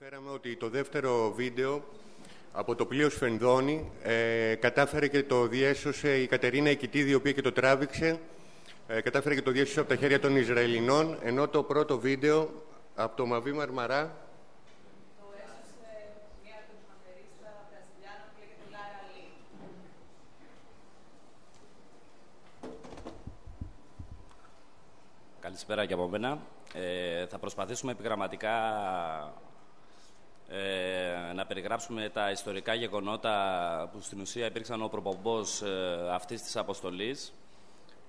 αναφέραμε ότι το δεύτερο βίντεο από το πλοίο Σφενδόνη ε, κατάφερε και το διέσωσε η Κατερίνα Εκητίδη, η οποία και το τράβηξε. Ε, κατάφερε και το διέσωσε από τα χέρια των Ισραηλινών, ενώ το πρώτο βίντεο από το Μαβί Μαρμαρά Καλησπέρα και από μένα. Ε, θα προσπαθήσουμε επιγραμματικά ε, να περιγράψουμε τα ιστορικά γεγονότα που στην ουσία υπήρξαν ο προπομπός ε, αυτής της αποστολής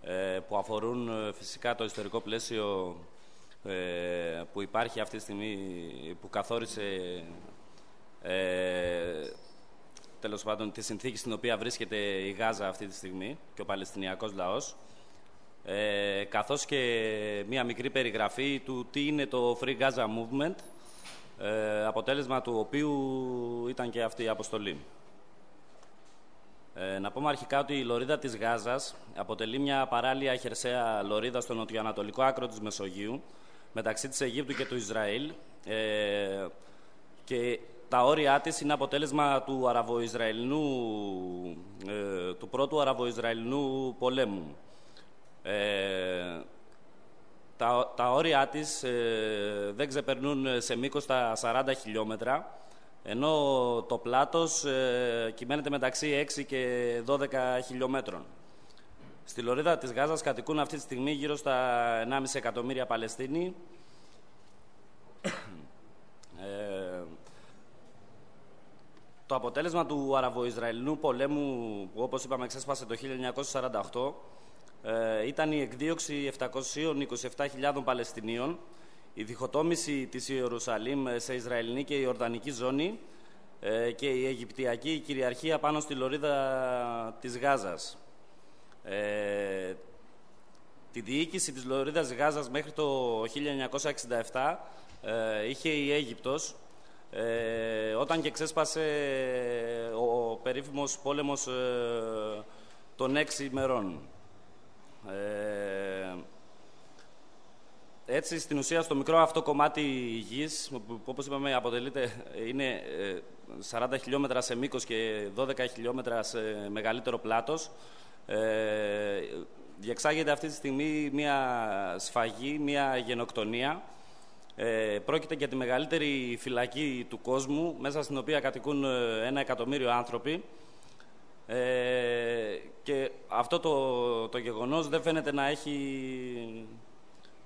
ε, που αφορούν ε, φυσικά το ιστορικό πλαίσιο που υπάρχει αυτή τη στιγμή που καθόρισε τέλος πάντων τη συνθήκη στην οποία βρίσκεται η Γάζα αυτή τη στιγμή και ο Παλαιστινιακός λαός. Ε, καθώς και μία μικρή περιγραφή του τι είναι το Free Gaza Movement, ε, αποτέλεσμα του οποίου ήταν και αυτή η αποστολή. Ε, να πούμε αρχικά ότι η λωρίδα της Γάζας αποτελεί μια παράλια χερσαία λωρίδα στο νοτιοανατολικό άκρο της Μεσογείου, μεταξύ της Αιγύπτου και του Ισραήλ, ε, και τα όρια της είναι αποτέλεσμα του, αραβο-ισραηλινού, ε, του πρώτου αραβο-ισραηλινού πολέμου. Ε, τα, τα όρια της ε, δεν ξεπερνούν σε μήκος τα 40 χιλιόμετρα, ενώ το πλάτος ε, κυμαίνεται μεταξύ 6 και 12 χιλιόμετρων. Στη λωρίδα της Γάζας κατοικούν αυτή τη στιγμή γύρω στα 1,5 εκατομμύρια Παλαιστίνοι. Ε, το αποτέλεσμα του Αραβο-Ισραηλινού πολέμου, που όπως είπαμε ξέσπασε το 1948, ε, ήταν η εκδίωξη 727.000 Παλαιστινίων, η διχοτόμηση της Ιερουσαλήμ σε Ισραηλινή και Ιορδανική ζώνη ε, και η Αιγυπτιακή κυριαρχία πάνω στη λωρίδα της Γάζας. Ε, τη διοίκηση της λωρίδας Γάζας μέχρι το 1967 ε, είχε η Αίγυπτος ε, όταν και ξέσπασε ο περίφημος πόλεμος των έξι ημερών. Ε, έτσι, στην ουσία, στο μικρό αυτό κομμάτι γης, που όπως είπαμε αποτελείται, είναι 40 ε, χιλιόμετρα σε μήκος και 12 χιλιόμετρα σε μεγαλύτερο πλάτος, ε, διεξάγεται αυτή τη στιγμή μια σφαγή, μια γενοκτονία. Ε, πρόκειται για τη μεγαλύτερη φυλακή του κόσμου, μέσα στην οποία κατοικούν ε, ένα εκατομμύριο άνθρωποι. Ε, και αυτό το, το γεγονός δεν φαίνεται να έχει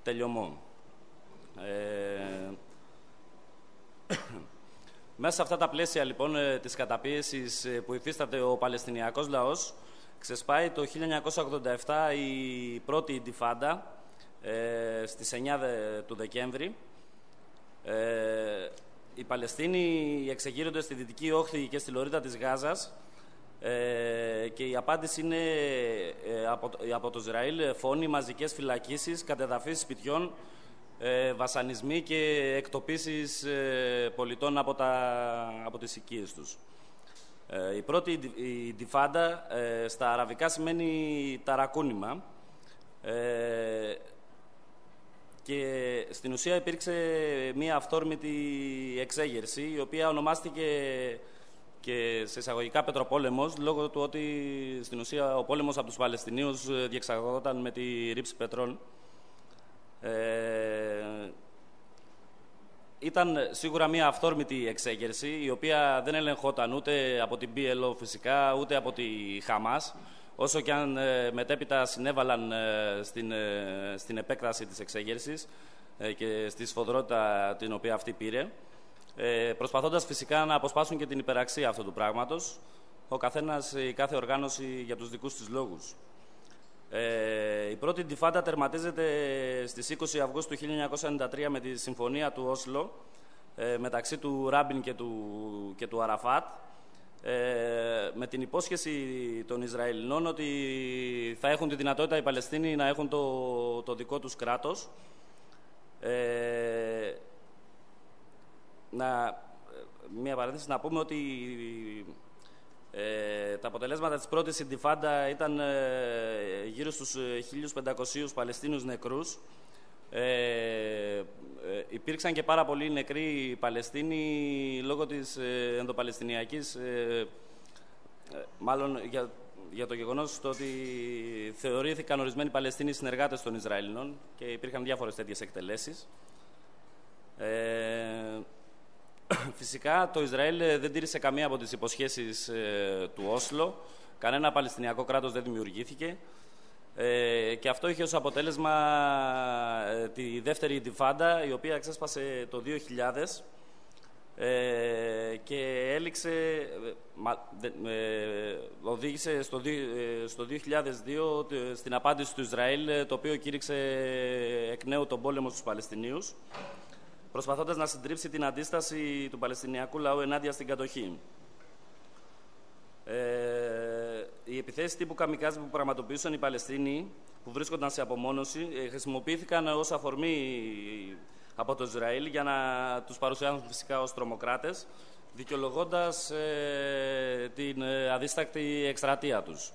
τελειωμό. Ε, μέσα σε αυτά τα πλαίσια λοιπόν ε, της καταπίεσης ε, που υφίσταται ο Παλαιστινιακός λαός ξεσπάει το 1987 η πρώτη Ιντιφάντα ε, στις 9 του Δεκέμβρη. Ε, οι Παλαιστίνοι εξεγείρονται στη Δυτική Όχθη και στη Λωρίδα της Γάζας ε, και η απάντηση είναι ε, από, από το Ισραήλ φόνοι, μαζικές φυλακίσεις, κατεδαφίσεις σπιτιών, ε, βασανισμοί και εκτοπίσεις ε, πολιτών από, τα, από τις οικίες τους. η πρώτη η ντιφάντα στα αραβικά σημαίνει ταρακούνημα και στην ουσία υπήρξε μία αυθόρμητη εξέγερση η οποία ονομάστηκε και σε εισαγωγικά πετροπόλεμος λόγω του ότι στην ουσία ο πόλεμος από τους Παλαιστινίους ε, διεξαγόταν με τη ρήψη πετρών. Ε, ήταν σίγουρα μια αυθόρμητη εξέγερση η οποία δεν ελεγχόταν ούτε από την BLO φυσικά ούτε από τη Χαμάς όσο και αν ε, μετέπειτα συνέβαλαν ε, στην, στην επέκταση της εξέγερσης και στη σφοδρότητα την οποία αυτή πήρε ε, προσπαθώντας φυσικά να αποσπάσουν και την υπεραξία αυτού του πράγματος, ο καθένας, η κάθε οργάνωση για τους δικούς της λόγους. Ε, η πρώτη ντιφάντα τερματίζεται στις 20 Αυγούστου 1993 με τη συμφωνία του Όσλο ε, μεταξύ του Ράμπιν και του, και του Αραφάτ ε, με την υπόσχεση των Ισραηλινών ότι θα έχουν τη δυνατότητα οι Παλαιστίνοι να έχουν το, το δικό τους κράτος. Ε, να, μια παρένθεση να πούμε ότι ε, τα αποτελέσματα της πρώτης συντιφάντα ήταν ε, γύρω στους 1.500 Παλαιστίνους νεκρούς. Ε, υπήρξαν και πάρα πολλοί νεκροί Παλαιστίνοι λόγω της ε, ενδοπαλαιστινιακής, ε, μάλλον για, για το γεγονός ότι θεωρήθηκαν ορισμένοι Παλαιστίνοι συνεργάτες των Ισραηλινών και υπήρχαν διάφορες τέτοιες εκτελέσεις. Ε, φυσικά το Ισραήλ δεν τήρησε καμία από τις υποσχέσεις του Όσλο. Κανένα Παλαιστινιακό κράτος δεν δημιουργήθηκε. Ε, και αυτό είχε ως αποτέλεσμα ε, τη δεύτερη Ιντιφάντα, η οποία εξέσπασε το 2000 ε, και έληξε, ε, οδήγησε στο, στο 2002 στην απάντηση του Ισραήλ, το οποίο κήρυξε εκ νέου τον πόλεμο στους Παλαιστινίους, προσπαθώντας να συντρίψει την αντίσταση του Παλαιστινιακού λαού ενάντια στην κατοχή. Ε, οι επιθέσεις τύπου καμικάζ που πραγματοποιούσαν οι Παλαιστίνοι που βρίσκονταν σε απομόνωση ε, χρησιμοποιήθηκαν ως αφορμή από το Ισραήλ για να τους παρουσιάσουν φυσικά ως τρομοκράτες δικαιολογώντας ε, την ε, αδίστακτη εκστρατεία τους.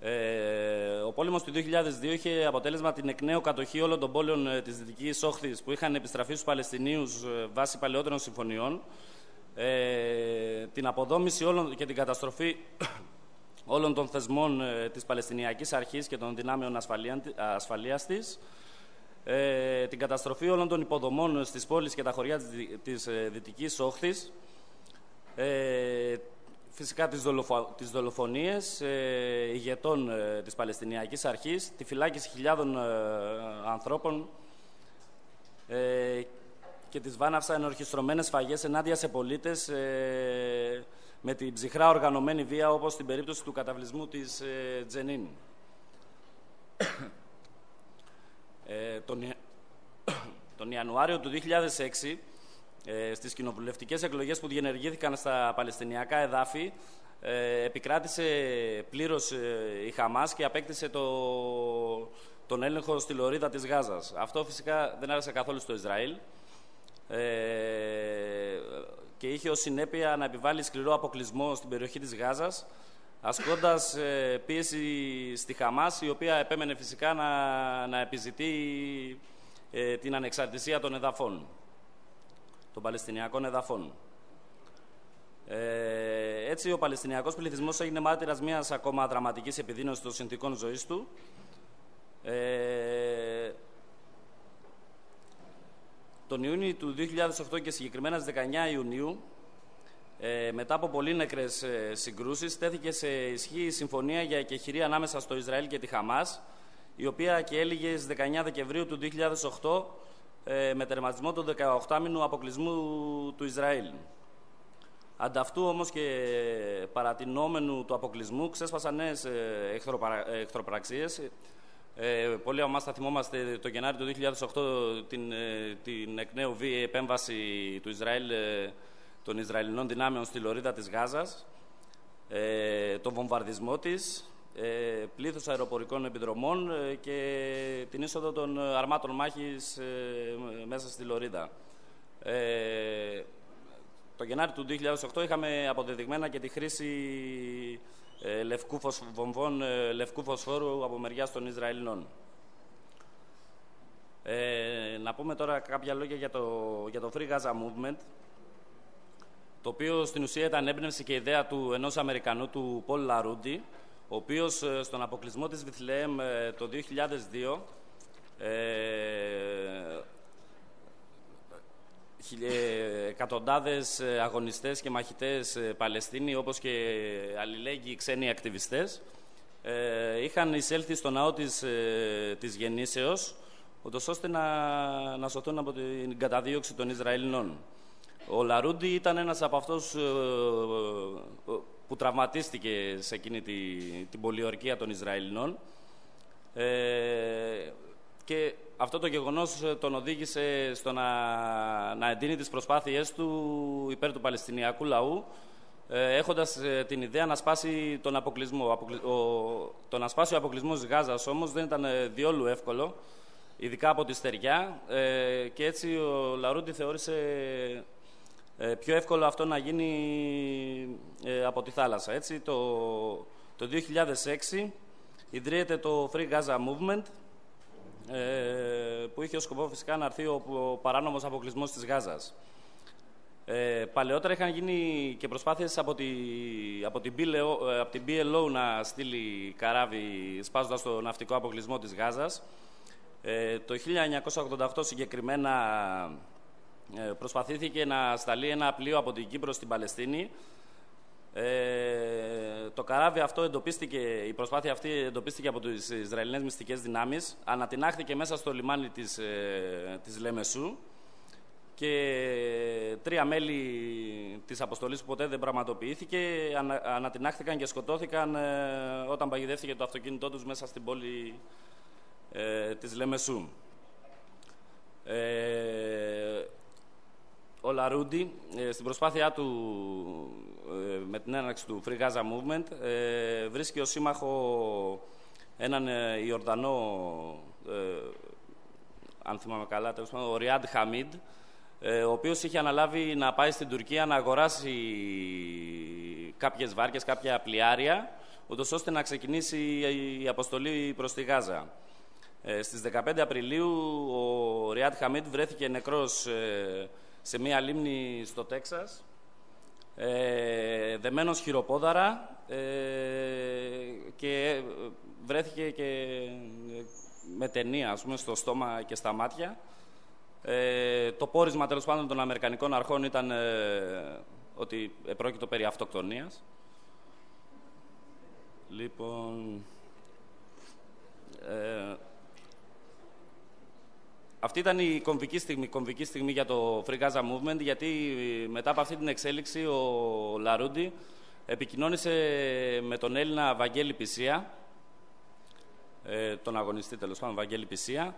Ε, ο πόλεμος του 2002 είχε αποτέλεσμα την εκ νέου κατοχή όλων των πόλεων ε, της Δυτικής Όχθης που είχαν επιστραφεί στους Παλαιστινίους βάσει παλαιότερων συμφωνιών. Ε, την αποδόμηση όλων και την καταστροφή όλων των θεσμών ε, της Παλαιστινιακής Αρχής και των δυνάμεων ασφαλεία, ασφαλείας της, ε, την καταστροφή όλων των υποδομών στις πόλεις και τα χωριά της, της ε, Δυτικής Όχθης, ε, φυσικά τις, δολοφο, τις δολοφονίες ε, ηγετών ε, της Παλαιστινιακής Αρχής, τη φυλάκιση χιλιάδων ανθρώπων και τις βάναυσαν ενορχιστρωμένες σφαγές ενάντια σε πολίτες ε, με την ψυχρά οργανωμένη βία όπως στην περίπτωση του καταβλισμού της ε, Τζενίν. Ε, τον, τον Ιανουάριο του 2006 ε, στις κοινοβουλευτικές εκλογές που διενεργήθηκαν στα Παλαιστινιακά εδάφη ε, επικράτησε πλήρως ε, η Χαμάς και απέκτησε το, τον έλεγχο στη λωρίδα της Γάζας. Αυτό φυσικά δεν άρεσε καθόλου στο Ισραήλ ε, και είχε ως συνέπεια να επιβάλλει σκληρό αποκλεισμό στην περιοχή της Γάζας, ασκώντας ε, πίεση στη Χαμάς, η οποία επέμενε φυσικά να, να επιζητεί ε, την ανεξαρτησία των εδαφών, των Παλαιστινιακών εδαφών. Ε, έτσι, ο Παλαιστινιακός πληθυσμός έγινε μάρτυρας μιας ακόμα δραματικής επιδείνωσης των συνθήκων ζωής του, ε, τον Ιούνιο του 2008 και συγκεκριμένα στις 19 Ιουνίου, ε, μετά από πολύ νεκρές ε, συγκρούσεις, τέθηκε σε ισχύ η συμφωνία για εκεχηρία ανάμεσα στο Ισραήλ και τη Χαμάς, η οποία και έλυγε στις 19 Δεκεμβρίου του 2008 ε, με τερματισμό του 18μηνου αποκλεισμού του Ισραήλ. Ανταυτού όμως και παρατηνόμενου του αποκλεισμού ξέσπασαν νέες ε, εχθροπραξίες. Ε, πολλοί από εμάς θα θυμόμαστε το Γενάρη του 2008 την, ε, την εκ νέου βίαιη επέμβαση του Ισραήλ, ε, των Ισραηλινών δυνάμεων στη λωρίδα της Γάζας, ε, τον βομβαρδισμό της, ε, πλήθος αεροπορικών επιδρομών ε, και την είσοδο των αρμάτων μάχης μέσα στη λωρίδα. το Γενάρη του 2008 είχαμε αποδεδειγμένα και τη χρήση ε, λευκού βομβών ε, λευκού φωσφόρου από μεριά των Ισραηλινών. Ε, να πούμε τώρα κάποια λόγια για το, για το Free Gaza Movement, το οποίο στην ουσία ήταν έμπνευση και ιδέα του ενός Αμερικανού, του Πολ Λαρούντι, ο οποίος ε, στον αποκλεισμό της Βιθλεέμ το 2002 εκατοντάδες ε, αγωνιστές και μαχητές ε, Παλαιστίνοι όπως και αλληλέγγυοι ξένοι ακτιβιστές ε, είχαν εισέλθει στο ναό της, της γεννήσεως ούτως ώστε να, να σωθούν από την καταδίωξη των Ισραηλινών. Ο Λαρούντι ήταν ένας από αυτούς που τραυματίστηκε σε εκείνη την, την πολιορκία των Ισραηλινών και αυτό το γεγονός ε, τον οδήγησε στο να, να εντείνει τις προσπάθειές του υπέρ του Παλαιστινιακού λαού ε, έχοντας ε, την ιδέα να σπάσει τον αποκλεισμό. Ο, το να σπάσει ο αποκλεισμός της Γάζας όμως δεν ήταν διόλου εύκολο, ειδικά από τη στεριά και έτσι ο Λαρούντι θεώρησε πιο εύκολο αυτό να γίνει από τη θάλασσα. Έτσι, το, το 2006 ιδρύεται το Free Gaza Movement ε, που είχε ως σκοπό φυσικά να έρθει ο, ο παράνομος αποκλεισμός της Γάζας. Ε, παλαιότερα είχαν γίνει και προσπάθειες από, τη, από, την BLO, ε, από την BLO να στείλει καράβι σπάζοντας το ναυτικό αποκλεισμό της Γάζας. Ε, το 1988 συγκεκριμένα ε, προσπαθήθηκε να σταλεί ένα πλοίο από την Κύπρο στην Παλαιστίνη. Ε, το καράβι αυτό εντοπίστηκε, η προσπάθεια αυτή εντοπίστηκε από τις Ισραηλινές μυστικές δυνάμεις, ανατινάχθηκε μέσα στο λιμάνι της, ε, της Λεμεσού και τρία μέλη της αποστολής που ποτέ δεν πραγματοποιήθηκε ανα, ανατινάχθηκαν και σκοτώθηκαν ε, όταν παγιδεύτηκε το αυτοκίνητό τους μέσα στην πόλη ε, της Λεμεσού. Ε, ο Λαρούντι, ε, στην προσπάθειά του ε, με την έναρξη του Free Gaza Movement, βρίσκει ως σύμμαχο έναν Ιορδανό, αν θυμάμαι καλά, τέλος πάντων, ο Ριάντ Χαμίντ, ο οποίος είχε αναλάβει να πάει στην Τουρκία να αγοράσει κάποιες βάρκες, κάποια πλοιάρια, ούτως ώστε να ξεκινήσει η αποστολή προς τη Γάζα. Ε, στις 15 Απριλίου ο Ριάτ Χαμίτ βρέθηκε νεκρός ε, σε μία λίμνη στο Τέξας, ε, δεμένος χειροπόδαρα ε, και βρέθηκε και με ταινία ας πούμε, στο στόμα και στα μάτια. Ε, το πόρισμα τέλος πάντων των Αμερικανικών αρχών ήταν ότι πρόκειτο περί αυτοκτονίας. Λοιπόν, αυτή ήταν η κομβική στιγμή, κομβική στιγμή για το Free Gaza Movement, γιατί μετά από αυτή την εξέλιξη ο Λαρούντι επικοινώνησε με τον Έλληνα Βαγγέλη Πισία, ε, τον αγωνιστή τέλος πάντων, Βαγγέλη Πισία,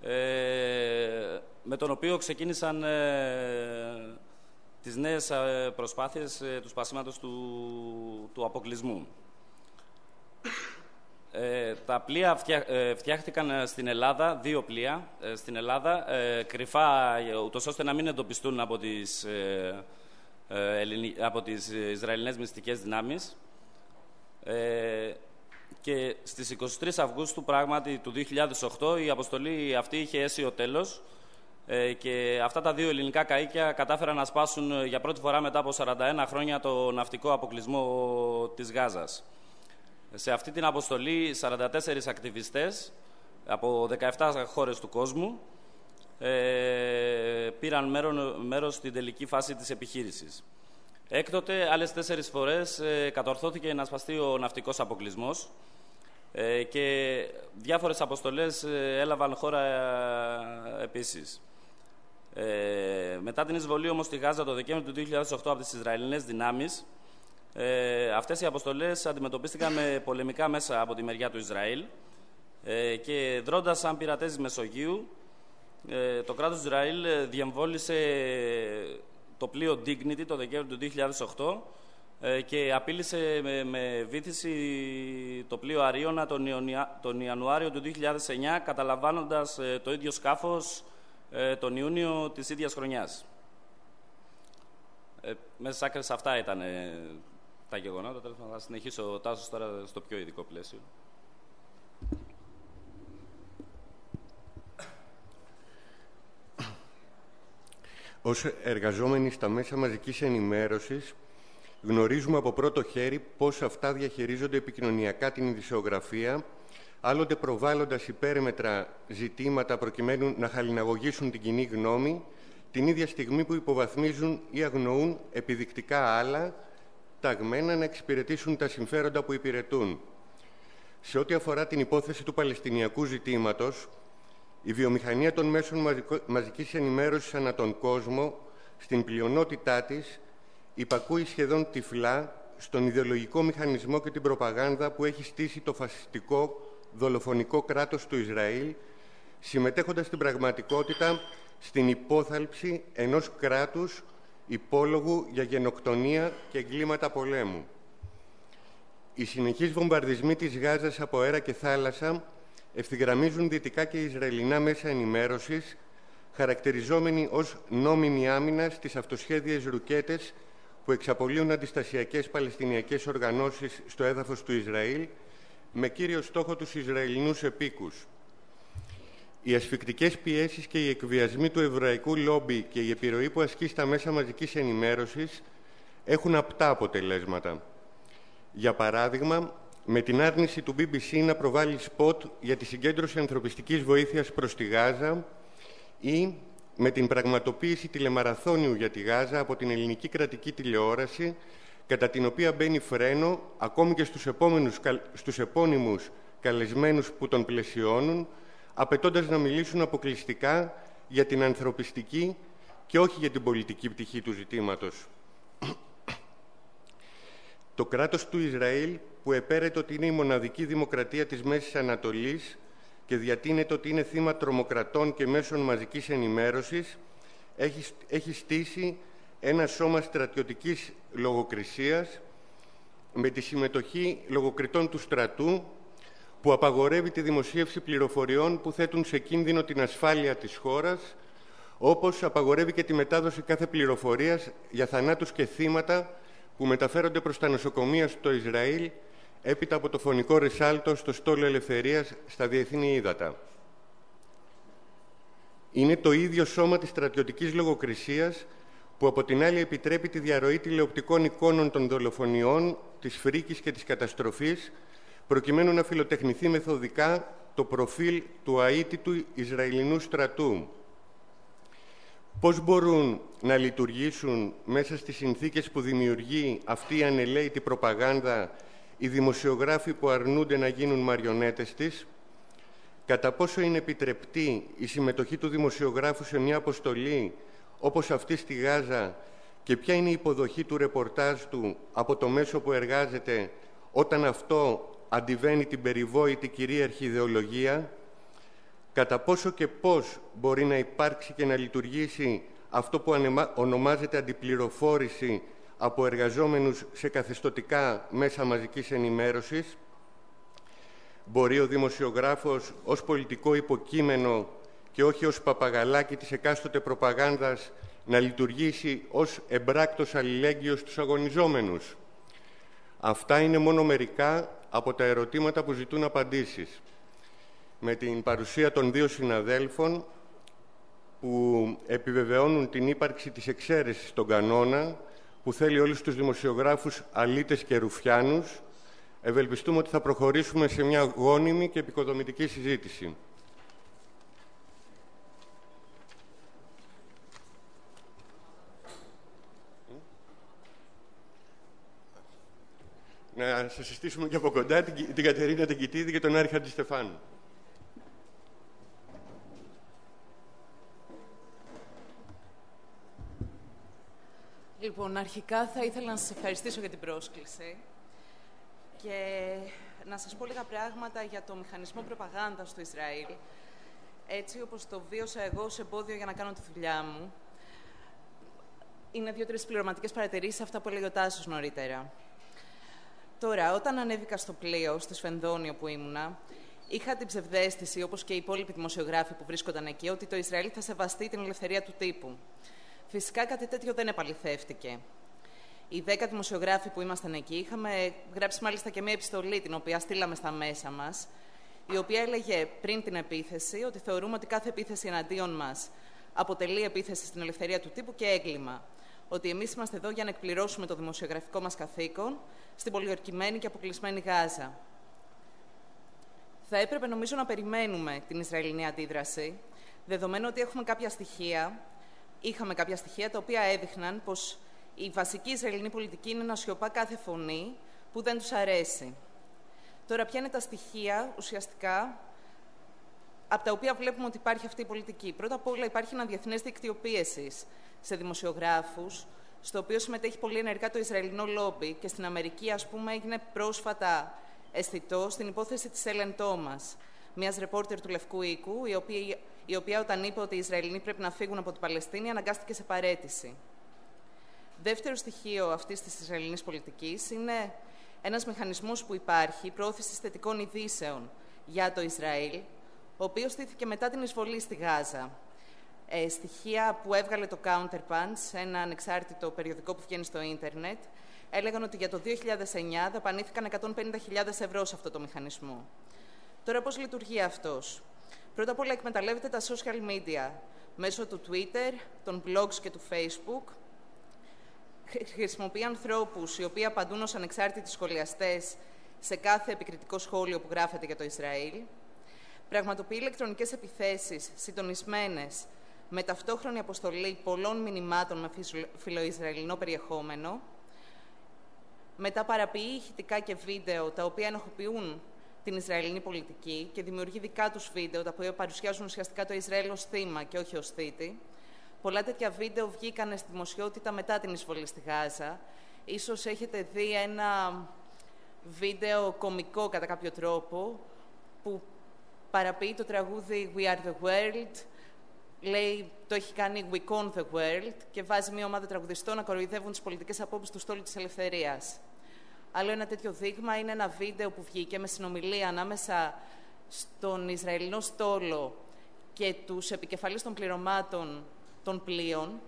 ε, με τον οποίο ξεκίνησαν ε, τις νέες ε, προσπάθειες ε, του σπασίματος του, του αποκλεισμού. Ε, τα πλοία ε, φτιάχτηκαν ε, στην Ελλάδα, δύο πλοία στην Ελλάδα, κρυφά, ούτως ώστε να μην εντοπιστούν από τις, από τις Ισραηλινές μυστικές δυνάμεις. Και στις 23 Αυγούστου, πράγματι, του 2008, η αποστολή αυτή είχε έσει ο τέλος και αυτά τα δύο ελληνικά καΐκια κατάφεραν να σπάσουν για πρώτη φορά μετά από 41 χρόνια το ναυτικό αποκλεισμό της Γάζας. Σε αυτή την αποστολή 44 ακτιβιστές από 17 χώρες του κόσμου ε, πήραν μέρος στην τελική φάση της επιχείρησης. Έκτοτε, άλλες τέσσερις φορές ε, κατορθώθηκε να σπαστεί ο ναυτικός αποκλεισμός ε, και διάφορες αποστολές ε, έλαβαν χώρα ε, επίσης. Ε, μετά την εισβολή όμως στη Γάζα το Δεκέμβριο του 2008 από τις Ισραηλινές δυνάμεις, ε, αυτές οι αποστολές αντιμετωπίστηκαν με πολεμικά μέσα από τη μεριά του Ισραήλ ε, και δρώντας σαν πειρατές Μεσογείου, ε, το κράτος του Ισραήλ ε, διεμβόλησε το πλοίο Dignity το Δεκέμβριο του 2008 ε, και απείλησε με, με βήθηση το πλοίο Αρίωνα τον, τον Ιανουάριο του 2009 καταλαμβάνοντας το ίδιο σκάφος τον Ιούνιο της ίδιας χρονιάς. μέσα σε άκρες αυτά ήταν τα γεγονότα. Τέλος θα συνεχίσω τάσος τώρα στο πιο ειδικό πλαίσιο. Ως εργαζόμενοι στα μέσα μαζικής ενημέρωσης, γνωρίζουμε από πρώτο χέρι πώς αυτά διαχειρίζονται επικοινωνιακά την ειδησιογραφία, άλλοτε προβάλλοντας υπέρμετρα ζητήματα προκειμένου να χαλιναγωγήσουν την κοινή γνώμη, την ίδια στιγμή που υποβαθμίζουν ή αγνοούν επιδεικτικά άλλα, ταγμένα να εξυπηρετήσουν τα συμφέροντα που υπηρετούν. Σε ό,τι αφορά την υπόθεση του Παλαιστινιακού ζητήματος, η βιομηχανία των μέσων μαζικής ενημέρωσης ανά τον κόσμο, στην πλειονότητά της, υπακούει σχεδόν τυφλά στον ιδεολογικό μηχανισμό και την προπαγάνδα που έχει στήσει το φασιστικό δολοφονικό κράτος του Ισραήλ, συμμετέχοντας στην πραγματικότητα στην υπόθαλψη ενός κράτους υπόλογου για γενοκτονία και εγκλήματα πολέμου. Οι συνεχείς βομβαρδισμοί της Γάζας από αέρα και θάλασσα ευθυγραμμίζουν δυτικά και Ισραηλινά μέσα ενημέρωσης, χαρακτηριζόμενοι ως νόμιμη άμυνα στις αυτοσχέδιες ρουκέτες που εξαπολύουν αντιστασιακές παλαιστινιακές οργανώσεις στο έδαφος του Ισραήλ, με κύριο στόχο τους Ισραηλινούς επίκους. Οι ασφικτικές πιέσεις και οι εκβιασμοί του εβραϊκού λόμπι και η επιρροή που ασκεί στα μέσα μαζικής ενημέρωσης έχουν απτά αποτελέσματα. Για παράδειγμα, με την άρνηση του BBC να προβάλλει σποτ για τη συγκέντρωση ανθρωπιστικής βοήθειας προς τη Γάζα ή με την πραγματοποίηση τηλεμαραθώνιου για τη Γάζα από την ελληνική κρατική τηλεόραση κατά την οποία μπαίνει φρένο ακόμη και στους, επόμενους, στους επώνυμους καλεσμένους που τον πλαισιώνουν απαιτώντας να μιλήσουν αποκλειστικά για την ανθρωπιστική και όχι για την πολιτική πτυχή του ζητήματος. Το κράτος του Ισραήλ, που επέρεται ότι είναι η μοναδική δημοκρατία της Μέσης Ανατολής και διατείνεται ότι είναι θύμα τρομοκρατών και μέσων μαζικής ενημέρωσης, έχει, έχει στήσει ένα σώμα στρατιωτικής λογοκρισίας με τη συμμετοχή λογοκριτών του στρατού που απαγορεύει τη δημοσίευση πληροφοριών που θέτουν σε κίνδυνο την ασφάλεια της χώρας, όπως απαγορεύει και τη μετάδοση κάθε πληροφορίας για θανάτους και θύματα που μεταφέρονται προς τα νοσοκομεία στο Ισραήλ έπειτα από το φωνικό ρεσάλτο στο στόλο ελευθερίας στα διεθνή ύδατα. Είναι το ίδιο σώμα της στρατιωτικής λογοκρισίας που από την άλλη επιτρέπει τη διαρροή τηλεοπτικών εικόνων των δολοφονιών, της φρίκης και της καταστροφής, προκειμένου να φιλοτεχνηθεί μεθοδικά το προφίλ του αίτητου Ισραηλινού στρατού. Πώς μπορούν να λειτουργήσουν μέσα στις συνθήκες που δημιουργεί αυτή η ανελαίτη προπαγάνδα οι δημοσιογράφοι που αρνούνται να γίνουν μαριονέτες της, κατά πόσο είναι επιτρεπτή η συμμετοχή του δημοσιογράφου σε μια αποστολή όπως αυτή στη Γάζα και ποια είναι η υποδοχή του ρεπορτάζ του από το μέσο που εργάζεται όταν αυτό αντιβαίνει την περιβόητη κυρίαρχη ιδεολογία, κατά πόσο και πώς μπορεί να υπάρξει και να λειτουργήσει αυτό που ονομάζεται αντιπληροφόρηση από εργαζόμενους σε καθεστωτικά μέσα μαζικής ενημέρωσης, μπορεί ο δημοσιογράφος ως πολιτικό υποκείμενο και όχι ως παπαγαλάκι της εκάστοτε προπαγάνδας να λειτουργήσει ως εμπράκτος αλληλέγγυος στους αγωνιζόμενους. Αυτά είναι μόνο μερικά από τα ερωτήματα που ζητούν απαντήσεις. Με την παρουσία των δύο συναδέλφων που επιβεβαιώνουν την ύπαρξη της εξαίρεσης στον κανόνα που θέλει όλους τους δημοσιογράφους αλήτες και ρουφιάνους, ευελπιστούμε ότι θα προχωρήσουμε σε μια γόνιμη και επικοδομητική συζήτηση. Να σας συστήσουμε και από κοντά την, την Κατερίνα Τεγκητίδη και τον Άρη Χαντιστεφάνου. Λοιπόν, αρχικά θα ήθελα να σας ευχαριστήσω για την πρόσκληση και να σας πω λίγα πράγματα για το μηχανισμό προπαγάνδας του Ισραήλ, έτσι όπως το βίωσα εγώ σε εμπόδιο για να κάνω τη δουλειά μου. Είναι δύο-τρεις πληρωματικές παρατηρήσεις αυτά που έλεγε ο Τάσος νωρίτερα. Τώρα, όταν ανέβηκα στο πλοίο, στο Σφενδόνιο που ήμουνα, είχα την ψευδέστηση, όπως και οι υπόλοιποι δημοσιογράφοι που βρίσκονταν εκεί, ότι το Ισραήλ θα σεβαστεί την ελευθερία του τύπου. Φυσικά κάτι τέτοιο δεν επαληθεύτηκε. Οι δέκα δημοσιογράφοι που ήμασταν εκεί είχαμε γράψει μάλιστα και μία επιστολή την οποία στείλαμε στα μέσα μας η οποία έλεγε πριν την επίθεση ότι θεωρούμε ότι κάθε επίθεση εναντίον μας αποτελεί επίθεση στην ελευθερία του τύπου και έγκλημα. Ότι εμείς είμαστε εδώ για να εκπληρώσουμε το δημοσιογραφικό μας καθήκον στην πολιορκημένη και αποκλεισμένη Γάζα. Θα έπρεπε νομίζω να περιμένουμε την Ισραηλινή αντίδραση, δεδομένου ότι έχουμε κάποια στοιχεία είχαμε κάποια στοιχεία τα οποία έδειχναν πως η βασική Ισραηλινή πολιτική είναι να σιωπά κάθε φωνή που δεν τους αρέσει. Τώρα, ποια είναι τα στοιχεία ουσιαστικά από τα οποία βλέπουμε ότι υπάρχει αυτή η πολιτική. Πρώτα απ' όλα υπάρχει ένα διεθνές δίκτυο πίεση σε δημοσιογράφους, στο οποίο συμμετέχει πολύ ενεργά το Ισραηλινό λόμπι και στην Αμερική, ας πούμε, έγινε πρόσφατα αισθητό στην υπόθεση της Έλεν Τόμας, μιας ρεπόρτερ του Λευκού Οίκου, η οποία η οποία όταν είπε ότι οι Ισραηλινοί πρέπει να φύγουν από την Παλαιστίνη, αναγκάστηκε σε παρέτηση. Δεύτερο στοιχείο αυτής της Ισραηλινής πολιτικής είναι ένας μηχανισμός που υπάρχει προώθησης θετικών ειδήσεων για το Ισραήλ, ο οποίος στήθηκε μετά την εισβολή στη Γάζα. Ε, στοιχεία που έβγαλε το Counterpunch, ένα ανεξάρτητο περιοδικό που βγαίνει στο ίντερνετ, έλεγαν ότι για το 2009 δαπανήθηκαν 150.000 ευρώ σε αυτό το μηχανισμό. Τώρα πώς λειτουργεί αυτός; Πρώτα απ' όλα εκμεταλλεύεται τα social media μέσω του Twitter, των blogs και του Facebook. Χρησιμοποιεί ανθρώπους οι οποίοι απαντούν ως ανεξάρτητοι σχολιαστές σε κάθε επικριτικό σχόλιο που γράφεται για το Ισραήλ. Πραγματοποιεί ηλεκτρονικές επιθέσεις συντονισμένες με ταυτόχρονη αποστολή πολλών μηνυμάτων με φιλοϊσραηλινό περιεχόμενο. Μετά παραποιεί ηχητικά και βίντεο τα οποία ενοχοποιούν την Ισραηλινή πολιτική και δημιουργεί δικά τους βίντεο τα οποία παρουσιάζουν ουσιαστικά το Ισραήλ ως θύμα και όχι ως θήτη. Πολλά τέτοια βίντεο βγήκαν στη δημοσιότητα μετά την εισβολή στη Γάζα. Ίσως έχετε δει ένα βίντεο κομικό κατά κάποιο τρόπο που παραποιεί το τραγούδι We are the world, λέει, το έχει κάνει We con the world και βάζει μια ομάδα τραγουδιστών να κοροϊδεύουν τις πολιτικές απόψεις του στόλου της ελευθερίας. Άλλο ένα τέτοιο δείγμα είναι ένα βίντεο που βγήκε με συνομιλία ανάμεσα στον Ισραηλινό στόλο και τους επικεφαλείς των πληρωμάτων των πλοίων,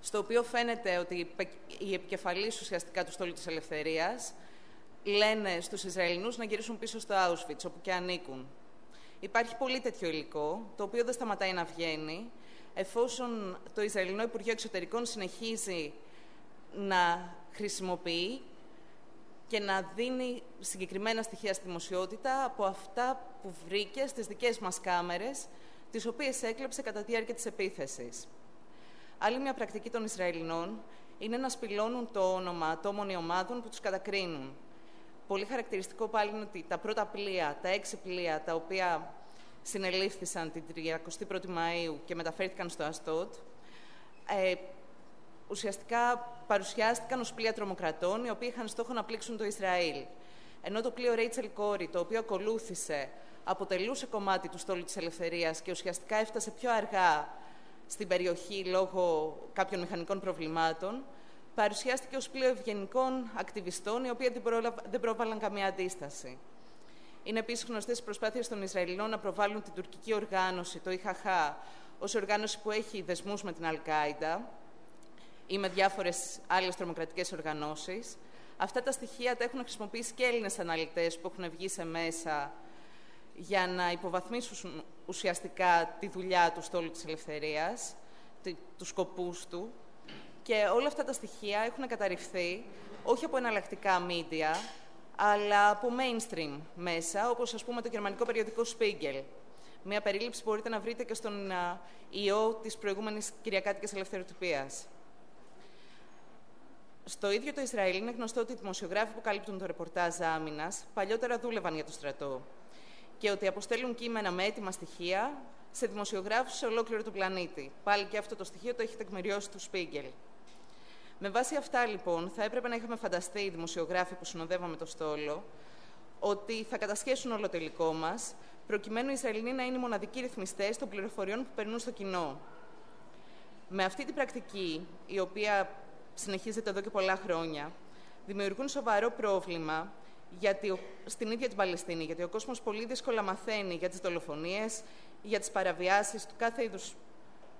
στο οποίο φαίνεται ότι οι επικεφαλείς ουσιαστικά του στόλου της ελευθερίας λένε στους Ισραηλινούς να γυρίσουν πίσω στο Auschwitz, όπου και ανήκουν. Υπάρχει πολύ τέτοιο υλικό, το οποίο δεν σταματάει να βγαίνει, εφόσον το Ισραηλινό Υπουργείο Εξωτερικών συνεχίζει να χρησιμοποιεί και να δίνει συγκεκριμένα στοιχεία στη δημοσιότητα από αυτά που βρήκε στις δικές μας κάμερες, τις οποίες έκλεψε κατά τη διάρκεια της επίθεσης. Άλλη μια πρακτική των Ισραηλινών είναι να σπηλώνουν το όνομα ατόμων ή ομάδων που τους κατακρίνουν. Πολύ χαρακτηριστικό πάλι είναι ότι τα πρώτα πλοία, τα έξι πλοία, τα οποία συνελήφθησαν την 31η Μαΐου και μεταφέρθηκαν στο Αστότ, ε, ουσιαστικά παρουσιάστηκαν ως πλοία τρομοκρατών, οι οποίοι είχαν στόχο να πλήξουν το Ισραήλ. Ενώ το πλοίο Rachel Corey, το οποίο ακολούθησε, αποτελούσε κομμάτι του στόλου της ελευθερίας και ουσιαστικά έφτασε πιο αργά στην περιοχή λόγω κάποιων μηχανικών προβλημάτων, παρουσιάστηκε ως πλοίο ευγενικών ακτιβιστών, οι οποίοι δεν πρόβαλαν καμία αντίσταση. Είναι επίσης γνωστές οι προσπάθειες των Ισραηλινών να προβάλλουν την τουρκική οργάνωση, το ΙΧΑΧ, ως οργάνωση που έχει δεσμούς με την Αλ-Κάιντα ή με διάφορες άλλες τρομοκρατικές οργανώσεις. Αυτά τα στοιχεία τα έχουν χρησιμοποιήσει και Έλληνες αναλυτές που έχουν βγει σε μέσα για να υποβαθμίσουν ουσιαστικά τη δουλειά τους στόλου της ελευθερίας, τους σκοπούς του. Και όλα αυτά τα στοιχεία έχουν καταρριφθεί όχι από εναλλακτικά μίντια, αλλά από mainstream μέσα, όπως ας πούμε το γερμανικό περιοδικό Spiegel. Μια περίληψη που μπορείτε να βρείτε και στον ιό της προηγούμενης Κυριακάτικης Ελευθεροτυπίας. Στο ίδιο το Ισραήλ είναι γνωστό ότι οι δημοσιογράφοι που καλύπτουν το ρεπορτάζ άμυνας παλιότερα δούλευαν για το στρατό και ότι αποστέλουν κείμενα με έτοιμα στοιχεία σε δημοσιογράφους σε ολόκληρο τον πλανήτη. Πάλι και αυτό το στοιχείο το έχει τεκμηριώσει του Spiegel. Με βάση αυτά, λοιπόν, θα έπρεπε να είχαμε φανταστεί οι δημοσιογράφοι που συνοδεύαμε το στόλο ότι θα κατασχέσουν όλο το υλικό μας, προκειμένου οι Ισραηλοί να είναι οι μοναδικοί ρυθμιστές των πληροφοριών που περνούν στο κοινό. Με αυτή την πρακτική, η οποία συνεχίζεται εδώ και πολλά χρόνια, δημιουργούν σοβαρό πρόβλημα γιατί, στην ίδια την Παλαιστίνη, γιατί ο κόσμος πολύ δύσκολα μαθαίνει για τις δολοφονίες, για τις παραβιάσεις του κάθε είδους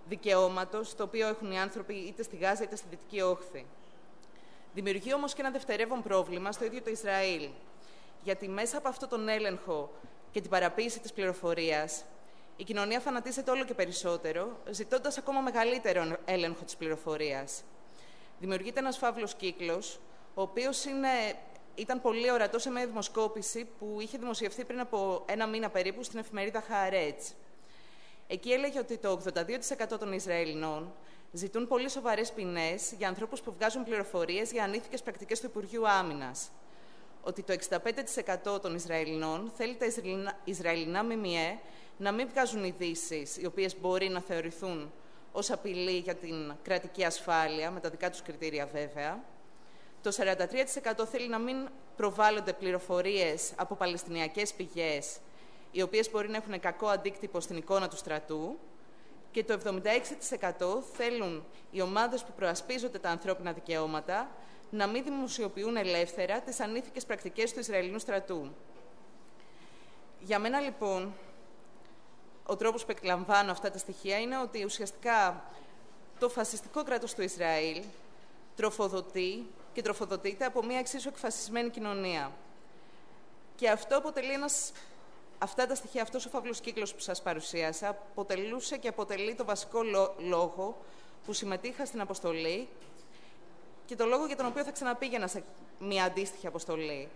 δικαιώματος, το οποίο έχουν οι άνθρωποι είτε στη Γάζα είτε στη Δυτική Όχθη. Δημιουργεί όμως και ένα δευτερεύον πρόβλημα στο ίδιο το Ισραήλ, γιατί μέσα από αυτόν τον έλεγχο και την παραποίηση της πληροφορίας, η κοινωνία φανατίζεται όλο και περισσότερο, ζητώντας ακόμα μεγαλύτερο έλεγχο της πληροφορίας. Δημιουργείται ένας φαύλος κύκλος, ο οποίος είναι ήταν πολύ ορατός σε μια δημοσκόπηση που είχε δημοσιευθεί πριν από ένα μήνα περίπου στην εφημερίδα Χαρέτς. Εκεί έλεγε ότι το 82% των Ισραηλινών ζητούν πολύ σοβαρές ποινές για ανθρώπους που βγάζουν πληροφορίες για ανήθικες πρακτικές του Υπουργείου Άμυνας. Ότι το 65% των Ισραηλινών θέλει τα Ισραηλινά ΜΜΕ να μην βγάζουν ειδήσεις οι οποίες μπορεί να θεωρηθούν ως απειλή για την κρατική ασφάλεια, με τα δικά τους κριτήρια βέβαια. Το 43% θέλει να μην προβάλλονται πληροφορίες από παλαιστινιακές πηγές, οι οποίες μπορεί να έχουν κακό αντίκτυπο στην εικόνα του στρατού. Και το 76% θέλουν οι ομάδες που προασπίζονται τα ανθρώπινα δικαιώματα να μην δημοσιοποιούν ελεύθερα τις ανήθικες πρακτικές του Ισραηλινού στρατού. Για μένα, λοιπόν, ο τρόπος που εκλαμβάνω αυτά τα στοιχεία είναι ότι ουσιαστικά το φασιστικό κράτος του Ισραήλ τροφοδοτεί και τροφοδοτείται από μια εξίσου εκφασισμένη κοινωνία. Και αυτό αποτελεί ένας αυτά τα στοιχεία, αυτός ο φαύλος κύκλος που σας παρουσίασα, αποτελούσε και αποτελεί το βασικό λόγο που συμμετείχα στην αποστολή και το λόγο για τον οποίο θα ξαναπήγαινα σε μια αντίστοιχη αποστολή.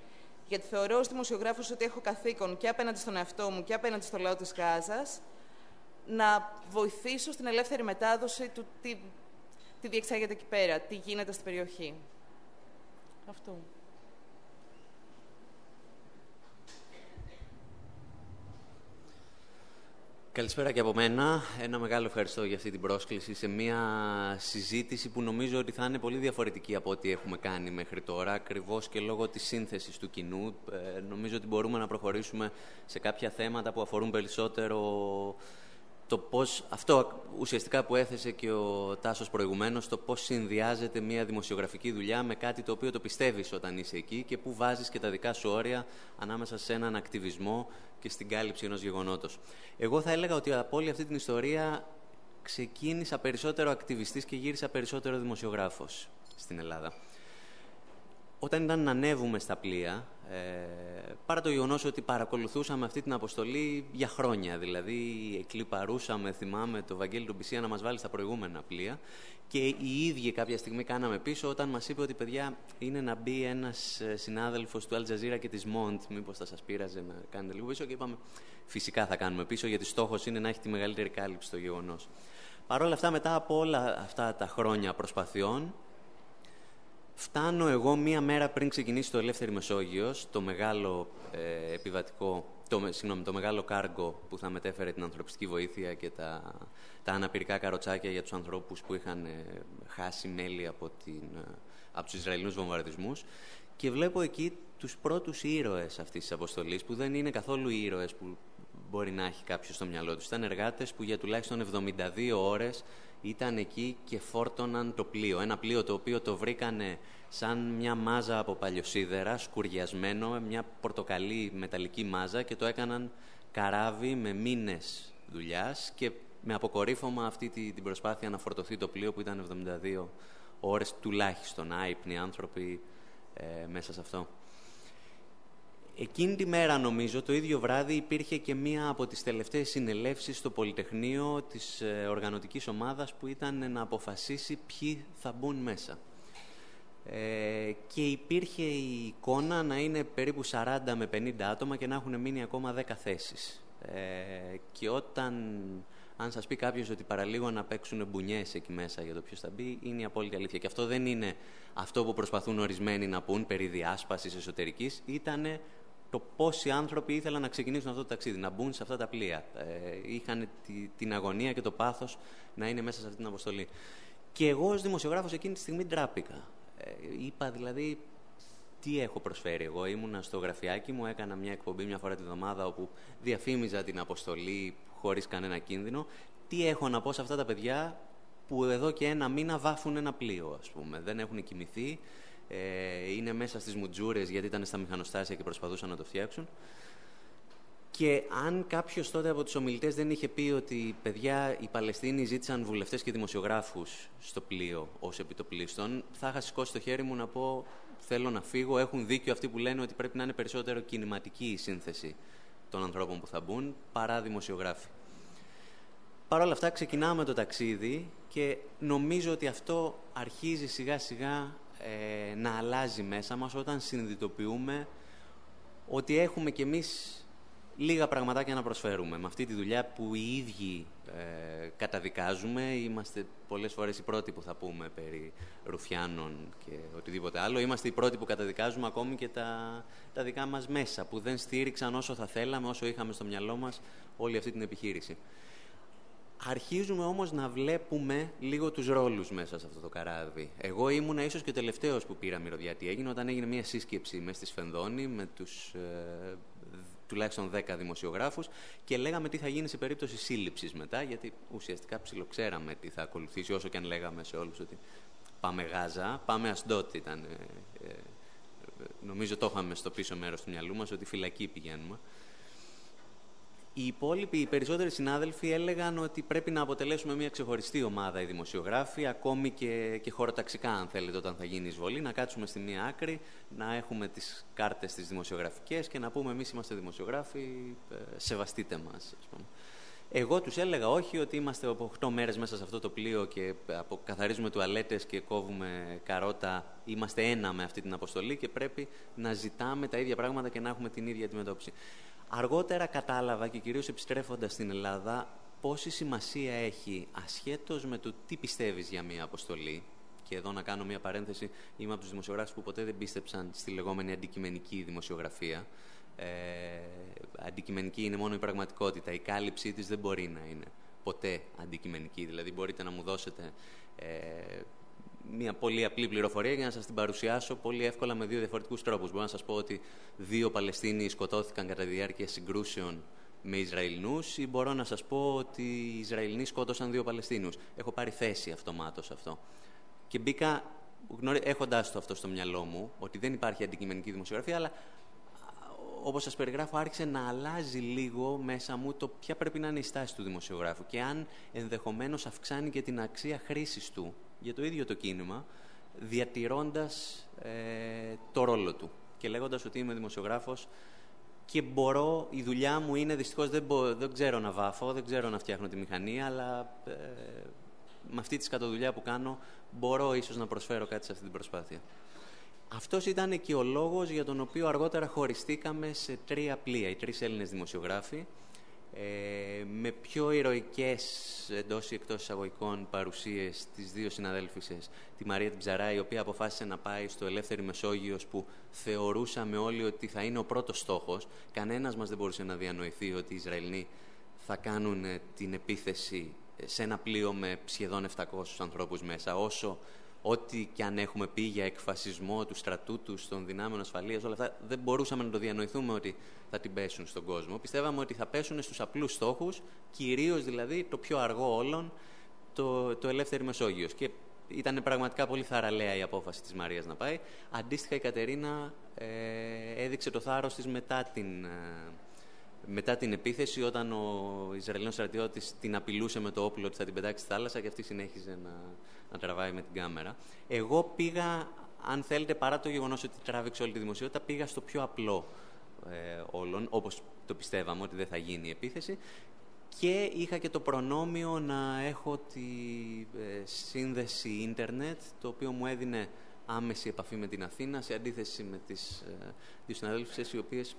Γιατί θεωρώ ως δημοσιογράφος ότι έχω καθήκον και απέναντι στον εαυτό μου και απέναντι στο λαό της Γάζας να βοηθήσω στην ελεύθερη μετάδοση του τι, τι διεξάγεται εκεί πέρα, τι γίνεται στην περιοχή. Αυτό. Καλησπέρα και από μένα. Ένα μεγάλο ευχαριστώ για αυτή την πρόσκληση σε μια συζήτηση που νομίζω ότι θα είναι πολύ διαφορετική από ό,τι έχουμε κάνει μέχρι τώρα, ακριβώς και λόγω της σύνθεσης του κοινού. Ε, νομίζω ότι μπορούμε να προχωρήσουμε σε κάποια θέματα που αφορούν περισσότερο το πώς, αυτό ουσιαστικά που έθεσε και ο Τάσος προηγουμένως, το πώς συνδυάζεται μια δημοσιογραφική δουλειά με κάτι το οποίο το πιστεύεις όταν είσαι εκεί και που βάζεις και τα δικά σου όρια ανάμεσα σε έναν ακτιβισμό και στην κάλυψη ενός γεγονότος. Εγώ θα έλεγα ότι από όλη αυτή την ιστορία ξεκίνησα περισσότερο ακτιβιστής και γύρισα περισσότερο δημοσιογράφος στην Ελλάδα. Όταν ήταν να ανέβουμε στα πλοία, ε, παρά το γεγονός ότι παρακολουθούσαμε αυτή την αποστολή για χρόνια, δηλαδή εκλυπαρούσαμε, θυμάμαι, το Βαγγέλη του Μπισία να μας βάλει στα προηγούμενα πλοία και οι ίδιοι κάποια στιγμή κάναμε πίσω όταν μας είπε ότι παιδιά είναι να μπει ένας ε, συνάδελφος του Αλτζαζίρα και της Μοντ, μήπως θα σας πείραζε να κάνετε λίγο πίσω και είπαμε φυσικά θα κάνουμε πίσω γιατί στόχος είναι να έχει τη μεγαλύτερη κάλυψη στο γεγονός. Παρ' όλα αυτά, μετά από όλα αυτά τα χρόνια προσπαθειών, Φτάνω εγώ μία μέρα πριν ξεκινήσει το Ελεύθερη Μεσόγειος, το μεγάλο ε, επιβατικό, το, συγγνώμη, το μεγάλο κάργο που θα μετέφερε την ανθρωπιστική βοήθεια και τα, τα αναπηρικά καροτσάκια για τους ανθρώπους που είχαν ε, χάσει μέλη από, την, ε, από τους Ισραηλινούς βομβαρδισμούς. Και βλέπω εκεί τους πρώτους ήρωες αυτής της αποστολής, που δεν είναι καθόλου ήρωες που μπορεί να έχει κάποιος στο μυαλό τους. Ήταν εργάτες που για τουλάχιστον 72 ώρες ήταν εκεί και φόρτωναν το πλοίο. Ένα πλοίο το οποίο το βρήκανε σαν μια μάζα από παλιοσίδερα, σκουριασμένο, μια πορτοκαλί μεταλλική μάζα και το έκαναν καράβι με μήνες δουλειάς και με αποκορύφωμα αυτή την προσπάθεια να φορτωθεί το πλοίο που ήταν 72 ώρες τουλάχιστον άϊπνοι άνθρωποι ε, μέσα σε αυτό. Εκείνη τη μέρα νομίζω, το ίδιο βράδυ, υπήρχε και μία από τις τελευταίες συνελεύσεις στο Πολυτεχνείο της ε, οργανωτικής ομάδας που ήταν να αποφασίσει ποιοι θα μπουν μέσα. Ε, και υπήρχε η εικόνα να είναι περίπου 40 με 50 άτομα και να έχουν μείνει ακόμα 10 θέσεις. Ε, και όταν, αν σας πει κάποιος ότι παραλίγο να παίξουν μπουνιές εκεί μέσα για το ποιος θα μπει, είναι η απόλυτη αλήθεια. Και αυτό δεν είναι αυτό που προσπαθούν ορισμένοι να πούν περί διάσπασης εσωτερικής, ήτανε το πόσοι άνθρωποι ήθελαν να ξεκινήσουν αυτό το ταξίδι, να μπουν σε αυτά τα πλοία. Ε, είχαν τη, την αγωνία και το πάθος να είναι μέσα σε αυτή την αποστολή. Και εγώ ως δημοσιογράφος εκείνη τη στιγμή ντράπηκα. Ε, είπα δηλαδή τι έχω προσφέρει εγώ. Ήμουνα στο γραφιάκι μου, έκανα μια εκπομπή μια φορά τη βδομάδα όπου διαφήμιζα την αποστολή χωρίς κανένα κίνδυνο. Τι έχω να πω σε αυτά τα παιδιά που εδώ και ένα μήνα βάφουν ένα πλοίο, ας πούμε. Δεν έχουν κοιμηθεί, ε, είναι μέσα στις μουτζούρες γιατί ήταν στα μηχανοστάσια και προσπαθούσαν να το φτιάξουν. Και αν κάποιος τότε από τους ομιλητές δεν είχε πει ότι παιδιά οι Παλαιστίνοι ζήτησαν βουλευτές και δημοσιογράφους στο πλοίο ως επιτοπλίστων, θα είχα σηκώσει το χέρι μου να πω θέλω να φύγω. Έχουν δίκιο αυτοί που λένε ότι πρέπει να είναι περισσότερο κινηματική η σύνθεση των ανθρώπων που θα μπουν παρά δημοσιογράφοι. Παρ' όλα αυτά ξεκινάμε το ταξίδι και νομίζω ότι αυτό αρχίζει σιγά σιγά ε, να αλλάζει μέσα μας όταν συνειδητοποιούμε ότι έχουμε κι εμείς λίγα πραγματάκια να προσφέρουμε. Με αυτή τη δουλειά που οι ίδιοι ε, καταδικάζουμε, είμαστε πολλές φορές οι πρώτοι που θα πούμε περί Ρουφιάνων και οτιδήποτε άλλο. Είμαστε οι πρώτοι που καταδικάζουμε ακόμη και τα, τα δικά μας μέσα, που δεν στήριξαν όσο θα θέλαμε, όσο είχαμε στο μυαλό μας όλη αυτή την επιχείρηση. Αρχίζουμε όμως να βλέπουμε λίγο τους ρόλους μέσα σε αυτό το καράβι. Εγώ ήμουνα ίσως και τελευταίος που πήρα μυρωδιά τι έγινε όταν έγινε μια σύσκεψη μέσα στη Σφενδόνη με τους ε, τουλάχιστον 10 δημοσιογράφους και λέγαμε τι θα γίνει σε περίπτωση σύλληψης μετά, γιατί ουσιαστικά ψιλοξέραμε τι θα ακολουθήσει, όσο και αν λέγαμε σε όλους ότι πάμε Γάζα, πάμε Ασντότ ήταν. Ε, ε, νομίζω το είχαμε στο πίσω μέρος του μυαλού μας, ότι φυλακή πηγαίνουμε. Οι υπόλοιποι, οι περισσότεροι συνάδελφοι έλεγαν ότι πρέπει να αποτελέσουμε μια ξεχωριστή ομάδα οι δημοσιογράφοι, ακόμη και, και χωροταξικά, αν θέλετε, όταν θα γίνει η εισβολή, να κάτσουμε στη μία άκρη, να έχουμε τις κάρτες τις δημοσιογραφικές και να πούμε εμείς είμαστε δημοσιογράφοι, ε, σεβαστείτε μας. Εγώ τους έλεγα όχι ότι είμαστε από 8 μέρες μέσα σε αυτό το πλοίο και καθαρίζουμε τουαλέτες και κόβουμε καρότα. Είμαστε ένα με αυτή την αποστολή και πρέπει να ζητάμε τα ίδια πράγματα και να έχουμε την ίδια αντιμετώπιση. Αργότερα κατάλαβα και κυρίως επιστρέφοντας στην Ελλάδα πόση σημασία έχει ασχέτως με το τι πιστεύεις για μια αποστολή και εδώ να κάνω μια παρένθεση, είμαι από τους δημοσιογράφους που ποτέ δεν πίστεψαν στη λεγόμενη αντικειμενική δημοσιογραφία. Ε, αντικειμενική είναι μόνο η πραγματικότητα. Η κάλυψή της δεν μπορεί να είναι ποτέ αντικειμενική. Δηλαδή μπορείτε να μου δώσετε ε, μια πολύ απλή πληροφορία για να σας την παρουσιάσω πολύ εύκολα με δύο διαφορετικούς τρόπους. Μπορώ να σας πω ότι δύο Παλαιστίνοι σκοτώθηκαν κατά τη διάρκεια συγκρούσεων με Ισραηλινούς ή μπορώ να σας πω ότι οι Ισραηλινοί σκότωσαν δύο Παλαιστίνους. Έχω πάρει θέση αυτομάτως αυτό. Και μπήκα έχοντας το αυτό στο μυαλό μου, ότι δεν υπάρχει αντικειμενική δημοσιογραφία, αλλά όπως σας περιγράφω, άρχισε να αλλάζει λίγο μέσα μου το ποια πρέπει να είναι η στάση του δημοσιογράφου και αν ενδεχομένως αυξάνει και την αξία χρήσης του για το ίδιο το κίνημα, διατηρώντας ε, το ρόλο του και λέγοντας ότι είμαι δημοσιογράφος και μπορώ, η δουλειά μου είναι δυστυχώς δεν, δεν ξέρω να βάφω, δεν ξέρω να φτιάχνω τη μηχανή, αλλά ε, με αυτή τη σκατοδουλειά που κάνω μπορώ ίσως να προσφέρω κάτι σε αυτή την προσπάθεια. Αυτός ήταν και ο λόγος για τον οποίο αργότερα χωριστήκαμε σε τρία πλοία, οι τρεις Έλληνες δημοσιογράφοι, ε, με πιο ηρωικές εντός ή εκτός εισαγωγικών παρουσίες τις δύο συναδέλφισες, τη Μαρία Τιψαρά, η οποία αποφάσισε να πάει στο Ελεύθερη Μεσόγειος που θεωρούσαμε όλοι ότι θα είναι ο πρώτος στόχος. Κανένας μας δεν μπορούσε να διανοηθεί ότι οι Ισραηλοί θα κάνουν ε, την επίθεση σε ένα πλοίο με σχεδόν 700 ανθρώπους μέσα, όσο ό,τι και αν έχουμε πει για εκφασισμό του στρατού του, των δυνάμεων ασφαλείας, όλα αυτά, δεν μπορούσαμε να το διανοηθούμε ότι θα την πέσουν στον κόσμο. Πιστεύαμε ότι θα πέσουν στους απλούς στόχους, κυρίως δηλαδή το πιο αργό όλων, το, το ελεύθερη Μεσόγειος. Και ήταν πραγματικά πολύ θαραλέα η απόφαση της Μαρίας να πάει. Αντίστοιχα η Κατερίνα ε, έδειξε το θάρρος της μετά την, ε, μετά την επίθεση, όταν ο Ισραηλινός στρατιώτης την απειλούσε με το όπλο ότι θα την πετάξει στη θάλασσα και αυτή συνέχιζε να, να τραβάει με την κάμερα. Εγώ πήγα, αν θέλετε, παρά το γεγονός ότι τράβηξε όλη τη δημοσιότητα, πήγα στο πιο απλό ε, όλων, όπως το πιστεύαμε ότι δεν θα γίνει η επίθεση. Και είχα και το προνόμιο να έχω τη ε, σύνδεση ίντερνετ, το οποίο μου έδινε άμεση επαφή με την Αθήνα, σε αντίθεση με τις ε, δύο συναδέλφους, οι οποίες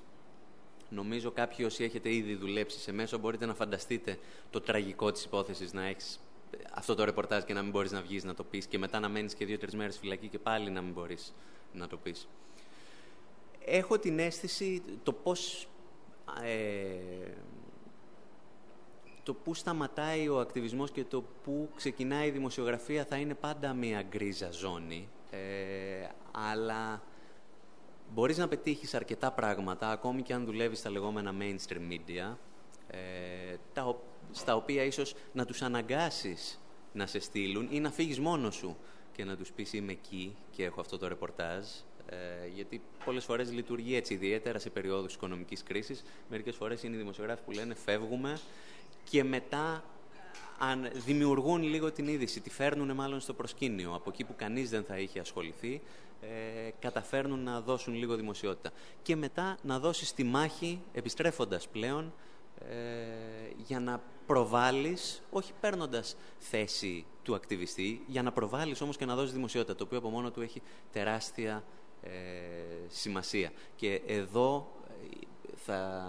Νομίζω κάποιοι όσοι έχετε ήδη δουλέψει σε μέσο μπορείτε να φανταστείτε το τραγικό της υπόθεσης να έχεις αυτό το ρεπορτάζ και να μην μπορείς να βγεις να το πεις και μετά να μένεις και δύο-τρεις μέρες φυλακή και πάλι να μην μπορείς να το πεις. Έχω την αίσθηση το πώς... Ε, το πού σταματάει ο ακτιβισμός και το πού ξεκινάει η δημοσιογραφία θα είναι πάντα μια γκρίζα ζώνη. Ε, αλλά μπορείς να πετύχεις αρκετά πράγματα, ακόμη και αν δουλεύεις στα λεγόμενα mainstream media, ε, τα, στα οποία ίσως να τους αναγκάσεις να σε στείλουν ή να φύγεις μόνος σου και να τους πεις είμαι εκεί και έχω αυτό το ρεπορτάζ, ε, γιατί πολλές φορές λειτουργεί έτσι, ιδιαίτερα σε περιόδους οικονομικής κρίσης. Μερικές φορές είναι οι δημοσιογράφοι που λένε φεύγουμε και μετά αν δημιουργούν λίγο την είδηση, τη φέρνουν μάλλον στο προσκήνιο, από εκεί που κανείς δεν θα είχε ασχοληθεί, ε, καταφέρνουν να δώσουν λίγο δημοσιότητα. Και μετά να δώσεις τη μάχη, επιστρέφοντας πλέον, ε, για να προβάλλεις, όχι παίρνοντας θέση του ακτιβιστή, για να προβάλλεις όμως και να δώσεις δημοσιότητα, το οποίο από μόνο του έχει τεράστια ε, σημασία. Και εδώ ε, θα...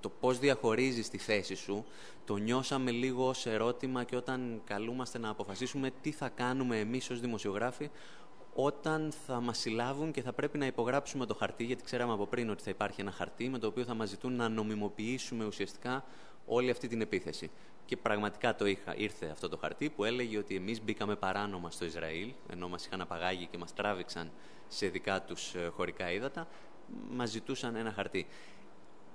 το πώς διαχωρίζεις τη θέση σου, το νιώσαμε λίγο ως ερώτημα και όταν καλούμαστε να αποφασίσουμε τι θα κάνουμε εμείς ως δημοσιογράφοι, όταν θα μας συλλάβουν και θα πρέπει να υπογράψουμε το χαρτί, γιατί ξέραμε από πριν ότι θα υπάρχει ένα χαρτί με το οποίο θα μας ζητούν να νομιμοποιήσουμε ουσιαστικά όλη αυτή την επίθεση. Και πραγματικά το είχα, ήρθε αυτό το χαρτί που έλεγε ότι εμείς μπήκαμε παράνομα στο Ισραήλ, ενώ μας είχαν απαγάγει και μας τράβηξαν σε δικά τους ε, χωρικά ύδατα, μας ζητούσαν ένα χαρτί.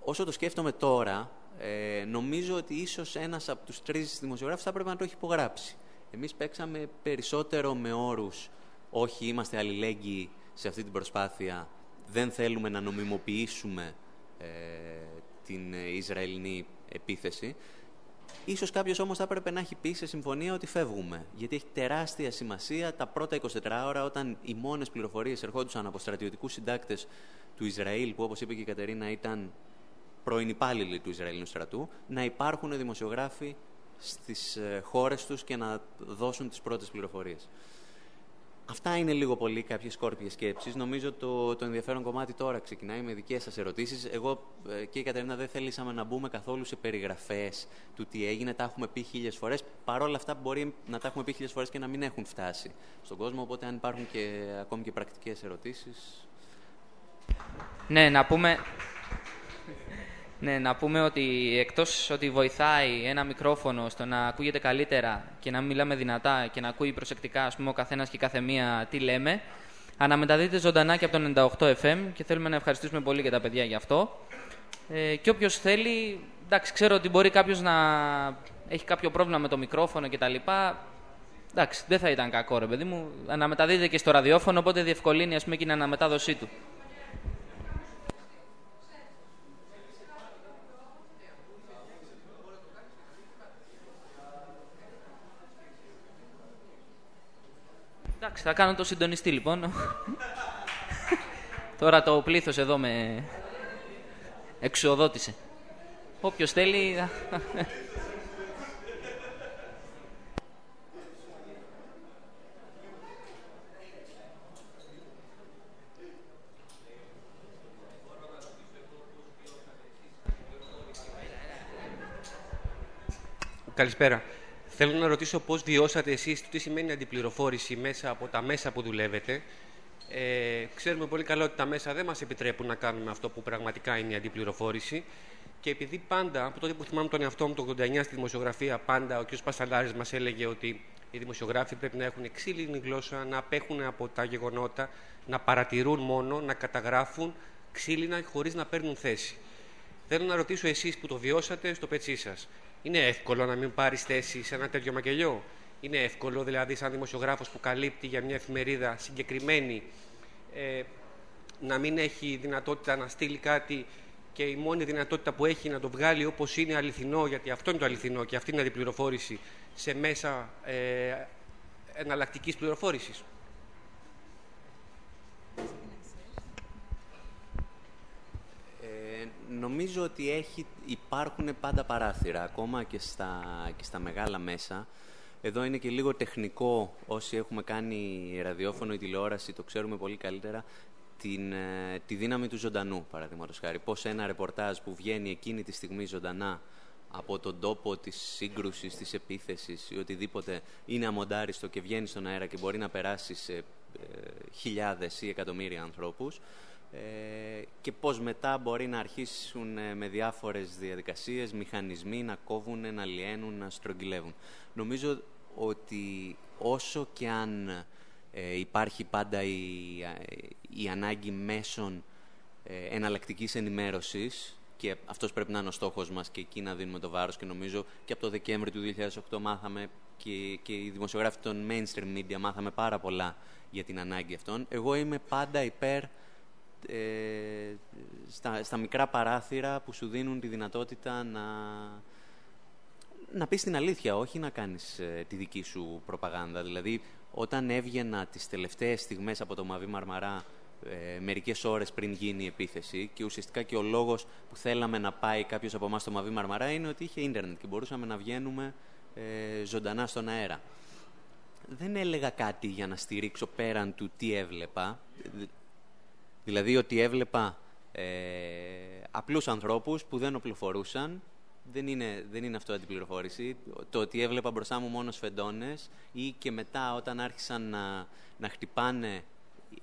Όσο το σκέφτομαι τώρα, ε, νομίζω ότι ίσως ένας από τους τρεις δημοσιογράφους θα έπρεπε να το έχει υπογράψει. Εμείς παίξαμε περισσότερο με όρους όχι είμαστε αλληλέγγυοι σε αυτή την προσπάθεια, δεν θέλουμε να νομιμοποιήσουμε ε, την Ισραηλινή επίθεση. Ίσως κάποιος όμως θα έπρεπε να έχει πει σε συμφωνία ότι φεύγουμε. Γιατί έχει τεράστια σημασία τα πρώτα 24 ώρα όταν οι μόνες πληροφορίες ερχόντουσαν από στρατιωτικούς συντάκτες του Ισραήλ, που όπως είπε και η Κατερίνα ήταν πρώην υπάλληλοι του Ισραηλινού στρατού, να υπάρχουν δημοσιογράφοι στις ε, χώρες τους και να δώσουν τις πρώτες πληροφορίες. Αυτά είναι λίγο πολύ κάποιες σκόρπιες σκέψεις. Νομίζω το, το ενδιαφέρον κομμάτι τώρα ξεκινάει με δικές σας ερωτήσεις. Εγώ ε, και η Κατερίνα δεν θέλησαμε να μπούμε καθόλου σε περιγραφές του τι έγινε. Τα έχουμε πει χίλιες φορές. Παρ' όλα αυτά μπορεί να τα έχουμε πει χίλιες φορές και να μην έχουν φτάσει στον κόσμο. Οπότε αν υπάρχουν και ακόμη και πρακτικές ερωτήσεις... Ναι, να πούμε, ναι, να πούμε ότι εκτός ότι βοηθάει ένα μικρόφωνο στο να ακούγεται καλύτερα και να μιλάμε δυνατά και να ακούει προσεκτικά ας πούμε, ο καθένας και κάθε μία τι λέμε, αναμεταδίδεται ζωντανά και από το 98 FM και θέλουμε να ευχαριστήσουμε πολύ και τα παιδιά γι' αυτό. Ε, και όποιος θέλει, εντάξει, ξέρω ότι μπορεί κάποιος να έχει κάποιο πρόβλημα με το μικρόφωνο κτλ. Εντάξει, δεν θα ήταν κακό ρε παιδί μου. Αναμεταδίδεται και στο ραδιόφωνο, οπότε διευκολύνει ας πούμε, και την αναμετάδοσή του. Εντάξει, θα κάνω το συντονιστή λοιπόν. Τώρα το πλήθος εδώ με εξοδότησε. Όποιος θέλει... Καλησπέρα. Θέλω να ρωτήσω πώς βιώσατε εσείς τι σημαίνει αντιπληροφόρηση μέσα από τα μέσα που δουλεύετε. Ε, ξέρουμε πολύ καλά ότι τα μέσα δεν μας επιτρέπουν να κάνουμε αυτό που πραγματικά είναι η αντιπληροφόρηση. Και επειδή πάντα, από τότε που θυμάμαι τον εαυτό μου το 89 στη δημοσιογραφία, πάντα ο κ. Πασαλάρης μας έλεγε ότι οι δημοσιογράφοι πρέπει να έχουν ξύλινη γλώσσα, να απέχουν από τα γεγονότα, να παρατηρούν μόνο, να καταγράφουν ξύλινα χωρίς να παίρνουν θέση. Θέλω να ρωτήσω εσείς που το βιώσατε στο πετσί σας. Είναι εύκολο να μην πάρεις θέση σε ένα τέτοιο μακελιό; Είναι εύκολο, δηλαδή, σαν δημοσιογράφος που καλύπτει για μια εφημερίδα συγκεκριμένη, ε, να μην έχει δυνατότητα να στείλει κάτι και η μόνη δυνατότητα που έχει να το βγάλει όπως είναι αληθινό, γιατί αυτό είναι το αληθινό και αυτή είναι η αντιπληροφόρηση, σε μέσα ε, εναλλακτικής πληροφόρησης; Νομίζω ότι έχει, υπάρχουν πάντα παράθυρα, ακόμα και στα, και στα μεγάλα μέσα. Εδώ είναι και λίγο τεχνικό, όσοι έχουμε κάνει ραδιόφωνο ή τηλεόραση, το ξέρουμε πολύ καλύτερα, την, ε, τη δύναμη του ζωντανού, παραδείγματος χάρη. Πώς ένα ρεπορτάζ που βγαίνει εκείνη τη στιγμή ζωντανά από τον τόπο της σύγκρουσης, της επίθεσης ή οτιδήποτε είναι αμοντάριστο και βγαίνει στον αέρα και μπορεί να περάσει σε ε, χιλιάδες ή εκατομμύρια ανθρώπους, ε, και πώς μετά μπορεί να αρχίσουν ε, με διάφορες διαδικασίες, μηχανισμοί να κόβουν, να λιένουν, να στρογγυλεύουν. Νομίζω ότι όσο και αν ε, υπάρχει πάντα η, η ανάγκη μέσων ε, εναλλακτικής ενημέρωσης και αυτός πρέπει να είναι ο στόχος μας και εκεί να δίνουμε το βάρος και νομίζω και από το Δεκέμβρη του 2008 μάθαμε και, και οι δημοσιογράφοι των mainstream media μάθαμε πάρα πολλά για την ανάγκη αυτών. Εγώ είμαι πάντα υπέρ ε, στα, στα μικρά παράθυρα που σου δίνουν τη δυνατότητα να, να πεις την αλήθεια, όχι να κάνεις ε, τη δική σου προπαγάνδα. Δηλαδή, όταν έβγαινα τις τελευταίες στιγμές από το Μαβί Μαρμαρά ε, μερικές ώρες πριν γίνει η επίθεση και ουσιαστικά και ο λόγος που θέλαμε να πάει κάποιος από εμάς στο Μαβί Μαρμαρά είναι ότι είχε ίντερνετ και μπορούσαμε να βγαίνουμε ε, ζωντανά στον αέρα. Δεν έλεγα κάτι για να στηρίξω πέραν του τι έβλεπα. Δηλαδή ότι έβλεπα ε, απλούς ανθρώπους που δεν οπλοφορούσαν, δεν είναι, δεν είναι αυτό αντιπληροφόρηση. Το ότι έβλεπα μπροστά μου μόνο σφεντώνες ή και μετά όταν άρχισαν να, να χτυπάνε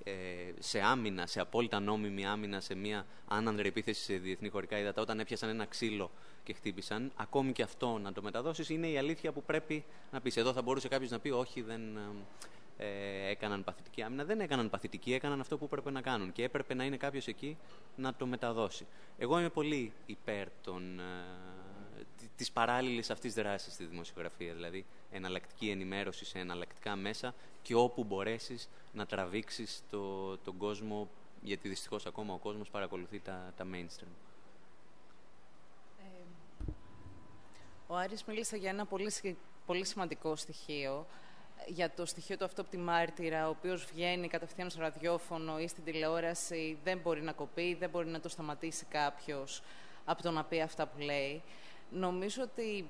ε, σε άμυνα, σε απόλυτα νόμιμη άμυνα, σε μια άνανδρη επίθεση σε διεθνή χωρικά υδατά, όταν έπιασαν ένα ξύλο και χτύπησαν, ακόμη και αυτό να το μεταδώσεις, είναι η αλήθεια που πρέπει να πεις. Εδώ θα μπορούσε κάποιος να πει, όχι, δεν, ε, έκαναν παθητική άμυνα. Δεν έκαναν παθητική, έκαναν αυτό που έπρεπε να κάνουν και έπρεπε να είναι κάποιος εκεί να το μεταδώσει. Εγώ είμαι πολύ υπέρ των, ε, της παράλληλης αυτής δράσης στη δημοσιογραφία, δηλαδή εναλλακτική ενημέρωση σε εναλλακτικά μέσα και όπου μπορέσεις να τραβήξεις το, τον κόσμο, γιατί δυστυχώς ακόμα ο κόσμος παρακολουθεί τα, τα mainstream. Ο Άρης μίλησε για ένα πολύ, πολύ σημαντικό στοιχείο, για το στοιχείο του αυτό από τη μάρτυρα, ο οποίος βγαίνει κατευθείαν στο ραδιόφωνο ή στην τηλεόραση, δεν μπορεί να κοπεί, δεν μπορεί να το σταματήσει κάποιος από το να πει αυτά που λέει. Νομίζω ότι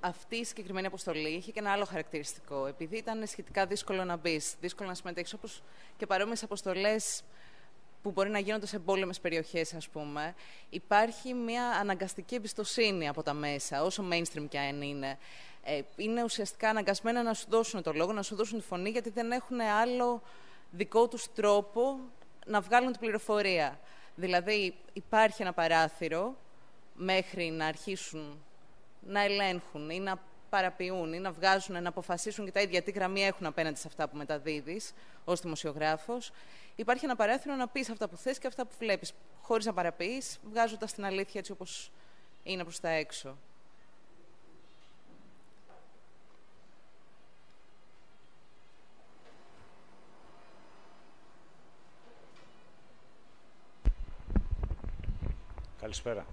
αυτή η συγκεκριμένη αποστολή είχε και ένα άλλο χαρακτηριστικό. Επειδή ήταν σχετικά δύσκολο να μπεις, δύσκολο να συμμετέχεις, όπως και παρόμοιες αποστολές που μπορεί να γίνονται σε πόλεμε περιοχές, ας πούμε, υπάρχει μια αναγκαστική εμπιστοσύνη από τα μέσα, όσο mainstream και αν είναι. Ε, είναι ουσιαστικά αναγκασμένα να σου δώσουν το λόγο, να σου δώσουν τη φωνή, γιατί δεν έχουν άλλο δικό τους τρόπο να βγάλουν την πληροφορία. Δηλαδή, υπάρχει ένα παράθυρο μέχρι να αρχίσουν να ελέγχουν ή να παραποιούν ή να βγάζουν, να αποφασίσουν και τα ίδια τι γραμμή έχουν απέναντι σε αυτά που μεταδίδεις ως δημοσιογράφος. Υπάρχει ένα παράθυρο να πεις αυτά που θες και αυτά που βλέπεις, χωρίς να παραποιείς, βγάζοντας την αλήθεια έτσι όπως είναι προς τα έξω. Καλησπέρα.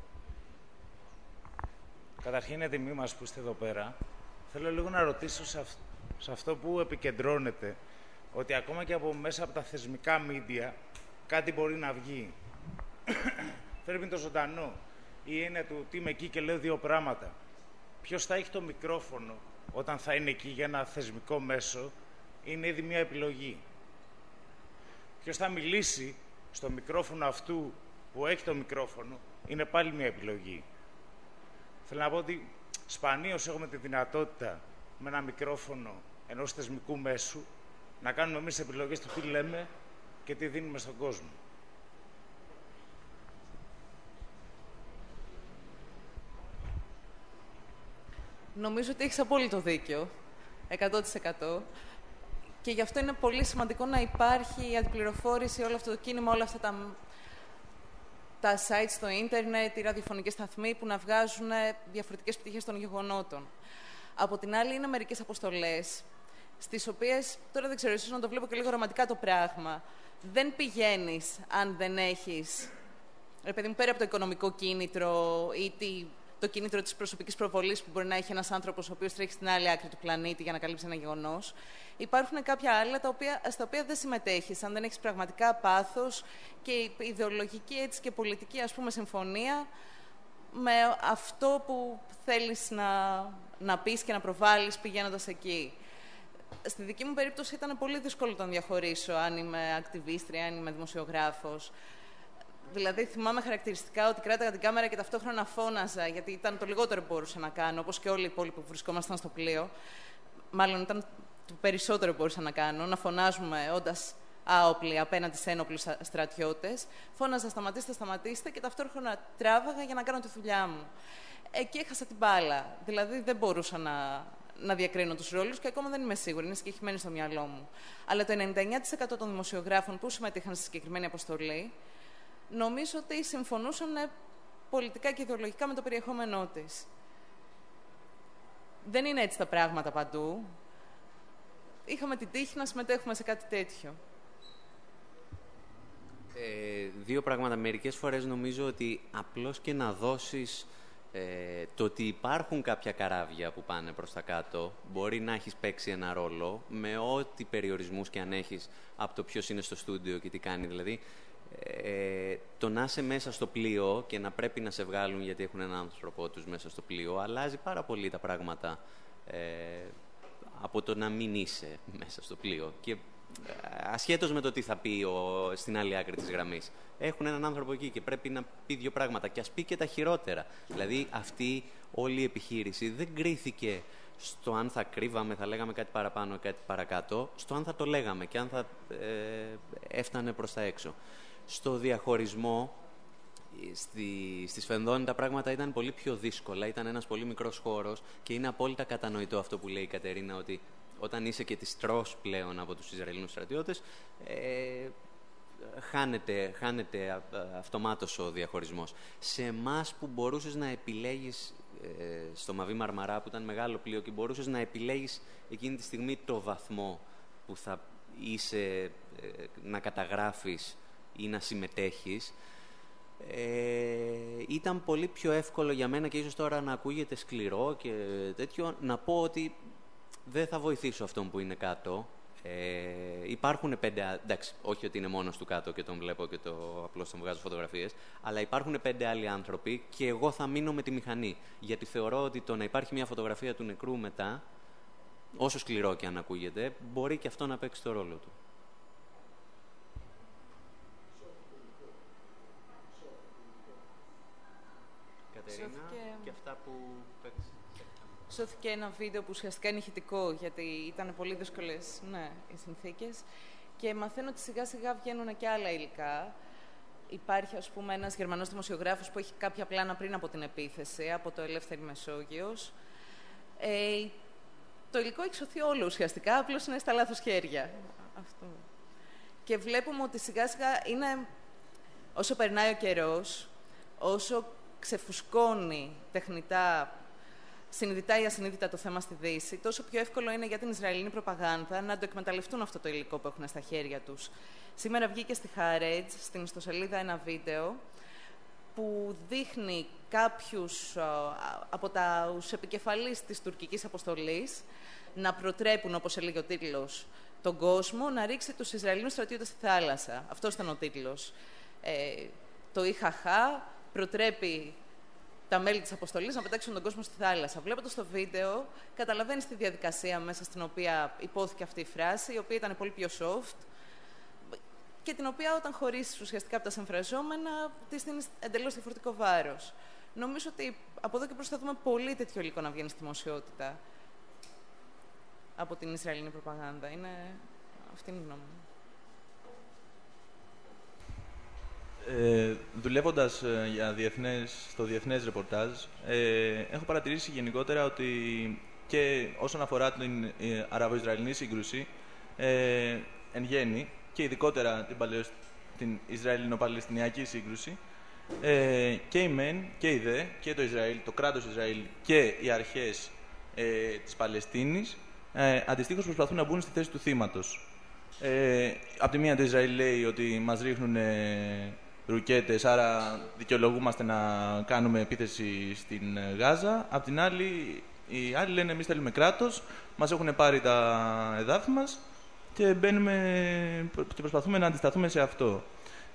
Καταρχήν είναι τιμή μας που είστε εδώ πέρα. Θέλω λίγο να ρωτήσω σε, αυτό που επικεντρώνεται, ότι ακόμα και από μέσα από τα θεσμικά μίντια κάτι μπορεί να βγει. Φέρνει το ζωντανό. Ή είναι του τι είμαι εκεί και λέω δύο πράγματα. Ποιος θα έχει το μικρόφωνο όταν θα είναι εκεί για ένα θεσμικό μέσο, είναι ήδη μια επιλογή. Ποιος θα μιλήσει στο μικρόφωνο αυτού που έχει το μικρόφωνο, είναι πάλι μια επιλογή. Θέλω να πω ότι σπανίως έχουμε τη δυνατότητα με ένα μικρόφωνο ενός θεσμικού μέσου να κάνουμε εμείς επιλογές του τι λέμε και τι δίνουμε στον κόσμο. Νομίζω ότι έχεις απόλυτο δίκιο. 100%. Και γι' αυτό είναι πολύ σημαντικό να υπάρχει η αντιπληροφόρηση, όλο αυτό το κίνημα, όλα αυτά τα τα site στο ίντερνετ, οι ραδιοφωνικές σταθμοί που να βγάζουν διαφορετικές πτυχές των γεγονότων. Από την άλλη, είναι μερικές αποστολές, στις οποίες, τώρα δεν ξέρω, ίσως να το βλέπω και λίγο ρομαντικά το πράγμα, δεν πηγαίνεις αν δεν έχεις, ρε παιδί μου, πέρα από το οικονομικό κίνητρο ή τη το κίνητρο της προσωπικής προβολής που μπορεί να έχει ένας άνθρωπος ο οποίος τρέχει στην άλλη άκρη του πλανήτη για να καλύψει ένα γεγονός. Υπάρχουν κάποια άλλα τα οποία, στα οποία δεν συμμετέχεις, αν δεν έχεις πραγματικά πάθος και ιδεολογική έτσι, και πολιτική ας πούμε, συμφωνία με αυτό που θέλεις να, να πεις και να προβάλλεις πηγαίνοντας εκεί. Στη δική μου περίπτωση ήταν πολύ δύσκολο να διαχωρίσω αν είμαι ακτιβίστρια, αν είμαι δημοσιογράφος. Δηλαδή, θυμάμαι χαρακτηριστικά ότι κράταγα την κάμερα και ταυτόχρονα φώναζα, γιατί ήταν το λιγότερο που μπορούσα να κάνω, όπως και όλοι οι υπόλοιποι που βρισκόμασταν στο πλοίο. Μάλλον ήταν το περισσότερο που μπορούσα να κάνω, να φωνάζουμε όντας άοπλοι απέναντι σε ένοπλους στρατιώτες. Φώναζα, σταματήστε, σταματήστε και ταυτόχρονα τράβαγα για να κάνω τη δουλειά μου. Εκεί έχασα την μπάλα. Δηλαδή, δεν μπορούσα να, να διακρίνω τους ρόλους και ακόμα δεν είμαι σίγουρη. Είναι συγκεκριμένη στο μυαλό μου. Αλλά το 99% των δημοσιογράφων που συμμετείχαν στη συγκεκριμένη αποστολή νομίζω ότι συμφωνούσαν πολιτικά και ιδεολογικά με το περιεχόμενό της. Δεν είναι έτσι τα πράγματα παντού. Είχαμε την τύχη να συμμετέχουμε σε κάτι τέτοιο. Ε, δύο πράγματα. Μερικές φορές νομίζω ότι απλώς και να δώσεις ε, το ότι υπάρχουν κάποια καράβια που πάνε προς τα κάτω μπορεί να έχεις παίξει ένα ρόλο με ό,τι περιορισμούς και αν έχεις από το ποιος είναι στο στούντιο και τι κάνει. Δηλαδή, ε, το να είσαι μέσα στο πλοίο και να πρέπει να σε βγάλουν γιατί έχουν έναν άνθρωπό τους μέσα στο πλοίο αλλάζει πάρα πολύ τα πράγματα ε, από το να μην είσαι μέσα στο πλοίο. Και ε, ασχέτως με το τι θα πει ο, στην άλλη άκρη της γραμμής. Έχουν έναν άνθρωπο εκεί και πρέπει να πει δύο πράγματα και ας πει και τα χειρότερα. Δηλαδή αυτή όλη η επιχείρηση δεν κρίθηκε στο αν θα κρύβαμε, θα λέγαμε κάτι παραπάνω, κάτι παρακάτω, στο αν θα το λέγαμε και αν θα ε, έφτανε προς τα έξω στο διαχωρισμό στη, στη Σφενδόνη τα πράγματα ήταν πολύ πιο δύσκολα. Ήταν ένας πολύ μικρός χώρος και είναι απόλυτα κατανοητό αυτό που λέει η Κατερίνα ότι όταν είσαι και της τρως πλέον από τους Ισραηλινούς στρατιώτες ε, χάνεται, χάνεται αυτομάτως ο διαχωρισμός. Σε εμάς που μπορούσες να επιλέγεις ε, στο Μαβί Μαρμαρά που ήταν μεγάλο πλοίο και μπορούσες να επιλέγεις εκείνη τη στιγμή το βαθμό που θα είσαι ε, να καταγράφεις ή να συμμετέχεις, ε, ήταν πολύ πιο εύκολο για μένα και ίσως τώρα να ακούγεται σκληρό και τέτοιο, να πω ότι δεν θα βοηθήσω αυτόν που είναι κάτω. Ε, υπάρχουν πέντε, εντάξει, όχι ότι είναι μόνος του κάτω και τον βλέπω και το απλώς τον βγάζω φωτογραφίες, αλλά υπάρχουν πέντε άλλοι άνθρωποι και εγώ θα μείνω με τη μηχανή. Γιατί θεωρώ ότι το να υπάρχει μια φωτογραφία του νεκρού μετά, όσο σκληρό και αν ακούγεται, μπορεί και αυτό να παίξει το ρόλο του. Κατερίνα, και αυτά που παίξεις. Σώθηκε ένα βίντεο που ουσιαστικά είναι ηχητικό, γιατί ήταν πολύ δύσκολες ναι, οι συνθήκες. Και μαθαίνω ότι σιγά σιγά βγαίνουν και άλλα υλικά. Υπάρχει, ας πούμε, ένας Γερμανός δημοσιογράφος που έχει κάποια πλάνα πριν από την επίθεση, από το Ελεύθερη Μεσόγειος. Ε, το υλικό έχει σωθεί όλο ουσιαστικά, απλώς είναι στα λάθος χέρια. Αυτό. Και βλέπουμε ότι σιγά σιγά είναι, όσο περνάει ο καιρός, όσο ξεφουσκώνει τεχνητά συνειδητά ή ασυνείδητα το θέμα στη Δύση, τόσο πιο εύκολο είναι για την Ισραηλινή προπαγάνδα να το εκμεταλλευτούν αυτό το υλικό που έχουν στα χέρια τους. Σήμερα βγήκε στη Χαρέτζ, στην ιστοσελίδα, ένα βίντεο που δείχνει κάποιους από τα επικεφαλείς της τουρκικής αποστολής να προτρέπουν, όπως έλεγε ο τίτλος, τον κόσμο να ρίξει τους Ισραηλινούς στρατιώτες στη θάλασσα. Αυτός ήταν ο τίτλος. Ε, το ΙΧΑΧΑ προτρέπει τα μέλη της αποστολής να πετάξουν τον κόσμο στη θάλασσα. Βλέποντα το βίντεο, καταλαβαίνεις τη διαδικασία μέσα στην οποία υπόθηκε αυτή η φράση, η οποία ήταν πολύ πιο soft και την οποία όταν χωρίσεις ουσιαστικά από τα συμφραζόμενα, τη δίνει εντελώς διαφορετικό βάρος. Νομίζω ότι από εδώ και μπροστά θα δούμε πολύ τέτοιο υλικό να βγαίνει στη δημοσιότητα από την Ισραηλινή προπαγάνδα. Είναι... Αυτή είναι η γνώμη μου. Ε, δουλεύοντας ε, για διεθνές, στο διεθνές ρεπορτάζ, ε, έχω παρατηρήσει γενικότερα ότι και όσον αφορά την ε, Αραβο-Ισραηλινή σύγκρουση, ε, εν γέννη, και ειδικότερα την, την Ισραηλινο-Παλαιστινιακή σύγκρουση, ε, και η ΜΕΝ και η ΔΕ και το Ισραήλ, το κράτος Ισραήλ και οι αρχές ε, της Παλαιστίνης ε, αντιστοίχως προσπαθούν να μπουν στη θέση του θύματος. Ε, απ' τη μία το Ισραήλ λέει ότι μας ρίχνουν ρουκέτες, άρα δικαιολογούμαστε να κάνουμε επίθεση στην Γάζα. Απ' την άλλη, οι άλλοι λένε εμείς θέλουμε κράτος, μας έχουν πάρει τα εδάφη μας και, μπαίνουμε, και προσπαθούμε να αντισταθούμε σε αυτό.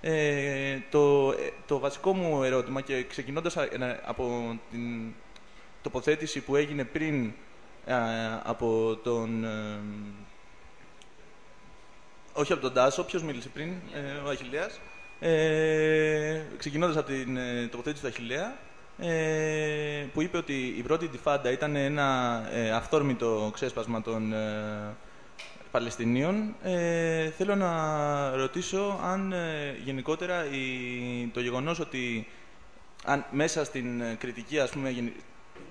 Ε, το, το βασικό μου ερώτημα και ξεκινώντας από την τοποθέτηση που έγινε πριν από τον... Ε, όχι από τον Τάσο, ποιος μίλησε πριν, ε, ο Αχιλέας. Ε, ξεκινώντας από την ε, τοποθέτηση του Αχιλέα, ε, που είπε ότι η πρώτη τυφάντα ήταν ένα ε, αυθόρμητο ξέσπασμα των ε, Παλαιστινίων. Ε, θέλω να ρωτήσω αν γενικότερα η, το γεγονός ότι αν, μέσα στην κριτική, ας πούμε,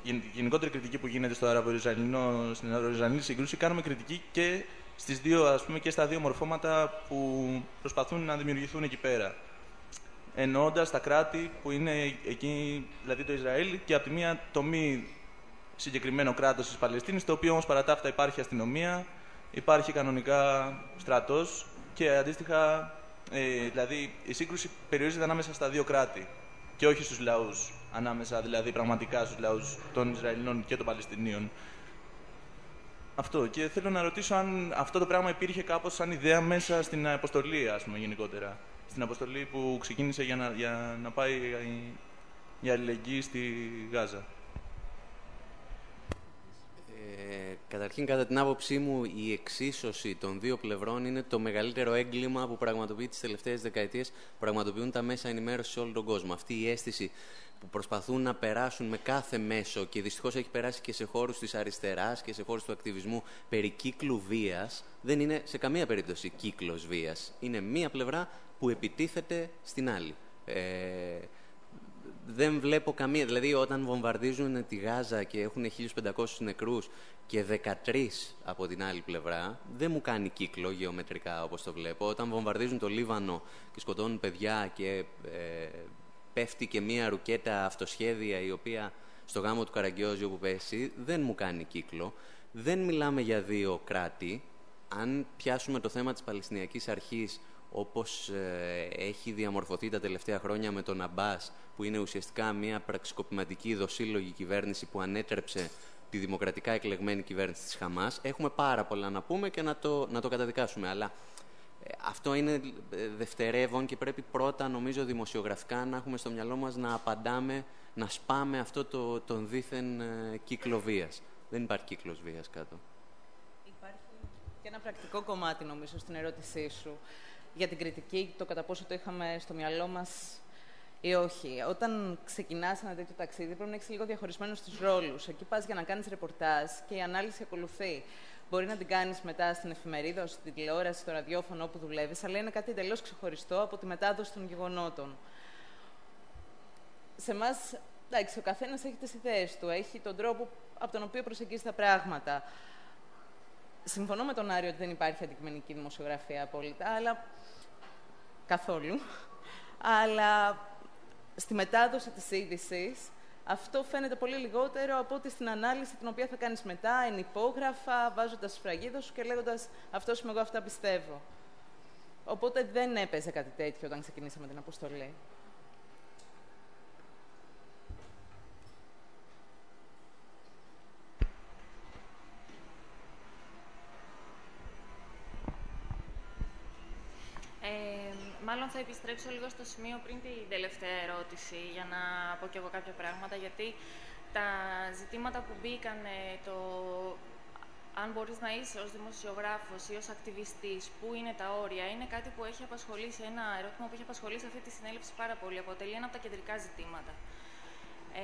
γεν, γενικότερη κριτική που γίνεται στο Αραβο-Ισραηλινό, στην Αραβο-Ισραηλινή σύγκρουση, κάνουμε κριτική και στις δύο, ας πούμε, και στα δύο μορφώματα που προσπαθούν να δημιουργηθούν εκεί πέρα. Εννοώντας τα κράτη που είναι εκεί, δηλαδή το Ισραήλ, και από τη μία το μη συγκεκριμένο κράτος της Παλαιστίνης, το οποίο όμως παρά τα αυτά υπάρχει αστυνομία, υπάρχει κανονικά στρατός και αντίστοιχα, ε, δηλαδή η σύγκρουση περιορίζεται ανάμεσα στα δύο κράτη και όχι στους λαούς. Ανάμεσα δηλαδή πραγματικά στους λαούς των Ισραηλινών και των Παλαιστινίων. Αυτό. Και θέλω να ρωτήσω αν αυτό το πράγμα υπήρχε κάπως σαν ιδέα μέσα στην αποστολή, ας πούμε, γενικότερα. Στην αποστολή που ξεκίνησε για να, για να πάει η αλληλεγγύη στη Γάζα. Ε, καταρχήν, κατά την άποψή μου, η εξίσωση των δύο πλευρών είναι το μεγαλύτερο έγκλημα που πραγματοποιεί τις τελευταίες δεκαετίες, πραγματοποιούν τα μέσα ενημέρωσης σε όλο τον κόσμο. Αυτή η αίσθηση που προσπαθούν να περάσουν με κάθε μέσο και δυστυχώς έχει περάσει και σε χώρους της αριστεράς και σε χώρους του ακτιβισμού περί κύκλου βίας, δεν είναι σε καμία περίπτωση κύκλος βίας. Είναι μία πλευρά που επιτίθεται στην άλλη. Ε, δεν βλέπω καμία. Δηλαδή, όταν βομβαρδίζουν τη Γάζα και έχουν 1.500 νεκρούς και 13 από την άλλη πλευρά, δεν μου κάνει κύκλο γεωμετρικά όπως το βλέπω. Όταν βομβαρδίζουν το Λίβανο και σκοτώνουν παιδιά και ε, πέφτει και μία ρουκέτα αυτοσχέδια η οποία στο γάμο του Καραγκιόζιου που πέσει δεν μου κάνει κύκλο. Δεν μιλάμε για δύο κράτη. Αν πιάσουμε το θέμα της Παλαιστινιακής Αρχής όπως ε, έχει διαμορφωθεί τα τελευταία χρόνια με τον Αμπάς, που είναι ουσιαστικά μια πραξικοπηματική δοσύλλογη κυβέρνηση που ανέτρεψε τη δημοκρατικά εκλεγμένη κυβέρνηση της Χαμάς, έχουμε πάρα πολλά να πούμε και να το, να το καταδικάσουμε. Αλλά ε, αυτό είναι ε, δευτερεύον και πρέπει πρώτα, νομίζω, δημοσιογραφικά να έχουμε στο μυαλό μας να απαντάμε, να σπάμε αυτό το, τον δίθεν ε, κύκλο βίας. Δεν υπάρχει κύκλος βίας κάτω. Υπάρχει και ένα πρακτικό κομμάτι, νομίζω, στην ερώτησή σου για την κριτική, το κατά πόσο το είχαμε στο μυαλό μας ή όχι. Όταν ξεκινάς ένα τέτοιο ταξίδι, πρέπει να έχεις λίγο διαχωρισμένου του ρόλους. Εκεί πας για να κάνεις ρεπορτάζ και η ανάλυση ακολουθεί. Μπορεί να την κάνεις μετά στην εφημερίδα, στην τηλεόραση, στο ραδιόφωνο όπου δουλεύεις, αλλά είναι κάτι εντελώς ξεχωριστό από τη μετάδοση των γεγονότων. Σε εμάς, εντάξει, ο καθένας έχει τις ιδέες του, έχει τον τρόπο από τον οποίο προσεγγίζει τα πράγματα. Συμφωνώ με τον Άριο ότι δεν υπάρχει αντικειμενική δημοσιογραφία απόλυτα, αλλά καθόλου. Αλλά στη μετάδοση της είδησης, αυτό φαίνεται πολύ λιγότερο από ότι στην ανάλυση την οποία θα κάνεις μετά, ενυπόγραφα, βάζοντας σφραγίδα σου και λέγοντας «αυτός είμαι εγώ, αυτά πιστεύω». Οπότε δεν έπαιζε κάτι τέτοιο όταν ξεκινήσαμε την αποστολή. Ε, μάλλον θα επιστρέψω λίγο στο σημείο πριν την τελευταία ερώτηση για να πω κι εγώ κάποια πράγματα, γιατί τα ζητήματα που μπήκαν, το αν μπορείς να είσαι ως δημοσιογράφος ή ως ακτιβιστής, πού είναι τα όρια, είναι κάτι που έχει απασχολήσει, ένα ερώτημα που έχει απασχολήσει αυτή τη συνέλευση πάρα πολύ. Αποτελεί ένα από τα κεντρικά ζητήματα. Ε,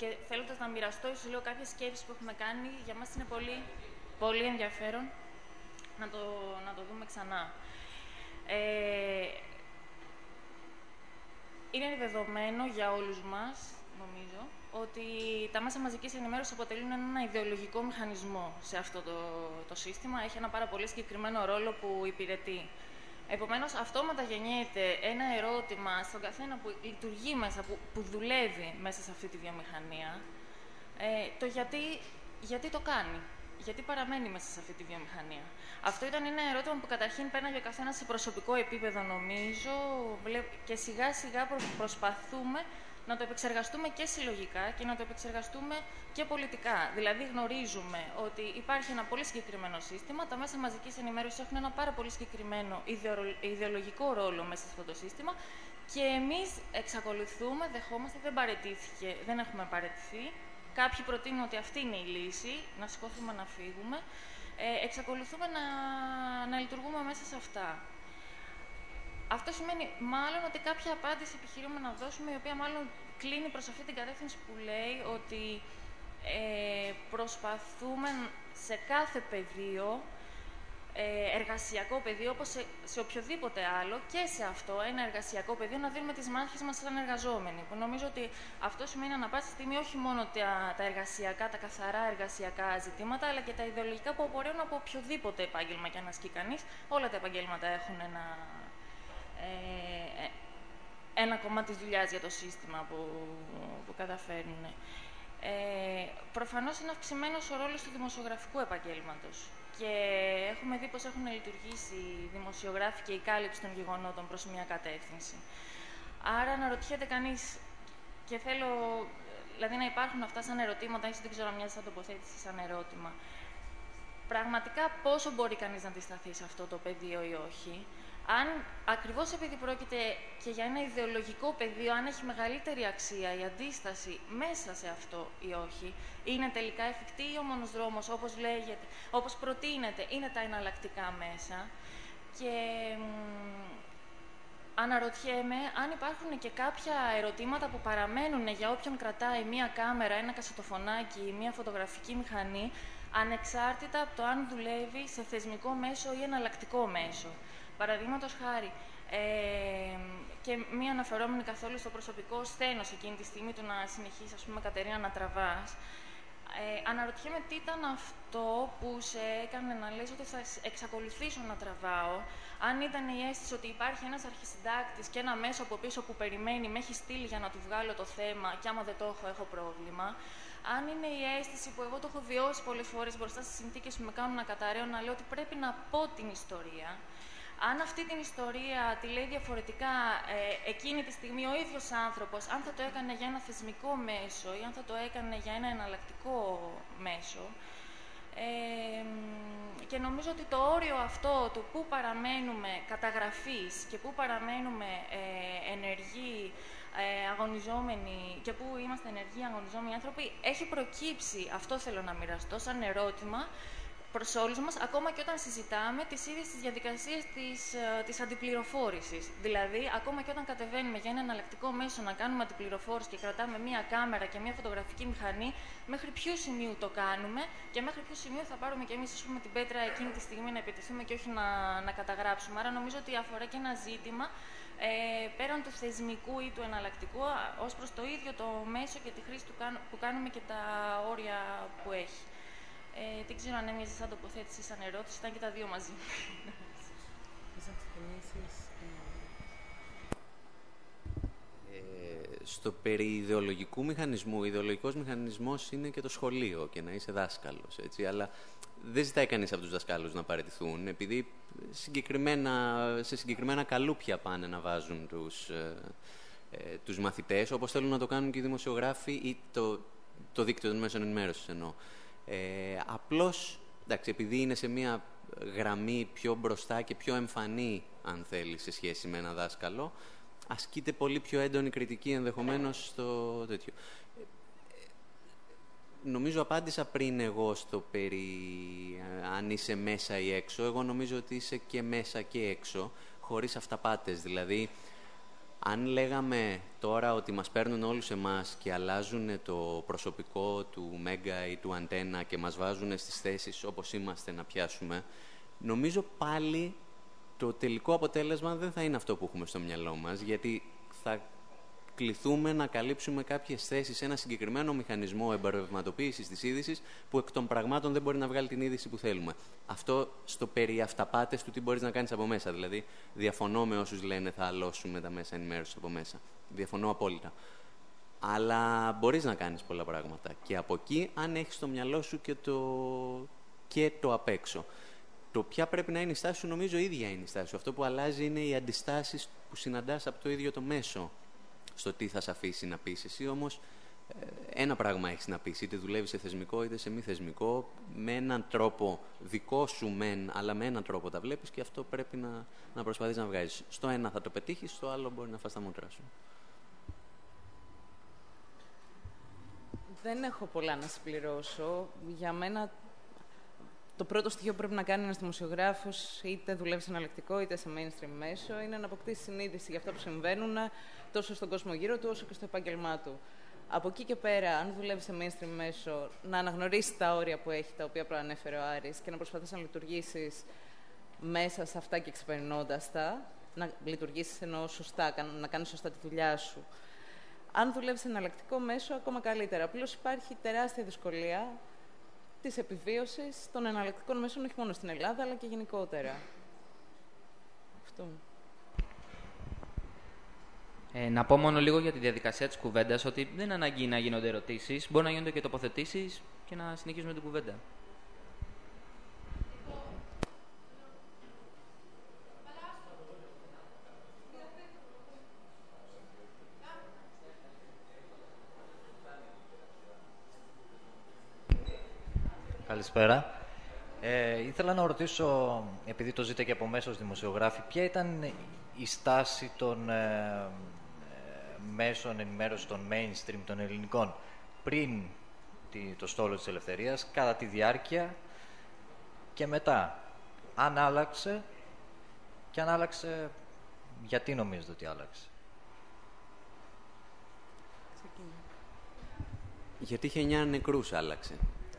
και θέλοντας να μοιραστώ ίσως λίγο κάποιες σκέψεις που έχουμε κάνει, για μας είναι πολύ, πολύ ενδιαφέρον να το, να το δούμε ξανά. Ε, είναι δεδομένο για όλους μας, νομίζω, ότι τα μέσα μαζικής ενημέρωσης αποτελούν ένα ιδεολογικό μηχανισμό σε αυτό το, το σύστημα. Έχει ένα πάρα πολύ συγκεκριμένο ρόλο που υπηρετεί. Επομένως, αυτό μεταγεννιέται ένα ερώτημα στον καθένα που λειτουργεί μέσα, που, που δουλεύει μέσα σε αυτή τη βιομηχανία, ε, το γιατί, γιατί το κάνει γιατί παραμένει μέσα σε αυτή τη βιομηχανία; Αυτό ήταν ένα ερώτημα που καταρχήν πέρναγε ο καθένας σε προσωπικό επίπεδο, νομίζω, και σιγά σιγά προσπαθούμε να το επεξεργαστούμε και συλλογικά και να το επεξεργαστούμε και πολιτικά. Δηλαδή, γνωρίζουμε ότι υπάρχει ένα πολύ συγκεκριμένο σύστημα. Τα μέσα μαζικής ενημέρωσης έχουν ένα πάρα πολύ συγκεκριμένο ιδεολογικό ρόλο μέσα σε αυτό το σύστημα και εμείς εξακολουθούμε, δεχόμαστε, δεν παρετήθηκε, δεν έχουμε παρετηθεί, Κάποιοι προτείνουν ότι αυτή είναι η λύση, να σηκώθουμε να φύγουμε. Ε, εξακολουθούμε να, να λειτουργούμε μέσα σε αυτά. Αυτό σημαίνει μάλλον ότι κάποια απάντηση επιχειρούμε να δώσουμε, η οποία μάλλον κλείνει προς αυτή την κατεύθυνση που λέει ότι ε, προσπαθούμε σε κάθε πεδίο ε, εργασιακό πεδίο, όπως σε, οποιοδήποτε άλλο και σε αυτό, ένα εργασιακό πεδίο, να δίνουμε τις μάχες μας σαν εργαζόμενοι. Που νομίζω ότι αυτό σημαίνει ανα πάσα στιγμή όχι μόνο τα, τα εργασιακά, τα καθαρά εργασιακά ζητήματα, αλλά και τα ιδεολογικά που απορρέουν από οποιοδήποτε επάγγελμα και αν ασκεί κανείς. Όλα τα επαγγέλματα έχουν ένα, ε, ένα κομμάτι της δουλειάς για το σύστημα που, που καταφέρνουν. Ε, προφανώς είναι αυξημένος ο ρόλος του δημοσιογραφικού επαγγέλματος και έχουμε δει πώς έχουν λειτουργήσει οι δημοσιογράφοι και η κάλυψη των γεγονότων προς μια κατεύθυνση. Άρα αναρωτιέται κανείς, και θέλω δηλαδή να υπάρχουν αυτά σαν ερωτήματα, ίσως δεν ξέρω αν μοιάζει σαν τοποθέτηση, σαν ερώτημα. Πραγματικά πόσο μπορεί κανείς να αντισταθεί σε αυτό το πεδίο ή όχι, αν ακριβώς επειδή πρόκειται και για ένα ιδεολογικό πεδίο, αν έχει μεγαλύτερη αξία η αντίσταση μέσα σε αυτό ή όχι, είναι τελικά εφικτή ή ο μόνος δρόμος, όπως λέγεται, όπως προτείνεται, είναι τα εναλλακτικά μέσα. Και αναρωτιέμαι αν υπάρχουν και κάποια ερωτήματα που παραμένουν για όποιον κρατάει μία κάμερα, ένα κασετοφωνάκι, μία φωτογραφική μηχανή, ανεξάρτητα από το αν δουλεύει σε θεσμικό μέσο ή εναλλακτικό μέσο. Παραδείγματος χάρη, ε, και μία αναφερόμενη καθόλου στο προσωπικό σθένος εκείνη τη στιγμή του να συνεχίσεις, ας πούμε, Κατερίνα, να τραβάς, ε, αναρωτιέμαι τι ήταν αυτό που σε έκανε να λες ότι θα εξακολουθήσω να τραβάω, αν ήταν η αίσθηση ότι υπάρχει ένας αρχισυντάκτης και ένα μέσο από πίσω που περιμένει, με έχει στείλει για να του βγάλω το θέμα και άμα δεν το έχω, έχω πρόβλημα. Αν είναι η αίσθηση που εγώ το έχω βιώσει πολλές φορές μπροστά στις συνθήκες που με κάνουν να καταραίω, να λέω ότι πρέπει να πω την ιστορία, Αν αυτή την ιστορία τη λέει διαφορετικά ε, εκείνη τη στιγμή ο ίδιος άνθρωπος, αν θα το έκανε για ένα θεσμικό μέσο ή αν θα το έκανε για ένα εναλλακτικό μέσο, ε, και νομίζω ότι το όριο αυτό του πού παραμένουμε καταγραφής και πού παραμένουμε ε, ενεργοί ε, αγωνιζόμενοι και πού είμαστε ενεργοί αγωνιζόμενοι άνθρωποι έχει προκύψει, αυτό θέλω να μοιραστώ, σαν ερώτημα προς όλους μας, ακόμα και όταν συζητάμε τις ίδιες τις διαδικασίες της, ε, της αντιπληροφόρησης. Δηλαδή, ακόμα και όταν κατεβαίνουμε για ένα εναλλακτικό μέσο να κάνουμε αντιπληροφόρηση και κρατάμε μία κάμερα και μία φωτογραφική μηχανή, μέχρι ποιο σημείο το κάνουμε και μέχρι ποιο σημείο θα πάρουμε και εμείς ας πούμε, την πέτρα εκείνη τη στιγμή να επιτεθούμε και όχι να, να καταγράψουμε. Άρα νομίζω ότι αφορά και ένα ζήτημα ε, πέραν του θεσμικού ή του εναλλακτικού, ως προς το ίδιο το μέσο και τη χρήση του, που κάνουμε και τα όρια που έχει. Ε, δεν ξέρω αν έμοιαζες σαν τοποθέτηση, σαν ερώτηση, ήταν και τα δύο μαζί. Ε, στο περί ιδεολογικού μηχανισμού, ο ιδεολογικός μηχανισμός είναι και το σχολείο και να είσαι δάσκαλος, έτσι, αλλά δεν ζητάει κανείς από τους δασκάλους να παραιτηθούν, επειδή συγκεκριμένα, σε συγκεκριμένα καλούπια πάνε να βάζουν τους, ε, ε, τους μαθητές, όπως θέλουν να το κάνουν και οι δημοσιογράφοι ή το, το δίκτυο των μέσων ενημέρωσης εννοώ. Ε, απλώς, εντάξει, επειδή είναι σε μια γραμμή πιο μπροστά και πιο εμφανή, αν θέλεις, σε σχέση με ένα δάσκαλο, ασκείται πολύ πιο έντονη κριτική ενδεχομένως στο τέτοιο. Νομίζω απάντησα πριν εγώ στο περί ε, αν είσαι μέσα ή έξω. Εγώ νομίζω ότι είσαι και μέσα και έξω, χωρίς αυταπάτες. Δηλαδή, αν λέγαμε τώρα ότι μας παίρνουν όλους εμάς και αλλάζουν το προσωπικό του Μέγκα ή του Αντένα και μας βάζουν στις θέσεις όπως είμαστε να πιάσουμε, νομίζω πάλι το τελικό αποτέλεσμα δεν θα είναι αυτό που έχουμε στο μυαλό μας, γιατί θα κληθούμε να καλύψουμε κάποιες θέσεις σε ένα συγκεκριμένο μηχανισμό εμπορευματοποίησης της είδησης που εκ των πραγμάτων δεν μπορεί να βγάλει την είδηση που θέλουμε. Αυτό στο περί αυταπάτες του τι μπορείς να κάνεις από μέσα. Δηλαδή, διαφωνώ με όσους λένε θα αλώσουμε τα μέσα ενημέρωσης από μέσα. Διαφωνώ απόλυτα. Αλλά μπορείς να κάνεις πολλά πράγματα. Και από εκεί, αν έχεις στο μυαλό σου και το, και το απ' έξω. Το ποια πρέπει να είναι η στάση σου, νομίζω ίδια είναι η στάση σου. Αυτό που αλλάζει είναι οι αντιστάσεις που συναντάς από το ίδιο το μέσο στο τι θα σε αφήσει να πεις. Εσύ όμως ε, ένα πράγμα έχεις να πεις, είτε δουλεύεις σε θεσμικό είτε σε μη θεσμικό, με έναν τρόπο δικό σου μεν, αλλά με έναν τρόπο τα βλέπεις και αυτό πρέπει να, να προσπαθείς να βγάζεις. Στο ένα θα το πετύχεις, στο άλλο μπορεί να φας τα μούτρα σου. Δεν έχω πολλά να συμπληρώσω. Για μένα το πρώτο στοιχείο που πρέπει να κάνει ένας δημοσιογράφος, είτε δουλεύει σε αναλεκτικό είτε σε mainstream μέσο, είναι να αποκτήσει συνείδηση για αυτά που συμβαίνουν τόσο στον κόσμο γύρω του όσο και στο επάγγελμά του. Από εκεί και πέρα, αν δουλεύεις σε mainstream μέσο, να αναγνωρίσεις τα όρια που έχει, τα οποία προανέφερε ο Άρης και να προσπαθήσει να λειτουργήσεις μέσα σε αυτά και ξεπερνώντας τα, να λειτουργήσεις ενώ σωστά, να κάνεις σωστά τη δουλειά σου. Αν δουλεύεις σε εναλλακτικό μέσο, ακόμα καλύτερα. Απλώς υπάρχει τεράστια δυσκολία της επιβίωσης των εναλλακτικών μέσων όχι μόνο στην Ελλάδα, αλλά και γενικότερα. Αυτό. Ε, να πω μόνο λίγο για τη διαδικασία της κουβέντας, ότι δεν είναι ανάγκη να γίνονται ερωτήσεις, μπορεί να γίνονται και τοποθετήσεις και να συνεχίσουμε την κουβέντα. Καλησπέρα. Ε, ήθελα να ρωτήσω, επειδή το ζείτε και από μέσα ως δημοσιογράφοι, ποια ήταν η στάση των ε, ε μέσων ενημέρωσης των mainstream των ελληνικών πριν το στόλο της ελευθερίας, κατά τη διάρκεια και μετά. Αν άλλαξε και αν άλλαξε, γιατί νομίζετε ότι άλλαξε; Γιατί είχε 9 νεκρούς άλλαξε.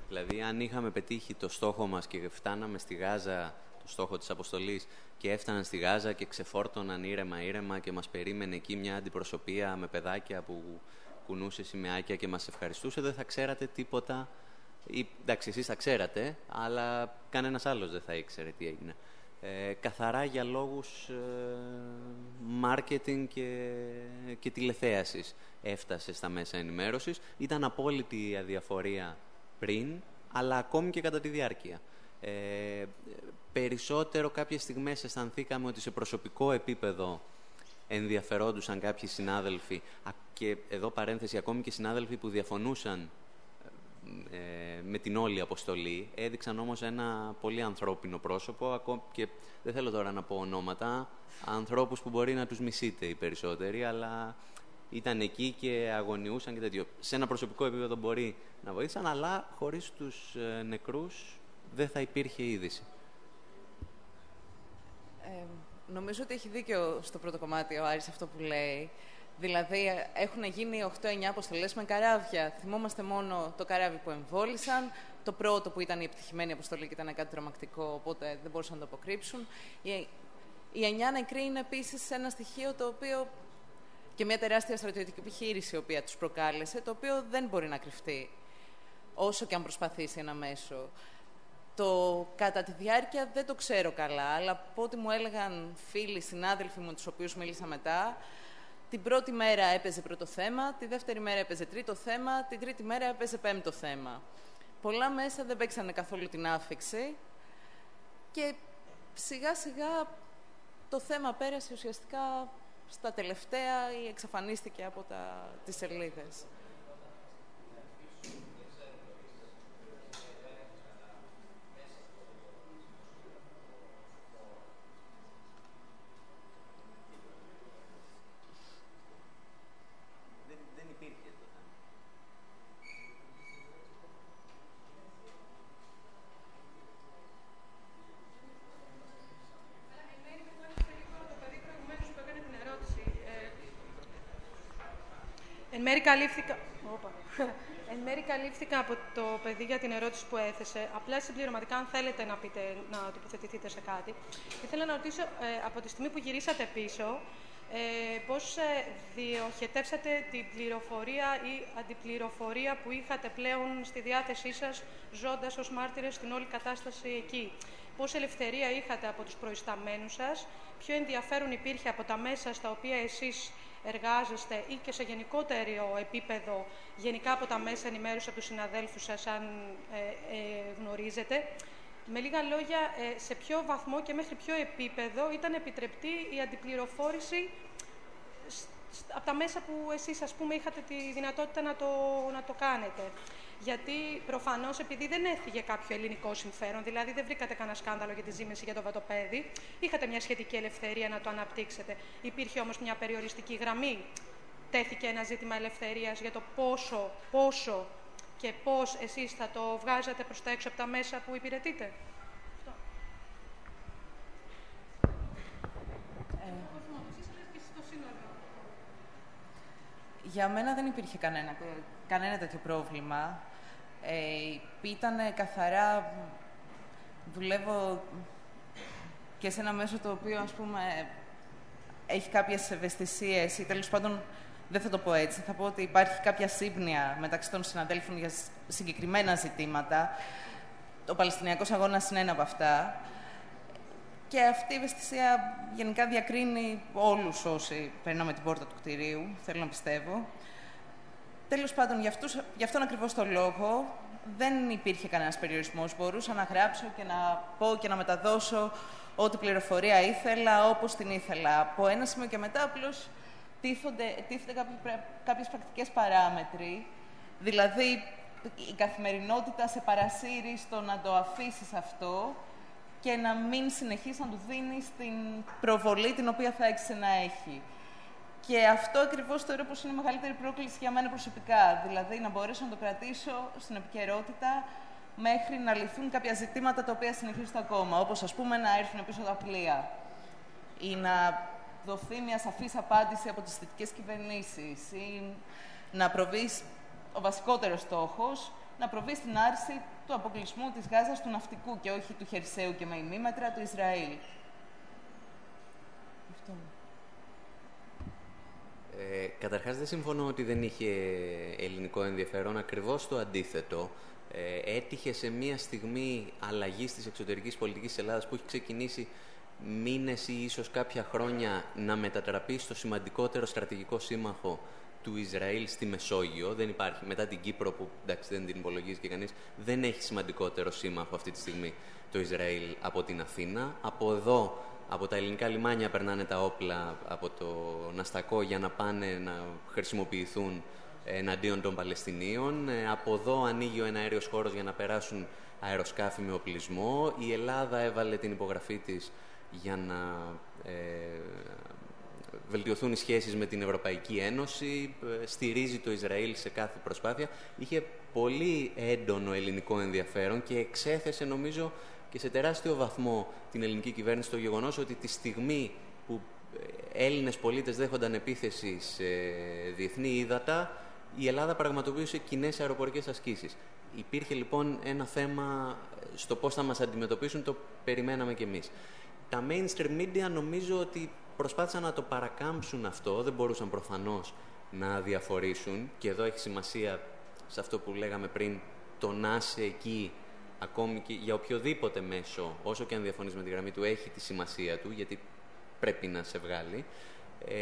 Δηλαδή, αν είχαμε πετύχει το στόχο μας και φτάναμε στη Γάζα, το στόχο της αποστολής, και έφταναν στη Γάζα και ξεφόρτωναν ήρεμα-ήρεμα και μας περίμενε εκεί μια αντιπροσωπεία με παιδάκια που κουνούσε σημαίακια και μας ευχαριστούσε, δεν θα ξέρατε τίποτα. Ή, εντάξει, εσείς θα ξέρατε, αλλά κανένας άλλος δεν θα ήξερε τι έγινε. Ε, καθαρά για λόγους ε, και, και τηλεθέασης έφτασε στα μέσα ενημέρωσης. Ήταν απόλυτη η αδιαφορία πριν, αλλά ακόμη και κατά τη διάρκεια. Ε, περί Περισσότερο κάποιες στιγμές αισθανθήκαμε ότι σε προσωπικό επίπεδο ενδιαφερόντουσαν κάποιοι συνάδελφοι και εδώ παρένθεση ακόμη και συνάδελφοι που διαφωνούσαν ε, με την όλη αποστολή. Έδειξαν όμως ένα πολύ ανθρώπινο πρόσωπο και δεν θέλω τώρα να πω ονόματα, ανθρώπους που μπορεί να τους μισείτε οι περισσότεροι, αλλά ήταν εκεί και αγωνιούσαν και τέτοιο. Σε ένα προσωπικό επίπεδο μπορεί να βοήθησαν, αλλά χωρίς τους ε, νεκρούς δεν θα υπήρχε είδηση. Ε, νομίζω ότι έχει δίκιο στο πρώτο κομμάτι ο Άρης αυτό που λέει. Δηλαδή, έχουν γίνει 8-9 αποστολές με καράβια. Θυμόμαστε μόνο το καράβι που εμβόλησαν, το πρώτο που ήταν η επιτυχημένη αποστολή και ήταν κάτι τρομακτικό, οπότε δεν μπορούσαν να το αποκρύψουν. Η, η 9 νεκροί είναι επίσης ένα στοιχείο το οποίο. και μια τεράστια στρατιωτική επιχείρηση η οποία τους προκάλεσε, το οποίο δεν μπορεί να κρυφτεί, όσο και αν προσπαθήσει ένα μέσο. Το κατά τη διάρκεια δεν το ξέρω καλά, αλλά από ό,τι μου έλεγαν φίλοι, συνάδελφοι μου, τους οποίους μίλησα μετά, την πρώτη μέρα έπαιζε πρώτο θέμα, τη δεύτερη μέρα έπαιζε τρίτο θέμα, την τρίτη μέρα έπαιζε πέμπτο θέμα. Πολλά μέσα δεν παίξανε καθόλου την άφηξη και σιγά σιγά το θέμα πέρασε ουσιαστικά στα τελευταία ή εξαφανίστηκε από τα, τις σελίδες. μέρη καλύφθηκα... Εν μέρη καλύφθηκα από το παιδί για την ερώτηση που έθεσε. Απλά συμπληρωματικά, αν θέλετε να, πείτε, να τοποθετηθείτε σε κάτι. Ήθελα να ρωτήσω, ε, από τη στιγμή που γυρίσατε πίσω, ε, πώς ε, διοχετεύσατε την πληροφορία ή αντιπληροφορία που είχατε πλέον στη διάθεσή σας, ζώντας ως μάρτυρες στην όλη κατάσταση εκεί; Πόση ελευθερία είχατε από τους προϊσταμένους σας, ποιο ενδιαφέρον υπήρχε από τα μέσα στα οποία εσείς εργάζεστε ή και σε γενικότερο επίπεδο, γενικά από τα μέσα ενημέρωσης από τους συναδέλφους σας, αν ε, ε, γνωρίζετε. Με λίγα λόγια, ε, σε ποιο βαθμό και μέχρι ποιο επίπεδο ήταν επιτρεπτή η αντιπληροφόρηση από τα μέσα που εσείς, ας πούμε, είχατε τη δυνατότητα να το, να το κάνετε γιατί προφανώς επειδή δεν έφυγε κάποιο ελληνικό συμφέρον, δηλαδή δεν βρήκατε κανένα σκάνδαλο για τη ζήμηση για το βατοπέδι, είχατε μια σχετική ελευθερία να το αναπτύξετε. Υπήρχε όμως μια περιοριστική γραμμή. Τέθηκε ένα ζήτημα ελευθερίας για το πόσο, πόσο και πώς εσείς θα το βγάζατε προς τα έξω από τα μέσα που υπηρετείτε. Για μένα δεν υπήρχε κανένα, κανένα τέτοιο πρόβλημα. Ε, ήταν καθαρά... Δουλεύω και σε ένα μέσο το οποίο, ας πούμε, έχει κάποιες ευαισθησίες ή τέλος πάντων δεν θα το πω έτσι. Θα πω ότι υπάρχει κάποια σύμπνοια μεταξύ των συναδέλφων για συγκεκριμένα ζητήματα. Ο Παλαιστινιακός Αγώνας είναι ένα από αυτά. Και αυτή η ευαισθησία γενικά διακρίνει όλους όσοι περνάμε την πόρτα του κτηρίου, θέλω να πιστεύω. Τέλος πάντων, για, αυτούς, για αυτόν ακριβώς τον λόγο δεν υπήρχε κανένας περιορισμός. Μπορούσα να γράψω και να πω και να μεταδώσω ό,τι πληροφορία ήθελα, όπως την ήθελα. Από ένα σημείο και μετά, απλώς τίθονται, τίθονται κάποιες πρακτικές παράμετροι. Δηλαδή, η καθημερινότητα σε παρασύρει στο να το αφήσεις αυτό και να μην συνεχίσεις να του δίνεις την προβολή την οποία θα έχεις να έχει. Και αυτό ακριβώς θεωρώ πως είναι η μεγαλύτερη πρόκληση για μένα προσωπικά. Δηλαδή, να μπορέσω να το κρατήσω στην επικαιρότητα μέχρι να λυθούν κάποια ζητήματα τα οποία συνεχίζονται ακόμα. Όπως, ας πούμε, να έρθουν πίσω τα πλοία ή να δοθεί μια σαφής απάντηση από τις θετικές κυβερνήσεις ή να προβεί ο βασικότερος στόχος να προβεί στην άρση του αποκλεισμού της Γάζας του ναυτικού και όχι του χερσαίου και με ημίμετρα του Ισραήλ. Αυτό. Ε, καταρχάς δεν συμφωνώ ότι δεν είχε ελληνικό ενδιαφέρον, ακριβώς το αντίθετο. Ε, έτυχε σε μια στιγμή αλλαγής της εξωτερικής πολιτικής της Ελλάδας που έχει ξεκινήσει μήνες ή ίσως κάποια χρόνια να μετατραπεί στο σημαντικότερο στρατηγικό σύμμαχο του Ισραήλ στη Μεσόγειο. Δεν υπάρχει. Μετά την Κύπρο, που εντάξει, δεν την υπολογίζει και κανείς, δεν έχει σημαντικότερο σύμμαχο αυτή τη στιγμή το Ισραήλ από την Αθήνα. Από εδώ, από τα ελληνικά λιμάνια, περνάνε τα όπλα από το Ναστακό για να πάνε να χρησιμοποιηθούν εναντίον των Παλαιστινίων. Ε, από εδώ ανοίγει ο εναέριος χώρος για να περάσουν αεροσκάφη με οπλισμό. Η Ελλάδα έβαλε την υπογραφή της για να ε, βελτιωθούν οι σχέσεις με την Ευρωπαϊκή Ένωση, ε, στηρίζει το Ισραήλ σε κάθε προσπάθεια. Είχε πολύ έντονο ελληνικό ενδιαφέρον και εξέθεσε νομίζω και σε τεράστιο βαθμό την ελληνική κυβέρνηση το γεγονός ότι τη στιγμή που ε, Έλληνες πολίτες δέχονταν επίθεσης σε διεθνή ύδατα, η Ελλάδα πραγματοποιούσε κοινές αεροπορικές ασκήσεις. Υπήρχε λοιπόν ένα θέμα στο πώς θα μας αντιμετωπίσουν, το περιμέναμε κι εμείς. Τα mainstream media νομίζω ότι προσπάθησαν να το παρακάμψουν αυτό, δεν μπορούσαν προφανώς να διαφορήσουν και εδώ έχει σημασία σε αυτό που λέγαμε πριν το να είσαι εκεί ακόμη και για οποιοδήποτε μέσο, όσο και αν διαφωνείς με τη γραμμή του, έχει τη σημασία του, γιατί πρέπει να σε βγάλει. Ε,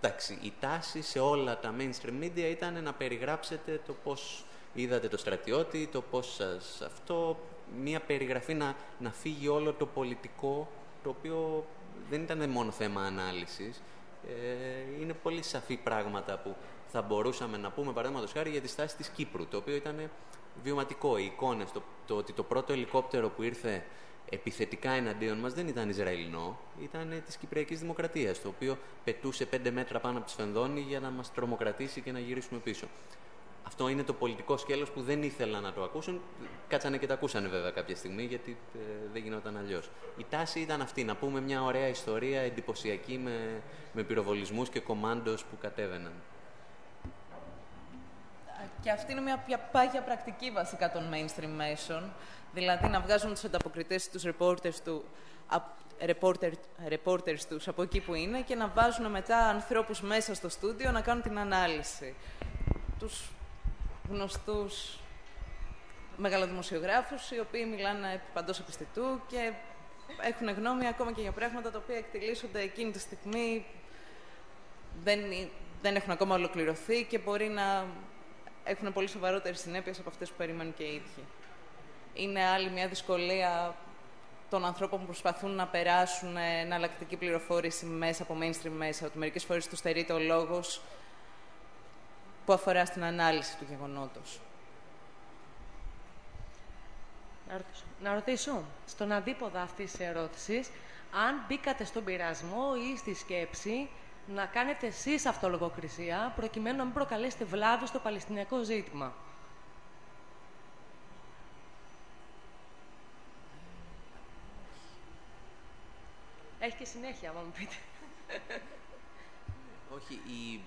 εντάξει, η τάση σε όλα τα mainstream media ήταν να περιγράψετε το πώς είδατε το στρατιώτη, το πώς σας αυτό, μία περιγραφή να, να φύγει όλο το πολιτικό, το οποίο δεν ήταν μόνο θέμα ανάλυσης, ε, είναι πολύ σαφή πράγματα που θα μπορούσαμε να πούμε, παραδείγματος χάρη, για τη στάση της Κύπρου, το οποίο ήταν βιωματικό. Οι εικόνες, το, το ότι το πρώτο ελικόπτερο που ήρθε επιθετικά εναντίον μας δεν ήταν Ισραηλινό, ήταν της Κυπριακής Δημοκρατίας, το οποίο πετούσε πέντε μέτρα πάνω από τη Σφενδόνη για να μας τρομοκρατήσει και να γυρίσουμε πίσω. Αυτό είναι το πολιτικό σκέλος που δεν ήθελαν να το ακούσουν. Κάτσανε και τα ακούσανε βέβαια κάποια στιγμή, γιατί ε, δεν γινόταν αλλιώς. Η τάση ήταν αυτή, να πούμε μια ωραία ιστορία εντυπωσιακή με, με πυροβολισμούς και κομάντος που κατέβαιναν. Και αυτή είναι μια πάγια πρακτική βασικά των mainstream μέσων. Δηλαδή να βγάζουν τους ανταποκριτές, τους reporters, του, reporter, reporters τους από εκεί που είναι και να βάζουν μετά ανθρώπους μέσα στο στούντιο να κάνουν την ανάλυση. Τους γνωστούς μεγαλοδημοσιογράφους οι οποίοι μιλάνε επί παντός επιστητού και έχουν γνώμη ακόμα και για πράγματα τα οποία εκτελήσονται εκείνη τη στιγμή δεν, δεν έχουν ακόμα ολοκληρωθεί και μπορεί να έχουν πολύ σοβαρότερες συνέπειες από αυτές που περιμένουν και οι ίδιοι. Είναι άλλη μια δυσκολία των ανθρώπων που προσπαθούν να περάσουν εναλλακτική πληροφόρηση μέσα από mainstream μέσα, ότι μερικές φορές τους στερείται ο λόγος που αφορά στην ανάλυση του γεγονότος. Να ρωτήσω, να ρωτήσω στον αντίποδα αυτής της ερώτησης, αν μπήκατε στον πειρασμό ή στη σκέψη να κάνετε εσείς αυτολογοκρισία, προκειμένου να μην προκαλέσετε βλάβη στο παλαιστινιακό ζήτημα. Έχει και συνέχεια, άμα μου πείτε. Όχι, η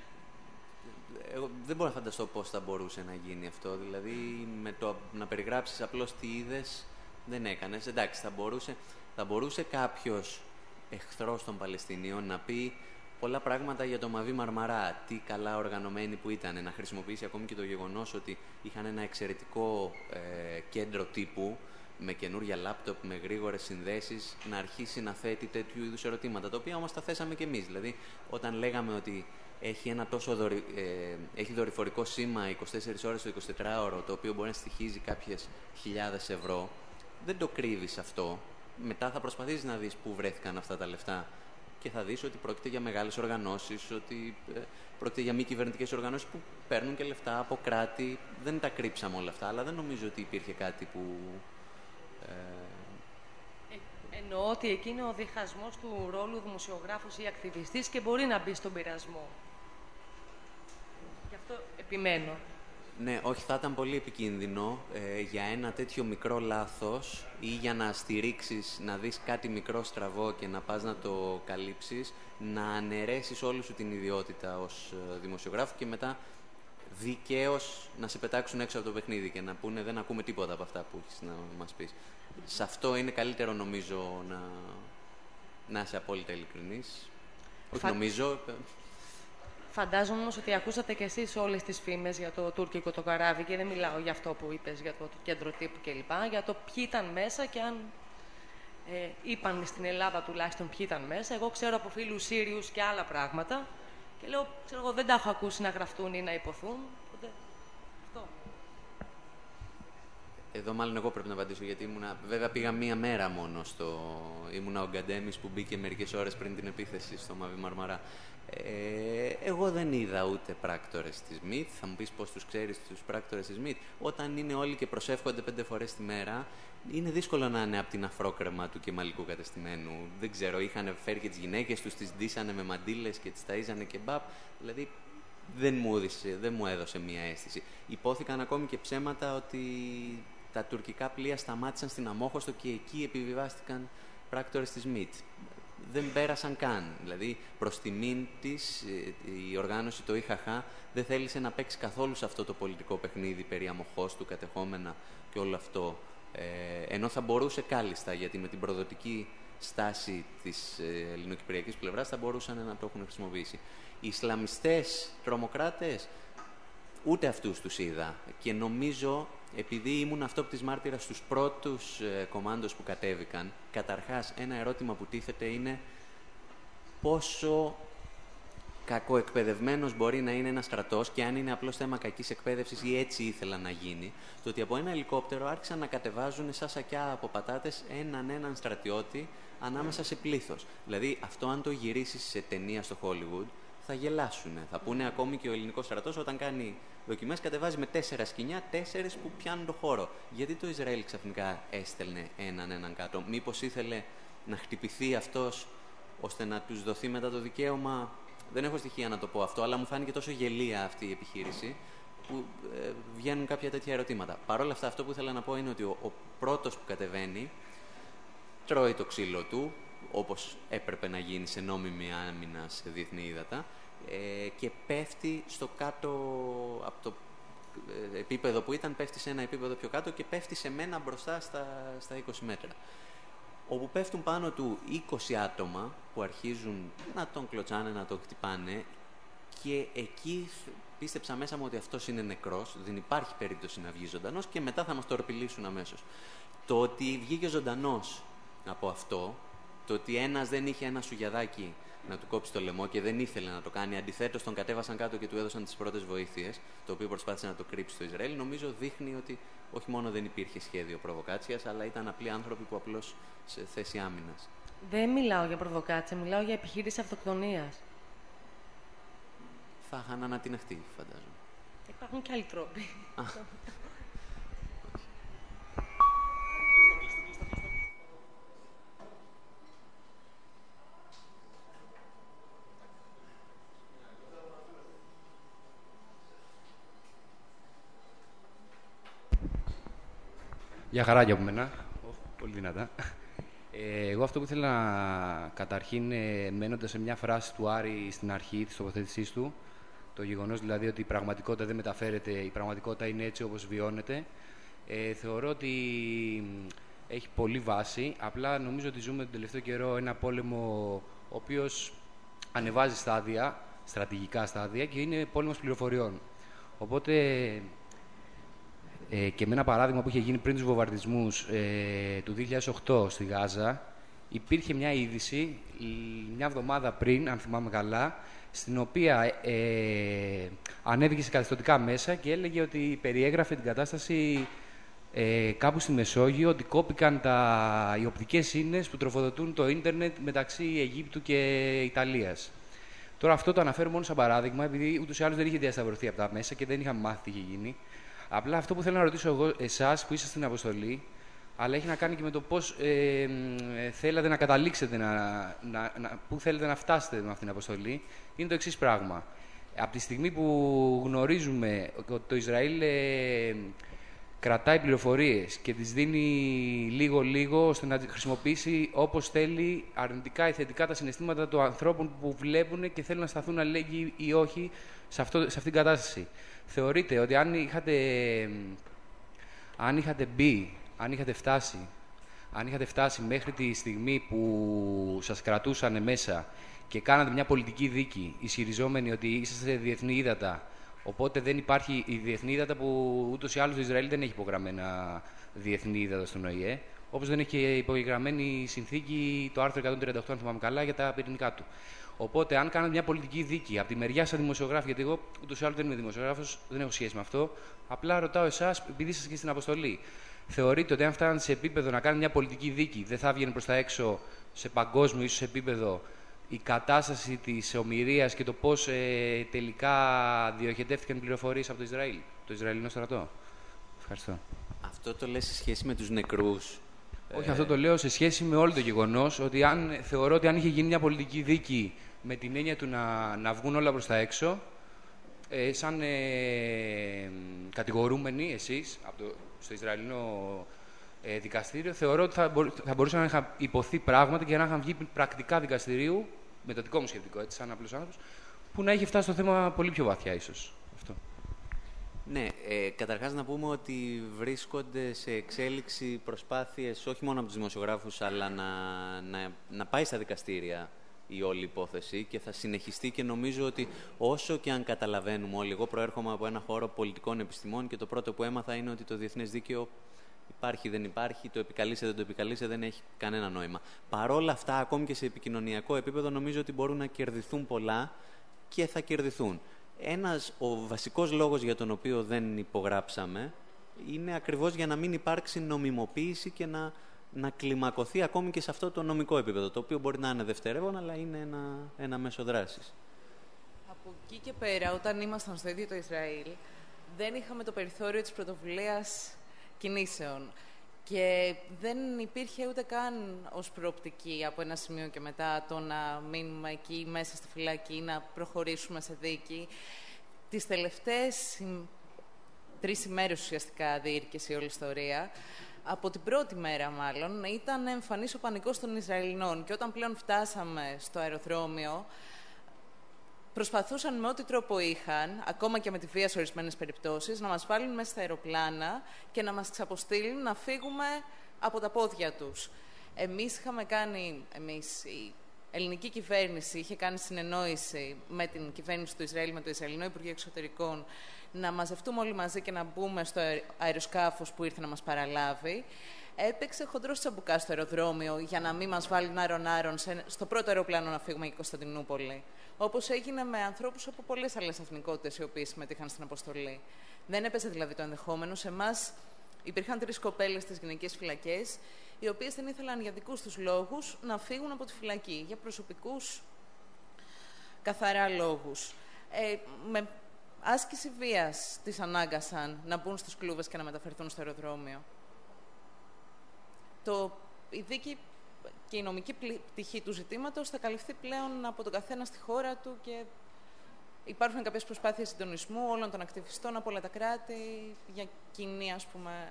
εγώ δεν μπορώ να φανταστώ πώς θα μπορούσε να γίνει αυτό. Δηλαδή, με το να περιγράψεις απλώς τι είδες, δεν έκανες. Εντάξει, θα μπορούσε, θα μπορούσε κάποιος εχθρός των Παλαιστινίων να πει πολλά πράγματα για το Μαβί Μαρμαρά. Τι καλά οργανωμένοι που ήταν. Να χρησιμοποιήσει ακόμη και το γεγονός ότι είχαν ένα εξαιρετικό ε, κέντρο τύπου με καινούργια λάπτοπ, με γρήγορες συνδέσεις, να αρχίσει να θέτει τέτοιου είδους ερωτήματα. Τα οποία όμως τα θέσαμε κι εμείς. Δηλαδή, όταν λέγαμε ότι έχει ένα τόσο δορυ... ε, έχει δορυφορικό σήμα 24 ώρες το 24ωρο, το οποίο μπορεί να στοιχίζει κάποιες χιλιάδες ευρώ, δεν το κρύβεις αυτό. Μετά θα προσπαθήσεις να δεις πού βρέθηκαν αυτά τα λεφτά και θα δεις ότι πρόκειται για μεγάλες οργανώσεις, ότι ε, πρόκειται για μη κυβερνητικές οργανώσεις που παίρνουν και λεφτά από κράτη. Δεν τα κρύψαμε όλα αυτά, αλλά δεν νομίζω ότι υπήρχε κάτι που... Ε... Εννοώ ότι εκεί είναι ο διχασμός του ρόλου δημοσιογράφου ή ακτιβιστής και μπορεί να μπει στον πειρασμό αυτό επιμένω. Ναι, όχι, θα ήταν πολύ επικίνδυνο ε, για ένα τέτοιο μικρό λάθος ή για να στηρίξεις, να δεις κάτι μικρό στραβό και να πας να το καλύψεις, να αναιρέσεις όλη σου την ιδιότητα ως ε, δημοσιογράφου και μετά δικαίως να σε πετάξουν έξω από το παιχνίδι και να πούνε δεν ακούμε τίποτα από αυτά που έχεις να μας πεις. Σε αυτό είναι καλύτερο νομίζω να, να είσαι απόλυτα ειλικρινής. Όχι νομίζω, Φαντάζομαι όμως ότι ακούσατε κι εσείς όλες τις φήμες για το τουρκικό το καράβι και δεν μιλάω για αυτό που είπες, για το κέντρο τύπου κλπ. Για το ποιοι ήταν μέσα και αν ε, είπαν στην Ελλάδα τουλάχιστον ποιοι ήταν μέσα. Εγώ ξέρω από φίλους Σύριους και άλλα πράγματα Και λέω, ξέρω εγώ, δεν τα έχω ακούσει να γραφτούν ή να υποθούν. Οπότε, αυτό. Εδώ μάλλον εγώ πρέπει να απαντήσω γιατί ήμουνα. Βέβαια πήγα μία μέρα μόνο στο. ήμουνα ο Γκαντέμις που μπήκε μερικές ώρες πριν την επίθεση στο Μαβί Μαρμαρά. Ε, εγώ δεν είδα ούτε πράκτορες της ΜΙΤ. Θα μου πεις πώς τους ξέρεις τους πράκτορες της ΜΙΤ. Όταν είναι όλοι και προσεύχονται πέντε φορές τη μέρα, είναι δύσκολο να είναι από την αφρόκρεμα του κεμαλικού κατεστημένου. Δεν ξέρω, είχαν φέρει και τις γυναίκες τους, τις ντύσανε με μαντίλε και τις ταΐζανε κεμπάπ. Δηλαδή δεν μου, έδωσε, δεν μου έδωσε μία αίσθηση. Υπόθηκαν ακόμη και ψέματα ότι τα τουρκικά πλοία σταμάτησαν στην Αμόχωστο και εκεί επιβιβάστηκαν πράκτορες της ΜΙΤ. Δεν πέρασαν καν. Δηλαδή, προς τιμήν της, η οργάνωση, το ΙΧΑΧΑ, δεν θέλησε να παίξει καθόλου σε αυτό το πολιτικό παιχνίδι περί αμοχώστου, κατεχόμενα και όλο αυτό. Ε, ενώ θα μπορούσε κάλλιστα, γιατί με την προδοτική στάση της ε, ελληνοκυπριακής πλευράς θα μπορούσαν να το έχουν χρησιμοποιήσει. Οι Ισλαμιστές τρομοκράτες, ούτε αυτούς τους είδα. Και νομίζω, επειδή ήμουν αυτό από τις μάρτυρας στους πρώτους ε, κομάντος που κατέβηκαν, καταρχάς ένα ερώτημα που τίθεται είναι πόσο κακοεκπαιδευμένος μπορεί να είναι ένας στρατός και αν είναι απλώς θέμα κακής εκπαίδευσης ή έτσι ήθελα να γίνει, το ότι από ένα ελικόπτερο άρχισαν να κατεβάζουν σαν σακιά από πατάτες έναν έναν στρατιώτη ανάμεσα σε πλήθος. Δηλαδή, αυτό αν το γυρίσεις σε ταινία στο Hollywood, θα γελάσουν. Θα πούνε ακόμη και ο ελληνικός στρατός όταν κάνει δοκιμές, κατεβάζει με τέσσερα σκηνιά, τέσσερι που πιάνουν το χώρο. Γιατί το Ισραήλ ξαφνικά έστελνε έναν έναν κάτω; Μήπως ήθελε να χτυπηθεί αυτός ώστε να τους δοθεί μετά το δικαίωμα; Δεν έχω στοιχεία να το πω αυτό, αλλά μου φάνηκε τόσο γελία αυτή η επιχείρηση που ε, βγαίνουν κάποια τέτοια ερωτήματα. Παρ' όλα αυτά, αυτό που ήθελα να πω είναι ότι ο, ο πρώτος που κατεβαίνει τρώει το ξύλο του, όπως έπρεπε να γίνει σε νόμιμη άμυνα σε διεθνή ύδατα, ε, και πέφτει στο κάτω από το ε, επίπεδο που ήταν, πέφτει σε ένα επίπεδο πιο κάτω και πέφτει σε μένα μπροστά στα, στα 20 μέτρα όπου πέφτουν πάνω του 20 άτομα που αρχίζουν να τον κλωτσάνε, να τον χτυπάνε και εκεί πίστεψα μέσα μου ότι αυτός είναι νεκρός, δεν υπάρχει περίπτωση να βγει ζωντανός και μετά θα μας το ροπηλήσουν αμέσως. Το ότι βγήκε ζωντανός από αυτό, το ότι ένας δεν είχε ένα σουγιαδάκι να του κόψει το λαιμό και δεν ήθελε να το κάνει. Αντιθέτως, τον κατέβασαν κάτω και του έδωσαν τις πρώτες βοήθειες, το οποίο προσπάθησε να το κρύψει στο Ισραήλ. Νομίζω δείχνει ότι όχι μόνο δεν υπήρχε σχέδιο προβοκάτσιας, αλλά ήταν απλοί άνθρωποι που απλώς σε θέση άμυνας. Δεν μιλάω για προβοκάτσια, μιλάω για επιχείρηση αυτοκτονίας. Θα είχαν ανατιναχτεί, φαντάζομαι. Υπάρχουν και άλλοι τρόποι. Για χαρά για από μένα. Πολύ δυνατά. Ε, εγώ αυτό που ήθελα να καταρχήν ε, μένοντας σε μια φράση του Άρη στην αρχή της τοποθέτησής του, το γεγονός δηλαδή ότι η πραγματικότητα δεν μεταφέρεται, η πραγματικότητα είναι έτσι όπως βιώνεται, ε, θεωρώ ότι έχει πολύ βάση. Απλά νομίζω ότι ζούμε τον τελευταίο καιρό ένα πόλεμο ο οποίος ανεβάζει στάδια, στρατηγικά στάδια και είναι πόλεμος πληροφοριών. Οπότε ε, και με ένα παράδειγμα που είχε γίνει πριν τους βομβαρδισμούς ε, του 2008 στη Γάζα, υπήρχε μια είδηση μια εβδομάδα πριν, αν θυμάμαι καλά, στην οποία ε, ανέβηκε σε καθιστωτικά μέσα και έλεγε ότι περιέγραφε την κατάσταση ε, κάπου στη Μεσόγειο, ότι κόπηκαν τα, οι οπτικές ίνες που τροφοδοτούν το ίντερνετ μεταξύ Αιγύπτου και Ιταλίας. Τώρα αυτό το αναφέρω μόνο σαν παράδειγμα, επειδή ούτως ή άλλως δεν είχε διασταυρωθεί από τα μέσα και δεν είχαμε μάθει τι είχε γίνει. Απλά αυτό που θέλω να ρωτήσω εγώ, εσάς που είστε στην αποστολή, αλλά έχει να κάνει και με το πώς ε, ε, θέλετε να καταλήξετε, να, να, να, πού θέλετε να φτάσετε με αυτήν την αποστολή, είναι το εξής πράγμα. Από τη στιγμή που γνωρίζουμε ότι το Ισραήλ ε, κρατάει πληροφορίες και τις δίνει λίγο-λίγο ώστε να χρησιμοποιήσει όπως θέλει αρνητικά ή θετικά τα συναισθήματα των ανθρώπων που βλέπουν και θέλουν να σταθούν αλληλέγγυοι ή όχι σε, αυτό, σε αυτήν την κατάσταση θεωρείτε ότι αν είχατε, αν είχατε μπει, αν είχατε φτάσει, αν είχατε φτάσει μέχρι τη στιγμή που σας κρατούσαν μέσα και κάνατε μια πολιτική δίκη ισχυριζόμενοι ότι είσαστε διεθνή ύδατα, οπότε δεν υπάρχει η διεθνή ύδατα που ούτως ή άλλως το Ισραήλ δεν έχει υπογραμμένα διεθνή ύδατα στον ΟΗΕ, όπως δεν έχει υπογραμμένη η συνθήκη, το άρθρο 138, αν θυμάμαι καλά, για τα πυρηνικά του. Οπότε, αν κάνετε μια πολιτική δίκη από τη μεριά σας δημοσιογράφη, γιατί εγώ ούτως ή άλλως δεν είμαι δημοσιογράφος, δεν έχω σχέση με αυτό, απλά ρωτάω εσάς, επειδή είστε και στην αποστολή, θεωρείτε ότι αν φτάνετε σε επίπεδο να κάνετε μια πολιτική δίκη, δεν θα βγαίνει προς τα έξω σε παγκόσμιο ίσως επίπεδο η κατάσταση της ομοιρίας και το πώς ε, τελικά διοχετεύτηκαν οι πληροφορίες από το Ισραήλ, το Ισραηλινό στρατό; Ευχαριστώ. Αυτό το λες σε σχέση με τους νεκρούς; Όχι, αυτό το λέω σε σχέση με όλο το γεγονός ότι αν, θεωρώ ότι αν είχε γίνει μια πολιτική δίκη με την έννοια του να, να βγουν όλα προς τα έξω, ε, σαν ε, κατηγορούμενοι εσείς από το, στο Ισραηλινό ε, δικαστήριο, θεωρώ ότι θα, μπορού, θα μπορούσαν να είχαν υποθεί πράγματα και να είχαν βγει πρακτικά δικαστηρίου, με το δικό μου σκεπτικό, έτσι, σαν απλός άνθρωπος, που να είχε φτάσει στο θέμα πολύ πιο βαθιά ίσως. Αυτό. Ναι, ε, καταρχάς να πούμε ότι βρίσκονται σε εξέλιξη προσπάθειες όχι μόνο από τους δημοσιογράφους, αλλά να, να, να πάει στα δικαστήρια η όλη υπόθεση και θα συνεχιστεί και νομίζω ότι όσο και αν καταλαβαίνουμε όλοι, εγώ προέρχομαι από ένα χώρο πολιτικών επιστημών και το πρώτο που έμαθα είναι ότι το διεθνές δίκαιο υπάρχει, δεν υπάρχει, το επικαλείσαι, δεν το επικαλείσαι, δεν έχει κανένα νόημα. Παρόλα αυτά, ακόμη και σε επικοινωνιακό επίπεδο, νομίζω ότι μπορούν να κερδιθούν πολλά και θα κερδιθούν. Ένας, ο βασικός λόγος για τον οποίο δεν υπογράψαμε είναι ακριβώς για να μην υπάρξει νομιμοποίηση και να, να κλιμακωθεί ακόμη και σε αυτό το νομικό επίπεδο, το οποίο μπορεί να είναι δευτερεύον, αλλά είναι ένα, ένα μέσο δράσης. Από εκεί και πέρα, όταν ήμασταν στο ίδιο το Ισραήλ, δεν είχαμε το περιθώριο της πρωτοβουλίας κινήσεων. Και δεν υπήρχε ούτε καν ως προοπτική από ένα σημείο και μετά το να μείνουμε εκεί μέσα στη φυλακή, να προχωρήσουμε σε δίκη. Τις τελευταίες τρεις ημέρες ουσιαστικά διήρκησε η όλη ιστορία. Από την πρώτη μέρα μάλλον ήταν εμφανής ο πανικός των Ισραηλινών και όταν πλέον φτάσαμε στο αεροδρόμιο προσπαθούσαν με ό,τι τρόπο είχαν, ακόμα και με τη βία σε ορισμένες περιπτώσεις, να μας βάλουν μέσα στα αεροπλάνα και να μας ξαποστείλουν να φύγουμε από τα πόδια τους. Εμείς είχαμε κάνει, εμείς, η ελληνική κυβέρνηση είχε κάνει συνεννόηση με την κυβέρνηση του Ισραήλ, με το Ισραηλινό Υπουργείο Εξωτερικών, να μαζευτούμε όλοι μαζί και να μπούμε στο αεροσκάφος που ήρθε να μας παραλάβει έπαιξε χοντρός τσαμπουκά στο αεροδρόμιο για να μην μας βάλουν άρον-άρον στο πρώτο αεροπλάνο να φύγουμε για Κωνσταντινούπολη. Όπως έγινε με ανθρώπους από πολλές άλλες εθνικότητες οι οποίοι συμμετείχαν στην αποστολή. Δεν έπαιζε δηλαδή το ενδεχόμενο. Σε εμάς υπήρχαν τρεις κοπέλες στις γυναικές φυλακές, οι οποίες δεν ήθελαν για δικούς τους λόγους να φύγουν από τη φυλακή. Για προσωπικούς καθαρά λόγους. Ε, με άσκηση βίας τις ανάγκασαν να μπουν στου κλούβες και να μεταφερθούν στο αεροδρόμιο το, η δίκη και η νομική πτυχή του ζητήματος θα καλυφθεί πλέον από τον καθένα στη χώρα του και υπάρχουν κάποιες προσπάθειες συντονισμού όλων των ακτιβιστών από όλα τα κράτη για κοινή, ας πούμε,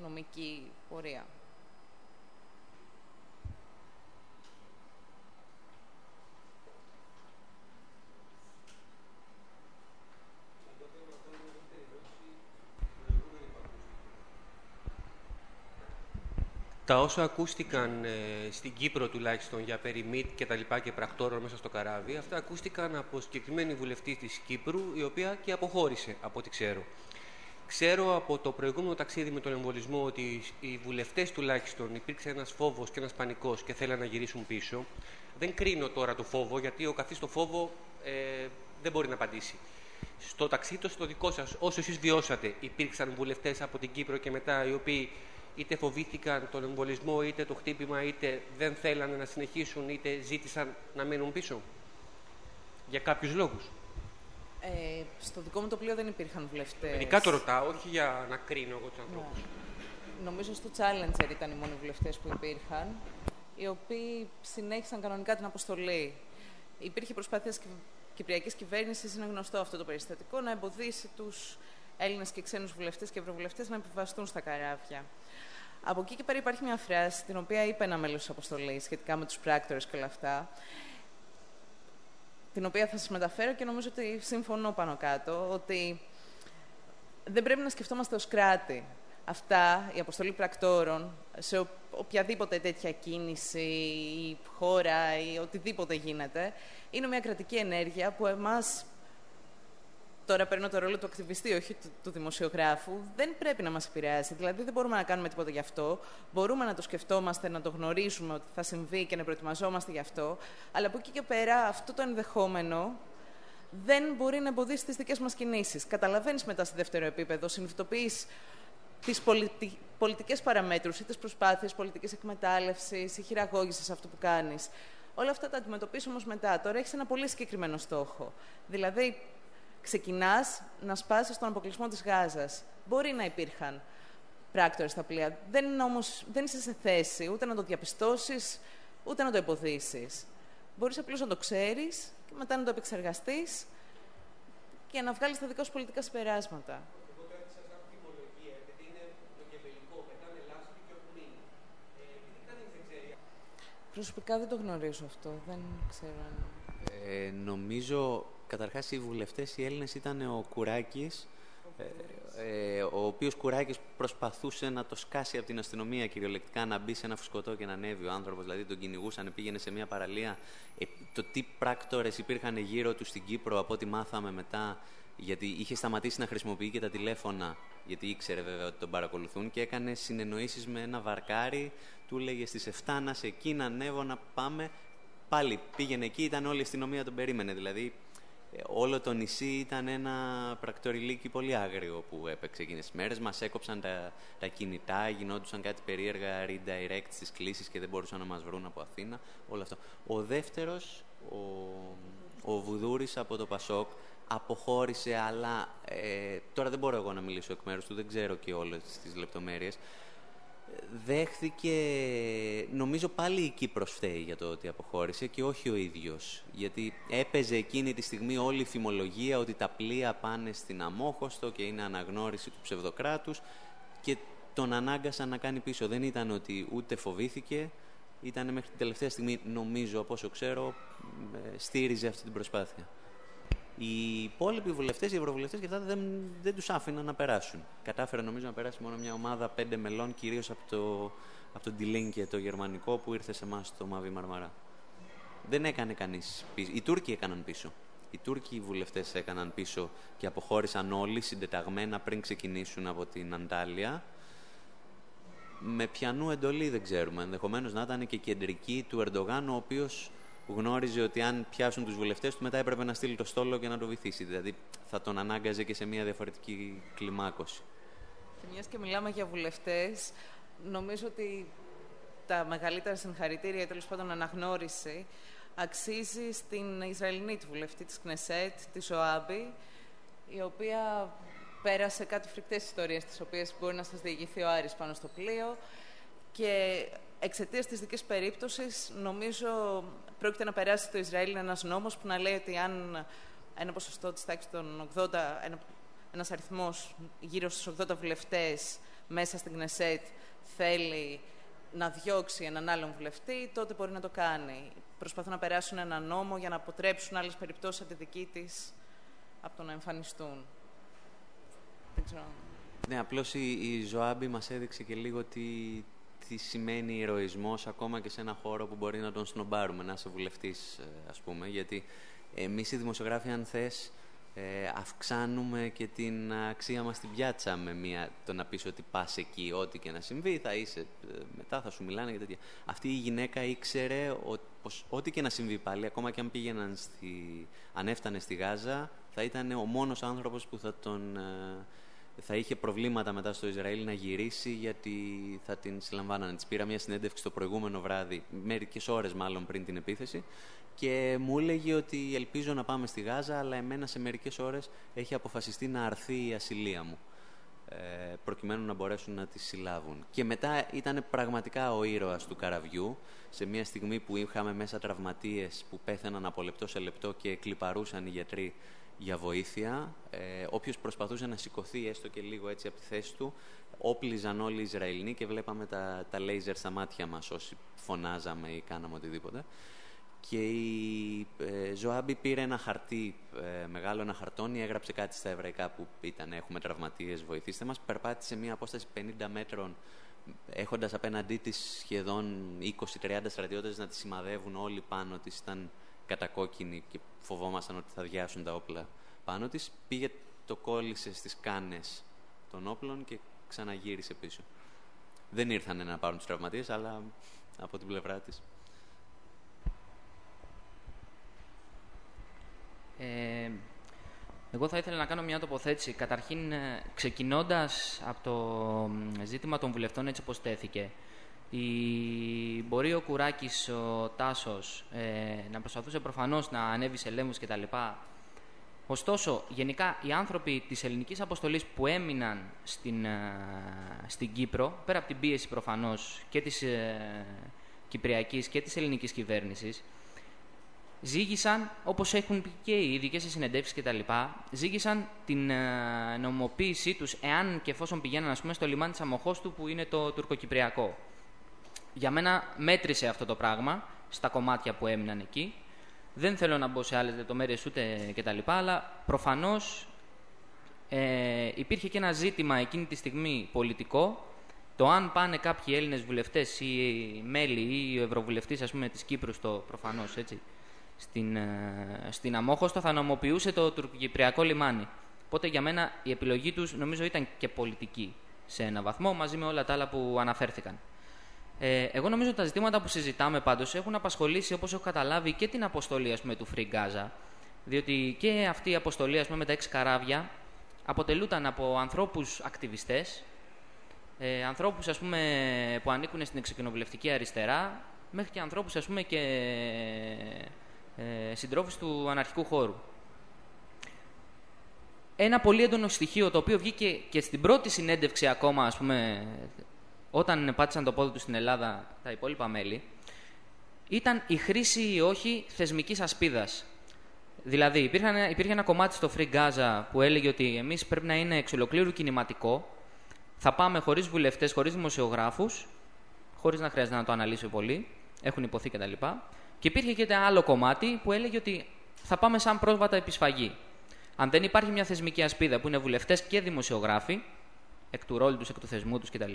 νομική πορεία. Τα όσα ακούστηκαν ε, στην Κύπρο τουλάχιστον για περιμήτ και τα λοιπά και πρακτόρων μέσα στο καράβι, αυτά ακούστηκαν από συγκεκριμένη βουλευτή της Κύπρου, η οποία και αποχώρησε, από ό,τι ξέρω. Ξέρω από το προηγούμενο ταξίδι με τον εμβολισμό ότι οι βουλευτές τουλάχιστον υπήρξε ένας φόβος και ένας πανικός και θέλαν να γυρίσουν πίσω. Δεν κρίνω τώρα το φόβο, γιατί ο καθή το φόβο ε, δεν μπορεί να απαντήσει. Στο ταξίδι στο δικό σας, όσο εσείς βιώσατε, υπήρξαν βουλευτές από την Κύπρο και μετά οι οποίοι είτε φοβήθηκαν τον εμβολισμό, είτε το χτύπημα, είτε δεν θέλανε να συνεχίσουν, είτε ζήτησαν να μείνουν πίσω; Για κάποιους λόγους. Ε, στο δικό μου το πλοίο δεν υπήρχαν βουλευτές. Ειδικά το ρωτάω, όχι για να κρίνω εγώ τους ανθρώπους. Ναι. Νομίζω στο Challenger ήταν οι μόνοι βουλευτές που υπήρχαν, οι οποίοι συνέχισαν κανονικά την αποστολή. Υπήρχε προσπάθεια της Κυπριακής κυβέρνησης, είναι γνωστό αυτό το περιστατικό, να εμποδίσει τους Έλληνες και ξένους βουλευτές και ευρωβουλευτές να επιβαστούν στα καράβια. Από εκεί και πέρα υπάρχει μια φράση, την οποία είπε ένα μέλος της αποστολής σχετικά με τους πράκτορες και όλα αυτά, την οποία θα σας μεταφέρω και νομίζω ότι συμφωνώ πάνω κάτω, ότι δεν πρέπει να σκεφτόμαστε ως κράτη. Αυτά, η αποστολή πρακτόρων, σε οποιαδήποτε τέτοια κίνηση ή χώρα ή οτιδήποτε γίνεται, είναι μια κρατική ενέργεια που εμάς τώρα παίρνω το ρόλο του ακτιβιστή, όχι του, του δημοσιογράφου, δεν πρέπει να μας επηρεάσει. Δηλαδή δεν μπορούμε να κάνουμε τίποτα γι' αυτό. Μπορούμε να το σκεφτόμαστε, να το γνωρίζουμε ότι θα συμβεί και να προετοιμαζόμαστε γι' αυτό. Αλλά από εκεί και πέρα αυτό το ενδεχόμενο δεν μπορεί να εμποδίσει τις δικές μας κινήσεις. Καταλαβαίνεις μετά σε δεύτερο επίπεδο, συνειδητοποιείς τις πολιτι... πολιτικές παραμέτρους ή τις προσπάθειες πολιτικής εκμετάλλευσης ή χειραγώγησης αυτού που κάνεις. Όλα αυτά τα αντιμετωπίσει όμως μετά. Τώρα έχεις ένα πολύ συγκεκριμένο στόχο. Δηλαδή, ξεκινάς να σπάσεις τον αποκλεισμό της Γάζας. Μπορεί να υπήρχαν πράκτορες στα πλοία. Δεν, όμως, δεν είσαι σε θέση ούτε να το διαπιστώσεις, ούτε να το εμποδίσεις. Μπορείς απλώς να το ξέρεις και μετά να το επεξεργαστείς και να βγάλεις τα δικά σου πολιτικά συμπεράσματα. Προσωπικά δεν το γνωρίζω αυτό. Δεν ξέρω αν... Ε, νομίζω, καταρχάς, οι βουλευτές οι Έλληνες ήταν ο Κουράκης, ε, ε, ο οποίος Κουράκης προσπαθούσε να το σκάσει από την αστυνομία κυριολεκτικά, να μπει σε ένα φουσκωτό και να ανέβει ο άνθρωπος, δηλαδή τον κυνηγούσαν, πήγαινε σε μια παραλία. Ε, το τι πράκτορες υπήρχαν γύρω του στην Κύπρο, από ό,τι μάθαμε μετά, γιατί είχε σταματήσει να χρησιμοποιεί και τα τηλέφωνα, γιατί ήξερε βέβαια ότι τον παρακολουθούν και έκανε συνεννοήσεις με ένα βαρκάρι, του έλεγε στις 7 να σε εκεί, να ανέβω, να πάμε. Πάλι πήγαινε εκεί, ήταν όλη η αστυνομία τον περίμενε. Δηλαδή ε, όλο το νησί ήταν ένα πρακτοριλίκι πολύ άγριο που έπαιξε εκείνες τις μέρες. Μας έκοψαν τα, τα κινητά, γινόντουσαν κάτι περίεργα redirect στις κλήσεις και δεν μπορούσαν να μας βρουν από Αθήνα. Όλο αυτό. Ο δεύτερος, ο, ο Βουδούρης από το Πασόκ, αποχώρησε, αλλά ε, τώρα δεν μπορώ εγώ να μιλήσω εκ μέρους του, δεν ξέρω και όλες τις λεπτομέρειες. Δέχθηκε, νομίζω πάλι η Κύπρος φταίει για το ότι αποχώρησε και όχι ο ίδιος. Γιατί έπαιζε εκείνη τη στιγμή όλη η φημολογία ότι τα πλοία πάνε στην Αμόχωστο και είναι αναγνώριση του ψευδοκράτους και τον ανάγκασαν να κάνει πίσω. Δεν ήταν ότι ούτε φοβήθηκε, ήταν μέχρι την τελευταία στιγμή, νομίζω, από όσο ξέρω, ε, στήριζε αυτή την προσπάθεια. Οι υπόλοιποι βουλευτές, οι ευρωβουλευτές και αυτά δεν, δεν τους άφηναν να περάσουν. Κατάφερε νομίζω να περάσει μόνο μια ομάδα πέντε μελών, κυρίως από το, από το και το γερμανικό, που ήρθε σε εμάς στο Μαβί Μαρμαρά. Δεν έκανε κανείς πίσω. Οι Τούρκοι έκαναν πίσω. Οι Τούρκοι βουλευτές έκαναν πίσω και αποχώρησαν όλοι συντεταγμένα πριν ξεκινήσουν από την Αντάλια. Με πιανού εντολή δεν ξέρουμε. Ενδεχομένως να ήταν και κεντρική του Ερντογάν, ο οποίος που γνώριζε ότι αν πιάσουν τους βουλευτές του, μετά έπρεπε να στείλει το στόλο και να το βυθίσει. Δηλαδή θα τον ανάγκαζε και σε μια διαφορετική κλιμάκωση. Και μιας και μιλάμε για βουλευτές, νομίζω ότι τα μεγαλύτερα συγχαρητήρια ή τέλος πάντων αναγνώριση αξίζει στην Ισραηλινή τη βουλευτή της Κνεσέτ, τη Ζωάμπη, η οποία πέρασε κάτι φρικτές ιστορίες τις οποίες μπορεί να σας διηγηθεί ο Άρης πάνω στο πλοίο και εξαιτίας της δικής περίπτωσης, νομίζω πρόκειται να περάσει το Ισραήλ ένας νόμος που να λέει ότι αν ένα ποσοστό της τάξης των 80, ένα ένας αριθμός γύρω στους 80 βουλευτές μέσα στην Κνεσέτ θέλει να διώξει έναν άλλον βουλευτή, τότε μπορεί να το κάνει. Προσπαθούν να περάσουν ένα νόμο για να αποτρέψουν άλλες περιπτώσεις από τη δική της από το να εμφανιστούν. Δεν ξέρω. Ναι, απλώς η, η Ζωάμπη μας έδειξε και λίγο τι, τι σημαίνει ηρωισμός ακόμα και σε ένα χώρο που μπορεί να τον σνομπάρουμε, να είσαι βουλευτής, ε, ας πούμε, γιατί εμείς οι δημοσιογράφοι, αν θες, ε, αυξάνουμε και την αξία μας στην πιάτσα με μια, το να πεις ότι πας εκεί, ό,τι και να συμβεί, θα είσαι, ε, μετά θα σου μιλάνε και τέτοια. Αυτή η γυναίκα ήξερε πως ό,τι και να συμβεί πάλι, ακόμα και αν πήγαιναν στη, αν έφτανε στη Γάζα, θα ήταν ο μόνος άνθρωπος που θα τον θα είχε προβλήματα μετά στο Ισραήλ να γυρίσει γιατί θα την συλλαμβάνανε. Της πήρα μια συνέντευξη το προηγούμενο βράδυ, μερικές ώρες μάλλον πριν την επίθεση, και μου έλεγε ότι ελπίζω να πάμε στη Γάζα, αλλά εμένα σε μερικές ώρες έχει αποφασιστεί να αρθεί η ασυλία μου. Ε, προκειμένου να μπορέσουν να τη συλλάβουν. Και μετά ήταν πραγματικά ο ήρωας του καραβιού, σε μια στιγμή που είχαμε μέσα τραυματίες που πέθαιναν από λεπτό σε λεπτό και κλιπαρούσαν οι γιατροί για βοήθεια. Ε, Όποιος προσπαθούσε να σηκωθεί έστω και λίγο έτσι από τη θέση του, όπλιζαν όλοι οι Ισραηλοί και βλέπαμε τα, τα λέιζερ στα μάτια μας όσοι φωνάζαμε ή κάναμε οτιδήποτε. Και η ε, Ζωάμπη πήρε ένα χαρτί, ε, μεγάλο ένα χαρτόνι, έγραψε κάτι στα εβραϊκά που ήταν «Έχουμε τραυματίες, βοηθήστε μας». Περπάτησε μια απόσταση 50 μέτρων, έχοντας απέναντί της σχεδόν 20-30 στρατιώτες να τη σημαδεύουν όλοι πάνω της. Ήταν κατακόκκινη και φοβόμασταν ότι θα διάσουν τα όπλα πάνω της, πήγε το κόλλησε στις κάνες των όπλων και ξαναγύρισε πίσω. Δεν ήρθαν να πάρουν τους τραυματίες, αλλά από την πλευρά της. Ε, εγώ θα ήθελα να κάνω μια τοποθέτηση. Καταρχήν, ε, ξεκινώντας από το ζήτημα των βουλευτών έτσι όπως τέθηκε, η... μπορεί ο Κουράκης, ο Τάσος, ε, να προσπαθούσε προφανώς να ανέβει σε λέμους κτλ. Ωστόσο, γενικά, οι άνθρωποι της ελληνικής αποστολής που έμειναν στην, ε, στην Κύπρο, πέρα από την πίεση προφανώς και της ε, Κυπριακής και της ελληνικής κυβέρνησης, ζήγησαν, όπως έχουν πει και οι ειδικές συνεντεύξεις κτλ., ζήγησαν την ε, νομοποίησή τους, εάν και εφόσον πηγαίναν ας πούμε, στο λιμάνι της Αμοχώστου, που είναι το τουρκοκυπριακό. Για μένα μέτρησε αυτό το πράγμα στα κομμάτια που έμειναν εκεί. Δεν θέλω να μπω σε άλλες λεπτομέρειες ούτε κτλ. Αλλά προφανώς ε, υπήρχε και ένα ζήτημα εκείνη τη στιγμή πολιτικό το αν πάνε κάποιοι Έλληνες βουλευτές ή μέλη ή ο Ευρωβουλευτής ας πούμε της Κύπρου στο προφανώς έτσι στην, ε, στην Αμόχωστο θα νομοποιούσε το τουρκοκυπριακό λιμάνι. Οπότε για μένα η επιλογή τους νομίζω ήταν και πολιτική σε ένα βαθμό μαζί με όλα τα άλλα που αναφέρθηκαν. Ε, εγώ νομίζω ότι τα ζητήματα που συζητάμε πάντως έχουν απασχολήσει όπως έχω καταλάβει και την αποστολή ας πούμε, του Free Gaza διότι και αυτή η αποστολή ας πούμε, με τα έξι καράβια αποτελούταν από ανθρώπους ακτιβιστές ε, ανθρώπους ας πούμε, που ανήκουν στην εξοκοινοβουλευτική αριστερά μέχρι και ανθρώπους ας πούμε, και ε, συντρόφους του αναρχικού χώρου. Ένα πολύ έντονο στοιχείο το οποίο βγήκε και στην πρώτη συνέντευξη ακόμα, ας πούμε, όταν πάτησαν το πόδι τους στην Ελλάδα τα υπόλοιπα μέλη, ήταν η χρήση ή όχι θεσμικής ασπίδας. Δηλαδή, υπήρχε, υπήρχε ένα κομμάτι στο Free Gaza που έλεγε ότι εμείς πρέπει να είναι εξ ολοκλήρου κινηματικό, θα πάμε χωρίς βουλευτές, χωρίς δημοσιογράφους, χωρίς να χρειάζεται να το αναλύσω πολύ, έχουν υποθεί κτλ. Και υπήρχε και ένα άλλο κομμάτι που έλεγε ότι θα πάμε σαν πρόσβατα επισφαγή. Αν δεν υπάρχει μια θεσμική ασπίδα που είναι βουλευτές και δημοσιογράφοι, εκ του ρόλου τους, εκ του θεσμού τους κτλ.,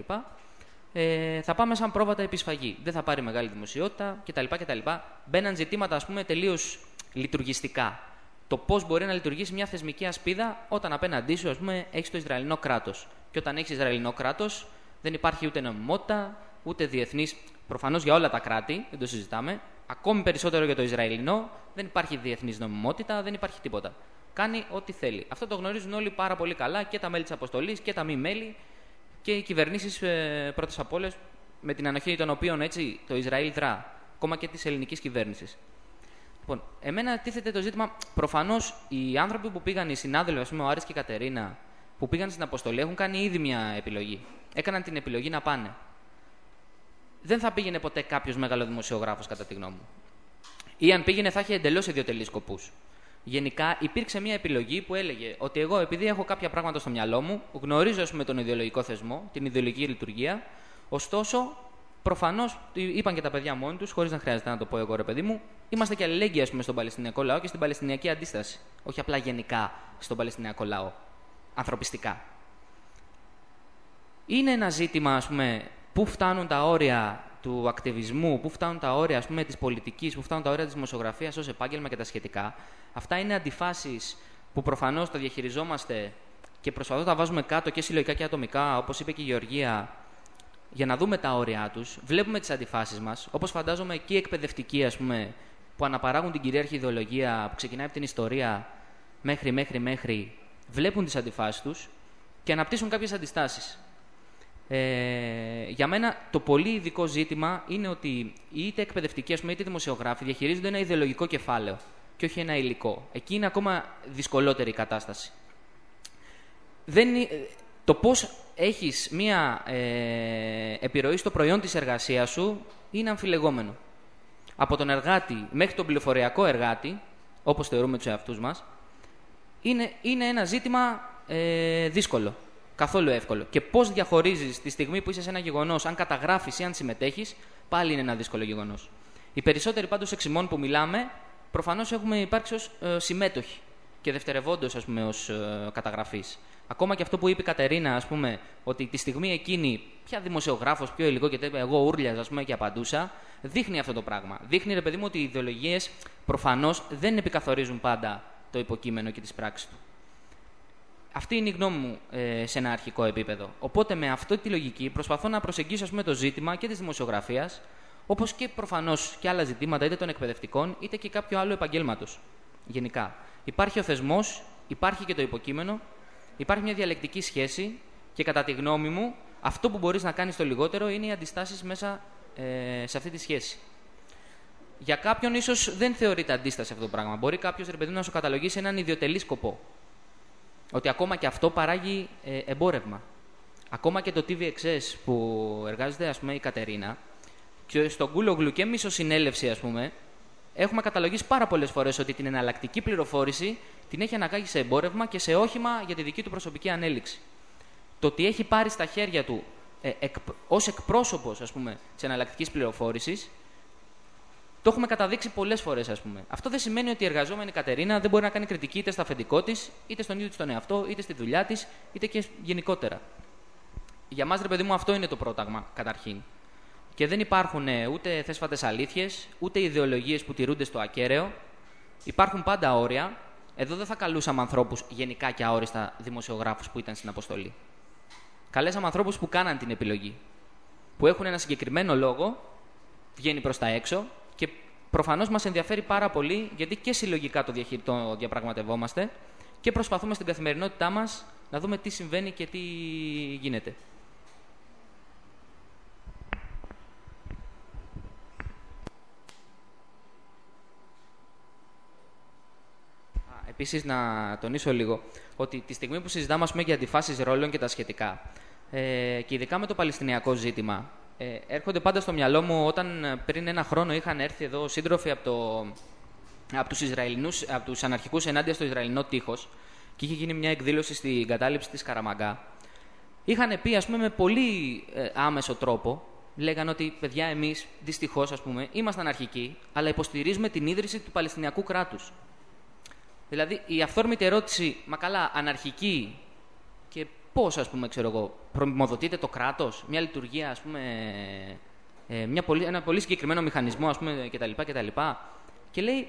ε, θα πάμε σαν πρόβατα επισφαγή. Δεν θα πάρει μεγάλη δημοσιότητα κτλ. κτλ. Μπαίναν ζητήματα, ας πούμε, τελείως λειτουργιστικά. Το πώς μπορεί να λειτουργήσει μια θεσμική ασπίδα όταν απέναντί σου, ας πούμε, έχεις το Ισραηλινό κράτος. Και όταν έχεις Ισραηλινό κράτος, δεν υπάρχει ούτε νομιμότητα, ούτε διεθνής. Προφανώς για όλα τα κράτη, δεν το συζητάμε, ακόμη περισσότερο για το Ισραηλινό, δεν υπάρχει διεθνής νομιμότητα, δεν υπάρχει τίποτα. Κάνει ό,τι θέλει. Αυτό το γνωρίζουν όλοι πάρα πολύ καλά και τα μέλη της αποστολής και τα μη μέλη και οι κυβερνήσεις ε, πρώτες απ' όλες, με την ανοχή των οποίων έτσι το Ισραήλ δρά, ακόμα και της ελληνικής κυβέρνησης. Λοιπόν, εμένα τίθεται το ζήτημα. Προφανώς οι άνθρωποι που πήγαν, οι συνάδελφοι, ας πούμε, ο Άρης και η Κατερίνα, που πήγαν στην αποστολή, έχουν κάνει ήδη μια επιλογή. Έκαναν την επιλογή να πάνε δεν θα πήγαινε ποτέ κάποιος μεγάλο δημοσιογράφος, κατά τη γνώμη μου. Ή αν πήγαινε, θα είχε εντελώς ιδιωτελείς σκοπούς. Γενικά υπήρξε μια επιλογή που έλεγε ότι εγώ, επειδή έχω κάποια πράγματα στο μυαλό μου, γνωρίζω πούμε, τον ιδεολογικό θεσμό, την ιδεολογική λειτουργία, ωστόσο, προφανώς, είπαν και τα παιδιά μόνοι τους, χωρίς να χρειάζεται να το πω εγώ, ρε παιδί μου, είμαστε και αλληλέγγυα πούμε, στον Παλαιστινιακό λαό και στην Παλαιστινιακή αντίσταση. Όχι απλά γενικά στον Παλαιστινιακό λαό. Ανθρωπιστικά. Είναι ένα ζήτημα, ας πούμε, πού φτάνουν τα όρια του ακτιβισμού, πού φτάνουν τα όρια ας πούμε, της πολιτικής, πού φτάνουν τα όρια της δημοσιογραφίας ως επάγγελμα και τα σχετικά. Αυτά είναι αντιφάσεις που προφανώς τα διαχειριζόμαστε και προσπαθώ να τα βάζουμε κάτω και συλλογικά και ατομικά, όπως είπε και η Γεωργία, για να δούμε τα όρια τους. Βλέπουμε τις αντιφάσεις μας, όπως φαντάζομαι και οι εκπαιδευτικοί, ας πούμε, που αναπαράγουν την κυρίαρχη ιδεολογία, που ξεκινάει από την ιστορία μέχρι, μέχρι, μέχρι, βλέπουν τις αντιφάσεις τους και αναπτύσσουν κάποιες αντιστάσεις. Ε, για μένα το πολύ ειδικό ζήτημα είναι ότι είτε εκπαιδευτικοί πούμε, είτε δημοσιογράφοι διαχειρίζονται ένα ιδεολογικό κεφάλαιο και όχι ένα υλικό. Εκεί είναι ακόμα δυσκολότερη η κατάσταση. Δεν, το πώς έχεις μία ε, επιρροή στο προϊόν της εργασίας σου είναι αμφιλεγόμενο. Από τον εργάτη μέχρι τον πληροφοριακό εργάτη, όπως θεωρούμε τους εαυτούς μας, είναι, είναι ένα ζήτημα ε, δύσκολο. Καθόλου εύκολο. Και πώς διαχωρίζεις τη στιγμή που είσαι σε ένα γεγονός, αν καταγράφεις ή αν συμμετέχεις, πάλι είναι ένα δύσκολο γεγονός. Οι περισσότεροι πάντως εξημών που μιλάμε, προφανώς έχουμε υπάρξει ως ε, συμμέτοχοι και δευτερευόντως, ας πούμε, ως ε, καταγραφή. Ακόμα και αυτό που είπε η Κατερίνα, ας πούμε, ότι τη στιγμή εκείνη, πια δημοσιογράφος, πιο υλικό και τέτοια, εγώ ούρλια, ας πούμε, και απαντούσα, δείχνει αυτό το πράγμα. Δείχνει, ρε παιδί μου, ότι οι ιδεολογίες προφανώς δεν επικαθορίζουν πάντα το υποκείμενο και τις πράξεις του. Αυτή είναι η γνώμη μου ε, σε ένα αρχικό επίπεδο. Οπότε με αυτή τη λογική προσπαθώ να προσεγγίσω πούμε, το ζήτημα και της δημοσιογραφίας, όπως και προφανώς και άλλα ζητήματα είτε των εκπαιδευτικών είτε και κάποιο άλλο επαγγέλματος γενικά. Υπάρχει ο θεσμός, υπάρχει και το υποκείμενο, υπάρχει μια διαλεκτική σχέση και κατά τη γνώμη μου αυτό που μπορείς να κάνεις το λιγότερο είναι οι αντιστάσεις μέσα ε, σε αυτή τη σχέση. Για κάποιον ίσως δεν θεωρείται αντίσταση αυτό το πράγμα. Μπορεί κάποιος ρε παιδί να σου καταλογίσει έναν ιδιωτελή σκοπό. Ότι ακόμα και αυτό παράγει ε, εμπόρευμα. Ακόμα και το TVXS που εργάζεται ας πούμε, η Κατερίνα, και στον Κούλογλου και μισοσυνέλευση, ας πούμε, έχουμε καταλογίσει πάρα πολλές φορές ότι την εναλλακτική πληροφόρηση την έχει αναγκάγει σε εμπόρευμα και σε όχημα για τη δική του προσωπική ανέλυξη. Το ότι έχει πάρει στα χέρια του ε, εκ, ως εκπρόσωπος της εναλλακτικής πληροφόρησης το έχουμε καταδείξει πολλές φορές, ας πούμε. Αυτό δεν σημαίνει ότι η εργαζόμενη Κατερίνα δεν μπορεί να κάνει κριτική είτε στα αφεντικό της, είτε στον ίδιο της τον εαυτό, είτε στη δουλειά της, είτε και γενικότερα. Για μας, ρε παιδί μου, αυτό είναι το πρόταγμα, καταρχήν. Και δεν υπάρχουν ε, ούτε θέσφατες αλήθειες, ούτε ιδεολογίες που τηρούνται στο ακέραιο. Υπάρχουν πάντα όρια. Εδώ δεν θα καλούσαμε ανθρώπους γενικά και αόριστα δημοσιογράφους που ήταν στην αποστολή. Καλέσαμε ανθρώπους που κάναν την επιλογή. Που έχουν ένα συγκεκριμένο λόγο, βγαίνει προς τα έξω και προφανώς μας ενδιαφέρει πάρα πολύ γιατί και συλλογικά το, διαχει... το διαπραγματευόμαστε και προσπαθούμε στην καθημερινότητά μας να δούμε τι συμβαίνει και τι γίνεται. Επίσης, να τονίσω λίγο ότι τη στιγμή που συζητάμε πούμε, για αντιφάσεις ρόλων και τα σχετικά, ε, και ειδικά με το Παλαιστινιακό ζήτημα, ε, έρχονται πάντα στο μυαλό μου όταν ε, πριν ένα χρόνο είχαν έρθει εδώ σύντροφοι από, το, από τους, Ισραηλινούς, από τους αναρχικούς ενάντια στο Ισραηλινό τείχος και είχε γίνει μια εκδήλωση στην κατάληψη της Καραμαγκά. Είχαν πει, ας πούμε, με πολύ ε, άμεσο τρόπο, λέγανε ότι, παιδιά, εμείς, δυστυχώς, ας πούμε, είμαστε αναρχικοί, αλλά υποστηρίζουμε την ίδρυση του Παλαιστινιακού κράτους. Δηλαδή, η αυθόρμητη ερώτηση, μα καλά, αναρχική και πώς, ας πούμε, ξέρω εγώ, προμοδοτείται το κράτος, μια λειτουργία, ας πούμε, ε, μια πολύ, ένα πολύ συγκεκριμένο μηχανισμό, ας πούμε, κτλ. κτλ. Και λέει,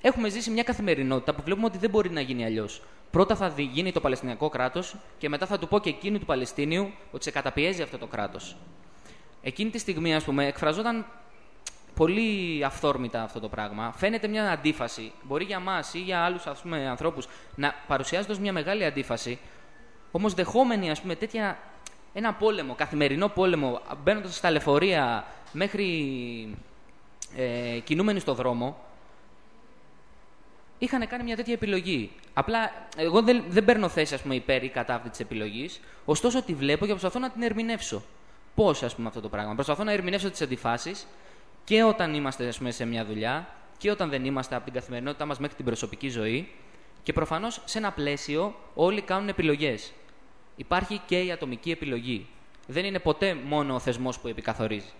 έχουμε ζήσει μια καθημερινότητα που βλέπουμε ότι δεν μπορεί να γίνει αλλιώς. Πρώτα θα γίνει το Παλαιστινιακό κράτος και μετά θα του πω και εκείνη του Παλαιστίνιου ότι σε καταπιέζει αυτό το κράτος. Εκείνη τη στιγμή, ας πούμε, εκφραζόταν πολύ αυθόρμητα αυτό το πράγμα. Φαίνεται μια αντίφαση. Μπορεί για εμά ή για άλλους ανθρώπους να παρουσιάζεται ω μια μεγάλη αντίφαση, Όμως δεχόμενοι ας πούμε, τέτοια, ένα πόλεμο, καθημερινό πόλεμο, μπαίνοντας στα λεωφορεία μέχρι ε, κινούμενοι στο δρόμο, είχαν κάνει μια τέτοια επιλογή. Απλά εγώ δεν, δεν παίρνω θέση ας πούμε, υπέρ ή κατά αυτής της επιλογής, ωστόσο τη βλέπω και προσπαθώ να την ερμηνεύσω. Πώς, ας πούμε, αυτό το πράγμα. Προσπαθώ να ερμηνεύσω τις αντιφάσεις και όταν είμαστε ας πούμε, σε μια δουλειά και όταν δεν είμαστε από την καθημερινότητά μας μέχρι την προσωπική ζωή. Και προφανώς σε ένα πλαίσιο όλοι κάνουν επιλογές υπάρχει και η ατομική επιλογή. Δεν είναι ποτέ μόνο ο θεσμός που επικαθορίζει.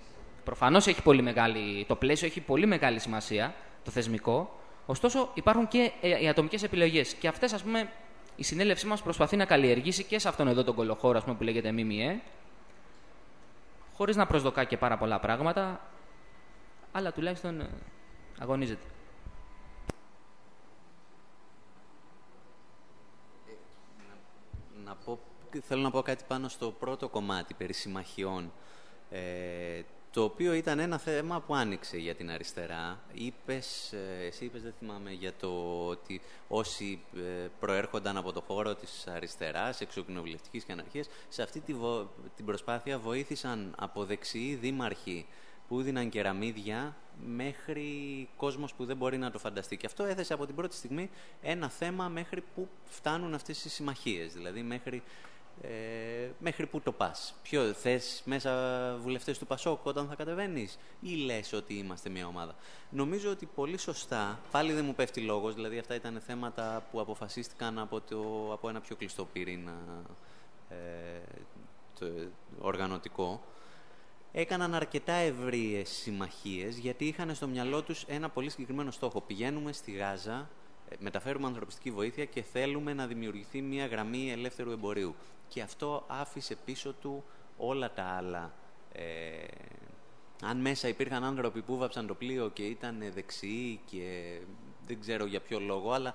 Προφανώς έχει πολύ μεγάλη, το πλαίσιο έχει πολύ μεγάλη σημασία, το θεσμικό. Ωστόσο, υπάρχουν και ε, οι ατομικές επιλογές. Και αυτές, ας πούμε, η συνέλευσή μας προσπαθεί να καλλιεργήσει και σε αυτόν εδώ τον κολοχώρο ας πούμε, που λέγεται ΜΜΕ, χωρίς να προσδοκά και πάρα πολλά πράγματα, αλλά τουλάχιστον ε, αγωνίζεται. Να πω θέλω να πω κάτι πάνω στο πρώτο κομμάτι περί συμμαχιών. Ε, το οποίο ήταν ένα θέμα που άνοιξε για την αριστερά. Είπες, ε, εσύ είπες, δεν θυμάμαι, για το ότι όσοι ε, προέρχονταν από το χώρο της αριστεράς, εξοκοινοβουλευτικής και αναρχίας, σε αυτή τη την προσπάθεια βοήθησαν από δεξιοί δήμαρχοι που έδιναν κεραμίδια μέχρι κόσμος που δεν μπορεί να το φανταστεί. Και αυτό έθεσε από την πρώτη στιγμή ένα θέμα μέχρι που φτάνουν αυτές οι συμμαχίες. Δηλαδή μέχρι ε, μέχρι πού το πας; Ποιο θες μέσα βουλευτές του Πασόκ όταν θα κατεβαίνεις; Ή λες ότι είμαστε μια ομάδα; Νομίζω ότι πολύ σωστά, πάλι δεν μου πέφτει λόγος, δηλαδή αυτά ήταν θέματα που αποφασίστηκαν από, το, από ένα πιο κλειστό πυρήνα ε, το, οργανωτικό. Έκαναν αρκετά ευρείες συμμαχίες γιατί είχαν στο μυαλό τους ένα πολύ συγκεκριμένο στόχο. Πηγαίνουμε στη Γάζα, ε, μεταφέρουμε ανθρωπιστική βοήθεια και θέλουμε να δημιουργηθεί μια γραμμή ελεύθερου εμπορίου και αυτό άφησε πίσω του όλα τα άλλα. Ε, αν μέσα υπήρχαν άνθρωποι που βάψαν το πλοίο και ήταν δεξιοί και δεν ξέρω για ποιο λόγο, αλλά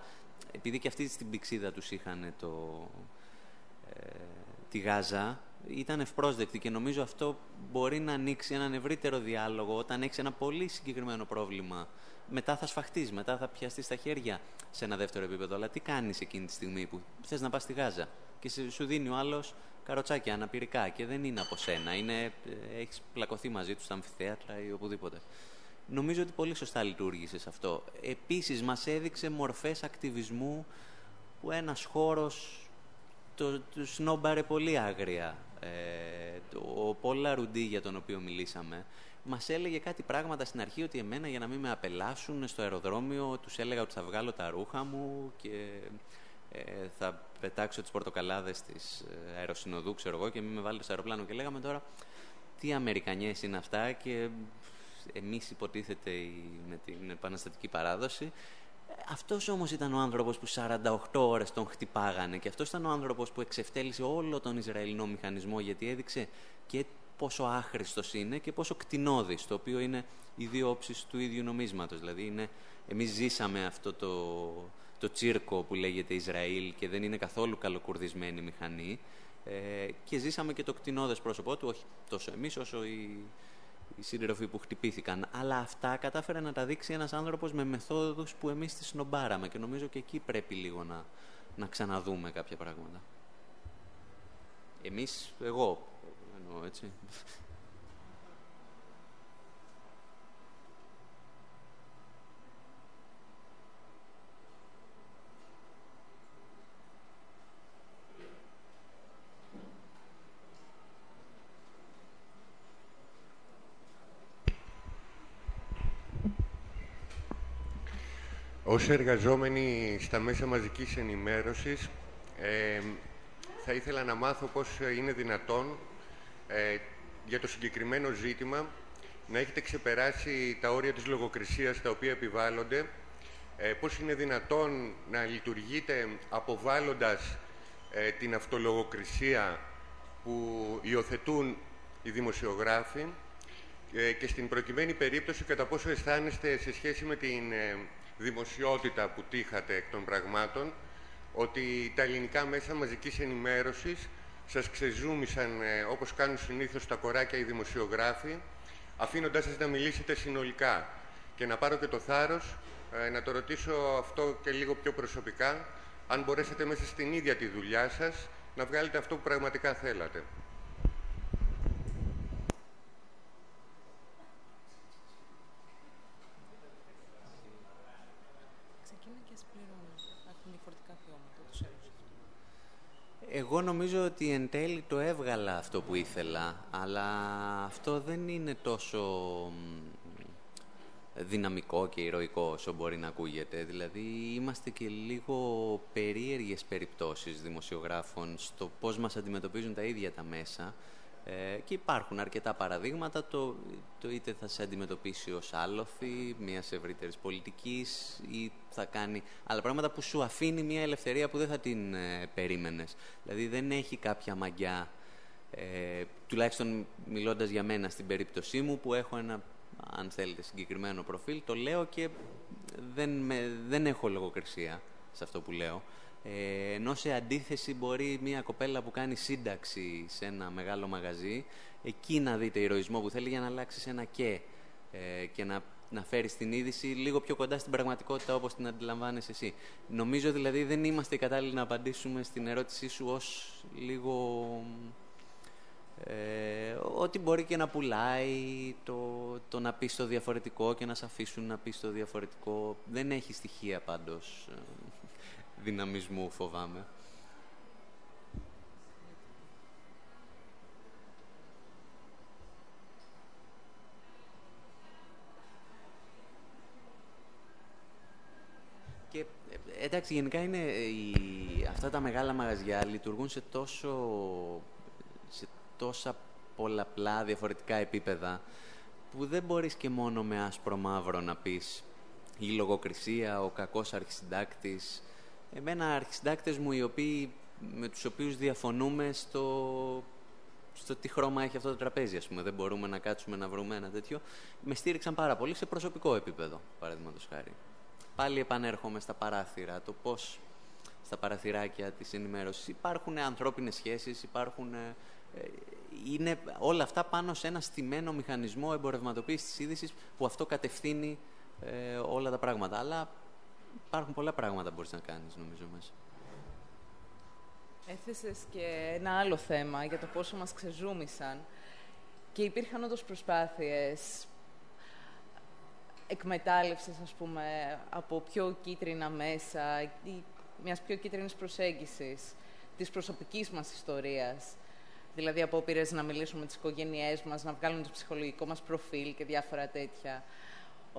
επειδή και αυτοί στην πηξίδα τους είχαν το, ε, τη Γάζα, ήταν ευπρόσδεκτη και νομίζω αυτό μπορεί να ανοίξει έναν ευρύτερο διάλογο όταν έχεις ένα πολύ συγκεκριμένο πρόβλημα. Μετά θα σφαχτείς, μετά θα πιαστείς στα χέρια σε ένα δεύτερο επίπεδο. Αλλά τι κάνεις εκείνη τη στιγμή που θες να πας στη Γάζα και σου δίνει ο άλλος καροτσάκια αναπηρικά και δεν είναι από σένα. Είναι, ε, έχεις πλακωθεί μαζί τους στα αμφιθέατρα ή οπουδήποτε. Νομίζω ότι πολύ σωστά λειτουργήσες αυτό. Επίσης μας έδειξε μορφές ακτιβισμού που ένας χώρος το, το σνόμπαρε πολύ άγρια. Ε, ο Πολ Ρουντί για τον οποίο μιλήσαμε μας έλεγε κάτι πράγματα στην αρχή ότι εμένα για να μην με απελάσουν στο αεροδρόμιο τους έλεγα ότι θα βγάλω τα ρούχα μου και ε, θα πετάξω τις πορτοκαλάδες της ε, αεροσυνοδού ξέρω εγώ και μην με βάλετε στο αεροπλάνο και λέγαμε τώρα τι Αμερικανιές είναι αυτά και εμείς υποτίθεται με την επαναστατική παράδοση. Αυτός όμως ήταν ο άνθρωπος που 48 ώρες τον χτυπάγανε και αυτός ήταν ο άνθρωπος που εξευτέλισε όλο τον Ισραηλινό μηχανισμό γιατί έδειξε και πόσο άχρηστος είναι και πόσο κτηνώδης, το οποίο είναι οι δύο όψεις του ίδιου νομίσματος. Δηλαδή είναι, εμείς ζήσαμε αυτό το, το τσίρκο που λέγεται Ισραήλ και δεν είναι καθόλου καλοκουρδισμένη μηχανή ε, και ζήσαμε και το κτηνώδες πρόσωπό του, όχι τόσο εμείς όσο οι, οι σύντροφοι που χτυπήθηκαν. Αλλά αυτά κατάφερε να τα δείξει ένας άνθρωπος με μεθόδους που εμείς τις σνομπάραμε και νομίζω και εκεί πρέπει λίγο να, να ξαναδούμε κάποια πράγματα. Εμείς, εγώ εννοώ, έτσι. Ως εργαζόμενοι στα μέσα μαζικής ενημέρωσης, ε, θα ήθελα να μάθω πώς είναι δυνατόν ε, για το συγκεκριμένο ζήτημα να έχετε ξεπεράσει τα όρια της λογοκρισίας τα οποία επιβάλλονται, ε, πώς είναι δυνατόν να λειτουργείτε αποβάλλοντας ε, την αυτολογοκρισία που υιοθετούν οι δημοσιογράφοι ε, και στην προκειμένη περίπτωση κατά πόσο αισθάνεστε σε σχέση με την δημοσιότητα που τύχατε εκ των πραγμάτων ότι τα ελληνικά μέσα μαζικής ενημέρωσης σας ξεζούμισαν ε, όπως κάνουν συνήθως τα κοράκια οι δημοσιογράφοι αφήνοντάς σας να μιλήσετε συνολικά και να πάρω και το θάρρος ε, να το ρωτήσω αυτό και λίγο πιο προσωπικά αν μπορέσετε μέσα στην ίδια τη δουλειά σας να βγάλετε αυτό που πραγματικά θέλατε. Εγώ νομίζω ότι εν τέλει το έβγαλα αυτό που ήθελα, αλλά αυτό δεν είναι τόσο δυναμικό και ηρωικό όσο μπορεί να ακούγεται. Δηλαδή είμαστε και λίγο περίεργες περιπτώσεις δημοσιογράφων στο πώς μας αντιμετωπίζουν τα ίδια τα μέσα ε, και υπάρχουν αρκετά παραδείγματα, το, το είτε θα σε αντιμετωπίσει ως άλοθη μιας ευρύτερης πολιτικής ή θα κάνει άλλα πράγματα που σου αφήνει μια ελευθερία που δεν θα την ε, περίμενες. Δηλαδή δεν έχει κάποια μαγιά, ε, τουλάχιστον μιλώντας για μένα στην περίπτωσή μου που έχω ένα, αν θέλετε, συγκεκριμένο προφίλ, το λέω και δεν, με, δεν έχω λογοκρισία σε αυτό που λέω. Ε, ενώ σε αντίθεση μπορεί μια κοπέλα που κάνει σύνταξη σε ένα μεγάλο μαγαζί εκεί να δείτε ηρωισμό που θέλει για να αλλάξεις ένα και ε, και να, να φέρεις την είδηση λίγο πιο κοντά στην πραγματικότητα όπως την αντιλαμβάνεσαι εσύ. Νομίζω δηλαδή δεν είμαστε οι κατάλληλοι να απαντήσουμε στην ερώτησή σου ως λίγο... Ε, ότι μπορεί και να πουλάει το, το να πεις το διαφορετικό και να σε αφήσουν να πεις το διαφορετικό. Δεν έχει στοιχεία πάντως. Ε, δυναμισμού φοβάμαι. Και ε, εντάξει, γενικά είναι οι, αυτά τα μεγάλα μαγαζιά λειτουργούν σε τόσο σε τόσα πολλαπλά διαφορετικά επίπεδα που δεν μπορείς και μόνο με άσπρο μαύρο να πεις η λογοκρισία, ο κακός αρχισυντάκτης, εμένα αρχισυντάκτες μου οι οποίοι, με τους οποίους διαφωνούμε στο, στο τι χρώμα έχει αυτό το τραπέζι, ας πούμε. Δεν μπορούμε να κάτσουμε να βρούμε ένα τέτοιο. Με στήριξαν πάρα πολύ σε προσωπικό επίπεδο, παραδείγματος χάρη. πάλι επανέρχομαι στα παράθυρα, το πώς στα παραθυράκια της ενημέρωσης υπάρχουν ανθρώπινες σχέσεις, υπάρχουν... Ε, είναι όλα αυτά πάνω σε ένα στημένο μηχανισμό εμπορευματοποίησης της είδησης που αυτό κατευθύνει ε, όλα τα πράγματα. Αλλά υπάρχουν πολλά πράγματα που μπορείς να κάνεις, νομίζω, μέσα. Έθεσες και ένα άλλο θέμα για το πόσο μας ξεζούμισαν και υπήρχαν όντως προσπάθειες εκμετάλλευσης, ας πούμε, από πιο κίτρινα μέσα ή μιας πιο κίτρινης προσέγγισης της προσωπικής μας ιστορίας. Δηλαδή, απόπειρε να μιλήσουμε με τις οικογένειές μας, να βγάλουμε το ψυχολογικό μας προφίλ και διάφορα τέτοια.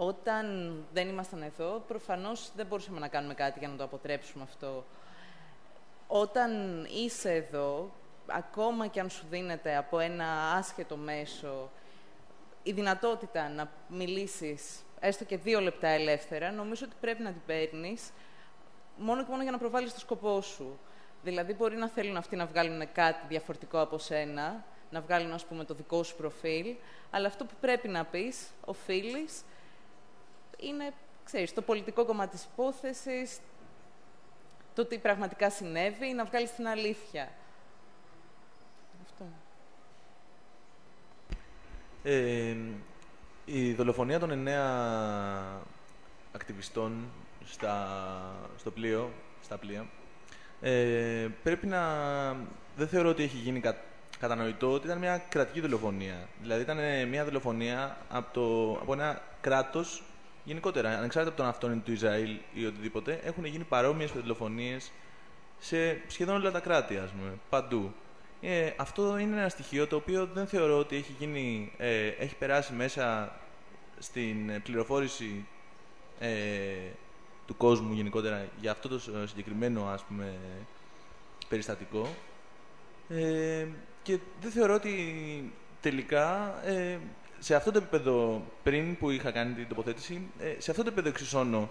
Όταν δεν ήμασταν εδώ, προφανώς δεν μπορούσαμε να κάνουμε κάτι για να το αποτρέψουμε αυτό. Όταν είσαι εδώ, ακόμα και αν σου δίνεται από ένα άσχετο μέσο η δυνατότητα να μιλήσεις έστω και δύο λεπτά ελεύθερα, νομίζω ότι πρέπει να την παίρνεις μόνο και μόνο για να προβάλλεις το σκοπό σου. Δηλαδή, μπορεί να θέλουν αυτοί να βγάλουν κάτι διαφορετικό από σένα, να βγάλουν, ας πούμε, το δικό σου προφίλ, αλλά αυτό που πρέπει να πεις, οφείλεις, είναι, ξέρεις, το πολιτικό κομμάτι της υπόθεσης, το τι πραγματικά συνέβη, να βγάλεις την αλήθεια. Αυτό. Ε, η δολοφονία των εννέα ακτιβιστών στα, στο πλοίο, στα πλοία, ε, πρέπει να... Δεν θεωρώ ότι έχει γίνει κα, κατανοητό ότι ήταν μια κρατική δολοφονία. Δηλαδή ήταν μια δολοφονία από, το, από ένα κράτος γενικότερα, ανεξάρτητα από τον αυτόν του Ισραήλ ή οτιδήποτε, έχουν γίνει παρόμοιες δολοφονίες σε σχεδόν όλα τα κράτη, ας πούμε, παντού. Ε, αυτό είναι ένα στοιχείο το οποίο δεν θεωρώ ότι έχει, γίνει, ε, έχει περάσει μέσα στην πληροφόρηση ε, του κόσμου γενικότερα για αυτό το συγκεκριμένο ας πούμε, περιστατικό. Ε, και δεν θεωρώ ότι τελικά ε, σε αυτό το επίπεδο, πριν που είχα κάνει την τοποθέτηση, ε, σε αυτό το επίπεδο εξισώνω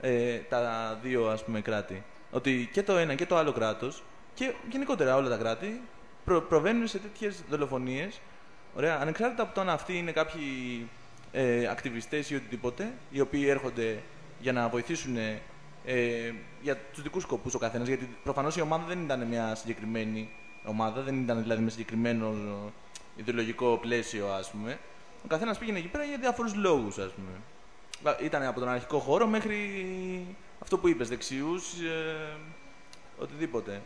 ε, τα δύο ας πούμε, κράτη. Ότι και το ένα και το άλλο κράτος και γενικότερα όλα τα κράτη προ, προβαίνουν σε τέτοιες δολοφονίες Ωραία, ανεξάρτητα από το αν αυτοί είναι κάποιοι ε, ακτιβιστές ή οτιδήποτε, οι οποίοι έρχονται για να βοηθήσουν ε, για τους δικούς σκοπούς ο καθένας. Γιατί προφανώς η ομάδα δεν ήταν μια συγκεκριμένη ομάδα, δεν ήταν δηλαδή με συγκεκριμένο ιδεολογικό πλαίσιο, ας πούμε. Ο καθένας πήγαινε εκεί πέρα για διάφορους λόγους, ας πούμε. Ήταν από τον αρχικό χώρο μέχρι αυτό που είπες, δεξιούς, ε, οτιδήποτε.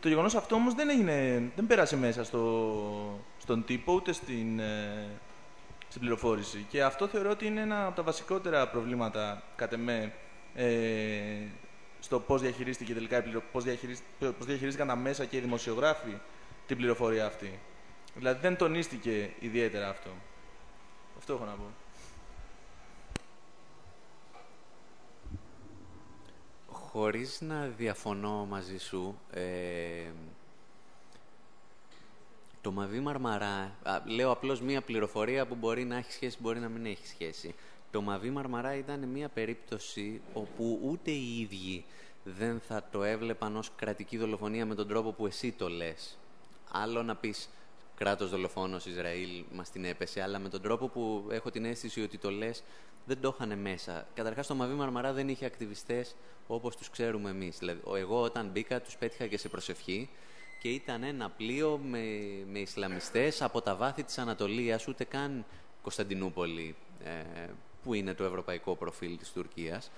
Το γεγονός αυτό όμως δεν, δεν πέρασε μέσα στο, στον τύπο ούτε στην, ε, στην πληροφόρηση. Και αυτό θεωρώ ότι είναι ένα από τα βασικότερα προβλήματα, κατ' εμέ, ε, στο πώς διαχειρίστηκε τελικά, πώς, πώς διαχειρίστηκαν τα μέσα και οι δημοσιογράφοι την πληροφορία αυτή. Δηλαδή δεν τονίστηκε ιδιαίτερα αυτό. Αυτό έχω να πω. Χωρίς να διαφωνώ μαζί σου, ε, το Μαβί Μαρμαρά, λέω απλώς μία πληροφορία που μπορεί να έχει σχέση, μπορεί να μην έχει σχέση. Το Μαβί Μαρμαρά ήταν μία περίπτωση όπου ούτε οι ίδιοι δεν θα το έβλεπαν ως κρατική δολοφονία με τον τρόπο που εσύ το λες. Άλλο να πεις κράτος δολοφόνος Ισραήλ μας την έπεσε, αλλά με τον τρόπο που έχω την αίσθηση ότι το λες δεν το είχαν μέσα. Καταρχάς το Μαβί Μαρμαρά δεν είχε ακτιβιστές όπως τους ξέρουμε εμείς. Δηλαδή, εγώ όταν μπήκα τους πέτυχα και σε προσευχή και ήταν ένα πλοίο με, με Ισλαμιστές από τα βάθη της Ανατολίας, ούτε καν Κωνσταντινούπολη, ε, που είναι το ευρωπαϊκό προφίλ της Τουρκίας.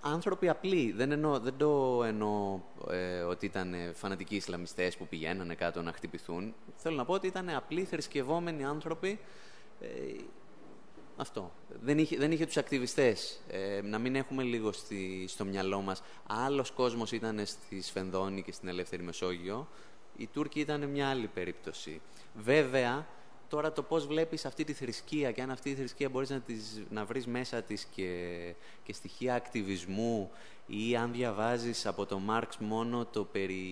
Άνθρωποι απλοί, δεν, εννοώ, δεν το εννοώ ε, ότι ήταν φανατικοί Ισλαμιστές που πηγαίνανε κάτω να χτυπηθούν. Θέλω να πω ότι ήταν απλοί θρησκευόμενοι άνθρωποι ε, αυτό. Δεν είχε, δεν είχε τους ακτιβιστές. Ε, να μην έχουμε λίγο στη, στο μυαλό μας. Άλλος κόσμος ήταν στη Σφενδόνη και στην Ελεύθερη Μεσόγειο. Οι Τούρκοι ήταν μια άλλη περίπτωση. Βέβαια, τώρα το πώς βλέπεις αυτή τη θρησκεία και αν αυτή η θρησκεία μπορείς να, τις, να βρεις μέσα της και, και στοιχεία ακτιβισμού ή αν διαβάζεις από το Μάρξ μόνο το περί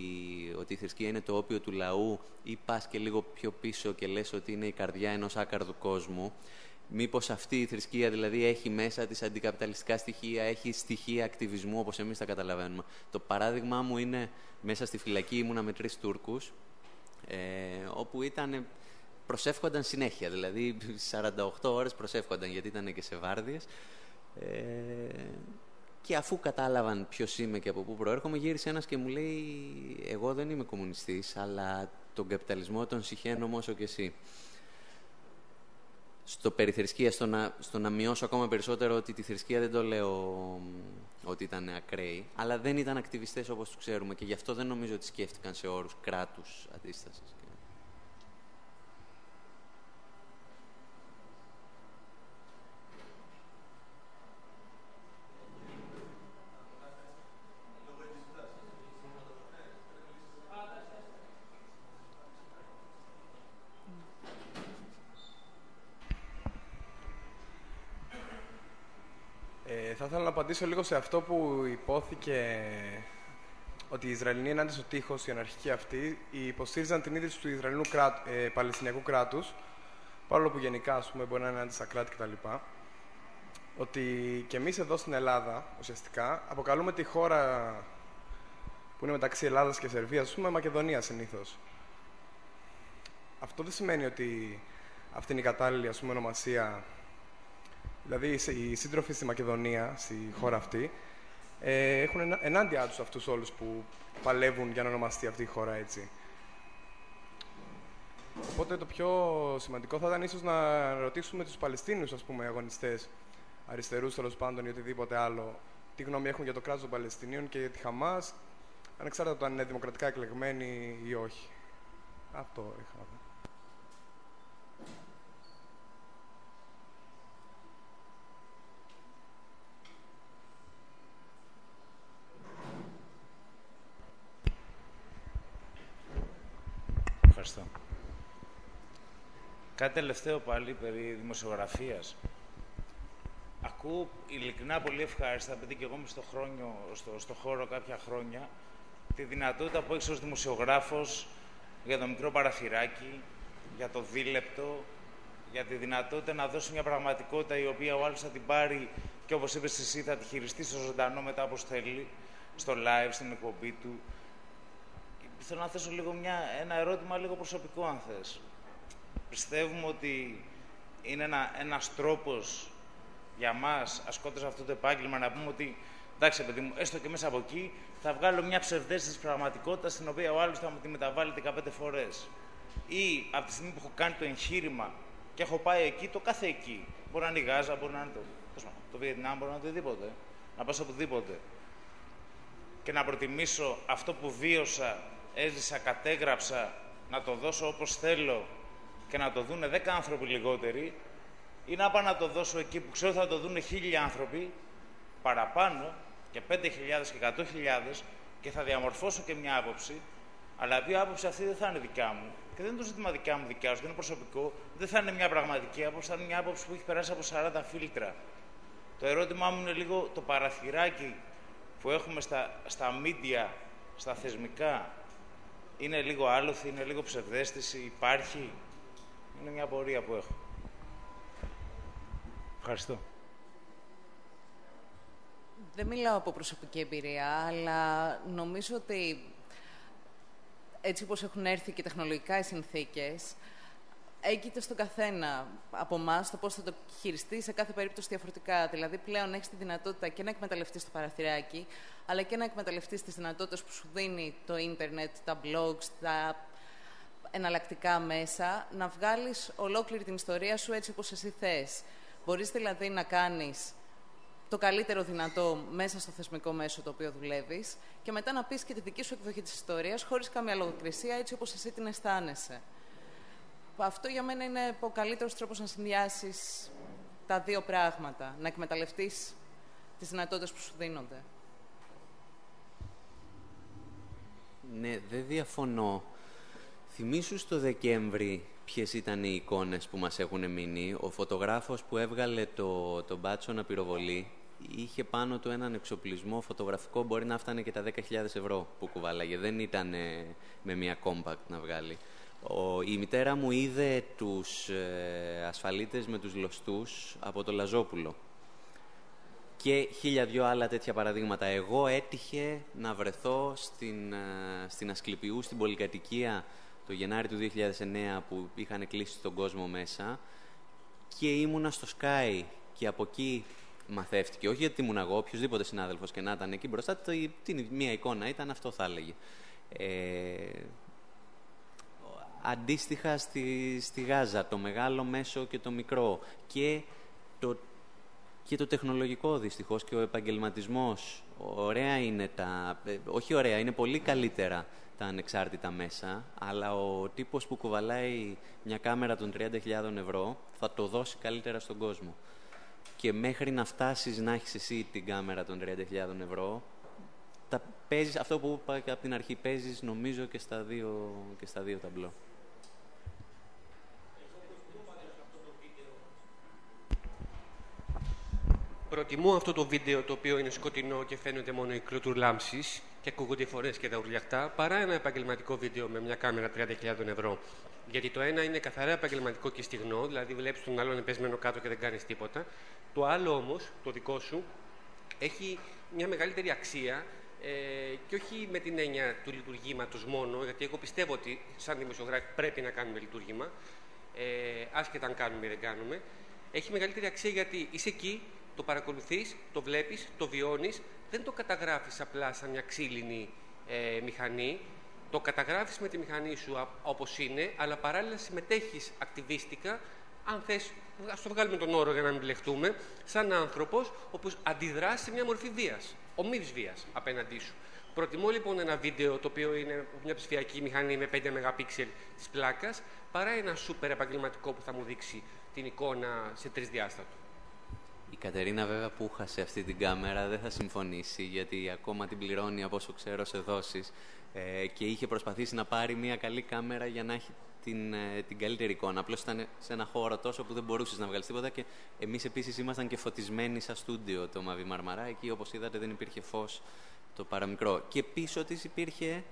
ότι η θρησκεία είναι το όπιο του λαού ή πας και λίγο πιο πίσω και λες ότι είναι η καρδιά ενός άκαρδου κόσμου Μήπως αυτή η θρησκεία δηλαδή έχει μέσα της αντικαπιταλιστικά στοιχεία, έχει στοιχεία ακτιβισμού όπως εμείς τα καταλαβαίνουμε. Το παράδειγμά μου είναι μέσα στη φυλακή ήμουνα με τρεις Τούρκους, ε, όπου ήταν, προσεύχονταν συνέχεια, δηλαδή 48 ώρες προσεύχονταν γιατί ήταν και σε βάρδιες. Ε, Και αφού κατάλαβαν ποιος είμαι και από πού προέρχομαι, γύρισε ένας και μου λέει: Εγώ δεν είμαι κομμουνιστής, αλλά τον καπιταλισμό τον συχαίνω όσο και εσύ. Στο περιθρησκεία, στο να, στο να μειώσω ακόμα περισσότερο ότι τη θρησκεία δεν το λέω ότι ήταν ακραίοι, αλλά δεν ήταν ακτιβιστές όπως τους ξέρουμε και γι' αυτό δεν νομίζω ότι σκέφτηκαν σε όρους κράτους αντίστασης. θα ήθελα να απαντήσω λίγο σε αυτό που υπόθηκε ότι οι Ισραηλινοί ενάντια στο τείχος, οι αναρχικοί αυτοί, υποστήριζαν την ίδρυση του Ισραηλινού κράτου, ε, Παλαιστινιακού κράτους, παρόλο που γενικά ας πούμε, μπορεί να είναι ενάντια στα κράτη κτλ. Ότι και εμείς εδώ στην Ελλάδα, ουσιαστικά, αποκαλούμε τη χώρα που είναι μεταξύ Ελλάδας και Σερβίας, ας πούμε, Μακεδονία συνήθως. Αυτό δεν σημαίνει ότι αυτή είναι η κατάλληλη ας πούμε, ονομασία δηλαδή οι σύντροφοι στη Μακεδονία, στη χώρα αυτή, ε, έχουν ενάντια τους αυτούς όλους που παλεύουν για να ονομαστεί αυτή η χώρα έτσι. Οπότε το πιο σημαντικό θα ήταν ίσως να ρωτήσουμε τους Παλαιστίνους, ας πούμε, αγωνιστές, αριστερούς τέλος πάντων ή οτιδήποτε άλλο, τι γνώμη έχουν για το κράτος των Παλαιστινίων και για τη Χαμάς, ανεξάρτητα το αν είναι δημοκρατικά εκλεγμένοι ή όχι. Αυτό είχα να πω. Ευχαριστώ. Κάτι τελευταίο πάλι περί δημοσιογραφίας. Ακούω ειλικρινά πολύ ευχάριστα, επειδή και εγώ είμαι στο, χρόνιο, στο, στο χώρο κάποια χρόνια, τη δυνατότητα που έχεις ως δημοσιογράφος για το μικρό παραθυράκι, για το δίλεπτο, για τη δυνατότητα να δώσεις μια πραγματικότητα η οποία ο άλλος θα την πάρει και όπως είπες εσύ θα τη χειριστείς στο ζωντανό μετά όπως θέλει, στο live, στην εκπομπή του θέλω να θέσω λίγο μια, ένα ερώτημα λίγο προσωπικό, αν θες. Πιστεύουμε ότι είναι ένα, ένας τρόπος για μας, ασκώντας αυτό το επάγγελμα, να πούμε ότι εντάξει, παιδί μου, έστω και μέσα από εκεί, θα βγάλω μια ψευδέστηση πραγματικότητας στην οποία ο άλλος θα μου τη μεταβάλει 15 φορές. Ή από τη στιγμή που έχω κάνει το εγχείρημα και έχω πάει εκεί, το κάθε εκεί. Μπορεί να είναι η Γάζα, μπορεί να είναι το, το Βιετνάμ, μπορεί να είναι οτιδήποτε. Να πάω οπουδήποτε. Και να προτιμήσω αυτό που βίωσα έζησα, κατέγραψα, να το δώσω όπως θέλω και να το δουν 10 άνθρωποι λιγότεροι ή να πάω να το δώσω εκεί που ξέρω θα το δουν χίλιοι άνθρωποι παραπάνω και 5.000 και 100.000 και θα διαμορφώσω και μια άποψη αλλά η άποψη αυτή δεν θα είναι δικιά μου και δεν είναι το ζήτημα δικιά μου δικιά σου, δεν είναι προσωπικό, δεν θα είναι μια πραγματική άποψη, θα είναι μια άποψη που έχει περάσει από 40 φίλτρα. Το ερώτημά μου είναι λίγο το παραθυράκι που έχουμε στα, στα media, στα θεσμικά, είναι λίγο άλοθη, είναι λίγο ψευδέστηση, υπάρχει; Είναι μια απορία που έχω. Ευχαριστώ. Δεν μιλάω από προσωπική εμπειρία, αλλά νομίζω ότι έτσι όπως έχουν έρθει και τεχνολογικά οι συνθήκες, έγκυται στον καθένα από εμάς το πώς θα το χειριστεί σε κάθε περίπτωση διαφορετικά. Δηλαδή, πλέον έχεις τη δυνατότητα και να εκμεταλλευτείς το παραθυράκι, αλλά και να εκμεταλλευτείς τις δυνατότητες που σου δίνει το ίντερνετ, τα blogs, τα εναλλακτικά μέσα, να βγάλεις ολόκληρη την ιστορία σου έτσι όπως εσύ θες. Μπορείς δηλαδή να κάνεις το καλύτερο δυνατό μέσα στο θεσμικό μέσο το οποίο δουλεύεις και μετά να πεις και τη δική σου εκδοχή της ιστορίας χωρίς καμία λογοκρισία, έτσι όπως εσύ την αισθάνεσαι αυτό για μένα είναι ο καλύτερος τρόπος να συνδυάσεις τα δύο πράγματα. Να εκμεταλλευτείς τις δυνατότητες που σου δίνονται. Ναι, δεν διαφωνώ. Θυμήσου στο Δεκέμβρη ποιες ήταν οι εικόνες που μας έχουν μείνει. Ο φωτογράφος που έβγαλε το, το μπάτσο να πυροβολεί είχε πάνω του έναν εξοπλισμό φωτογραφικό, μπορεί να φτάνε και τα 10.000 ευρώ που κουβάλαγε. Δεν ήταν με μια compact να βγάλει. Ο, η μητέρα μου είδε τους ε, ασφαλίτες με τους λοστούς από το Λαζόπουλο. Και χίλια δυο άλλα τέτοια παραδείγματα. Εγώ έτυχε να βρεθώ στην, ε, στην Ασκληπιού, στην πολυκατοικία, το Γενάρη του 2009 που είχαν κλείσει τον κόσμο μέσα και ήμουνα στο Sky και από εκεί μαθεύτηκε. Όχι γιατί ήμουν εγώ, οποιοδήποτε συνάδελφος και να ήταν εκεί μπροστά, το, την, μία εικόνα ήταν, αυτό θα έλεγε. Ε, αντίστοιχα στη, στη Γάζα, το μεγάλο, μέσο και το μικρό. Και το, και το τεχνολογικό δυστυχώς και ο επαγγελματισμός. Ωραία είναι τα... ε, Όχι ωραία, είναι πολύ καλύτερα τα ανεξάρτητα μέσα, αλλά ο τύπος που κουβαλάει μια κάμερα των 30.000 ευρώ θα το δώσει καλύτερα στον κόσμο. Και μέχρι να φτάσεις να έχεις εσύ την κάμερα των 30.000 ευρώ, τα παίζεις, αυτό που είπα και από την αρχή, παίζεις νομίζω και στα δύο, και στα δύο ταμπλό. Προτιμώ αυτό το βίντεο το οποίο είναι σκοτεινό και φαίνονται μόνο οι κλωτουρλάμψει και ακούγονται οι φορές και τα ουρλιαχτά, παρά ένα επαγγελματικό βίντεο με μια κάμερα 30.000 ευρώ. Γιατί το ένα είναι καθαρά επαγγελματικό και στιγνό, δηλαδή βλέπεις τον άλλον πεσμένο κάτω και δεν κάνεις τίποτα. Το άλλο όμως, το δικό σου, έχει μια μεγαλύτερη αξία ε, και όχι με την έννοια του λειτουργήματος μόνο, γιατί εγώ πιστεύω ότι σαν δημοσιογράφοι πρέπει να κάνουμε λειτουργήμα, ε, άσχετα αν κάνουμε ή δεν κάνουμε. Έχει μεγαλύτερη αξία γιατί είσαι εκεί, το παρακολουθείς, το βλέπεις, το βιώνεις, δεν το καταγράφεις απλά σαν μια ξύλινη ε, μηχανή, το καταγράφεις με τη μηχανή σου α, όπως είναι, αλλά παράλληλα συμμετέχεις ακτιβίστικα, αν θες, ας το βγάλουμε τον όρο για να μην μπλεχτούμε, σαν άνθρωπος, όπως αντιδράς σε μια μορφή βίας, ομοίης βίας απέναντί σου. Προτιμώ λοιπόν ένα βίντεο το οποίο είναι μια ψηφιακή μηχανή με 5 MP της πλάκας, παρά ένα σούπερ επαγγελματικό που θα μου δείξει την εικόνα σε τρισδιάστατο. Η Κατερίνα βέβαια που χάσε αυτή την κάμερα δεν θα συμφωνήσει γιατί ακόμα την πληρώνει από όσο ξέρω σε δόσεις ε, και είχε προσπαθήσει να πάρει μια καλή κάμερα για να έχει την, ε, την καλύτερη εικόνα. Απλώς ήταν σε ένα χώρο τόσο που δεν μπορούσες να βγάλεις τίποτα και εμείς επίσης ήμασταν και φωτισμένοι σαν στούντιο το Μαβί Μαρμαρά. Εκεί όπως είδατε δεν υπήρχε φως το παραμικρό. Και πίσω της υπήρχε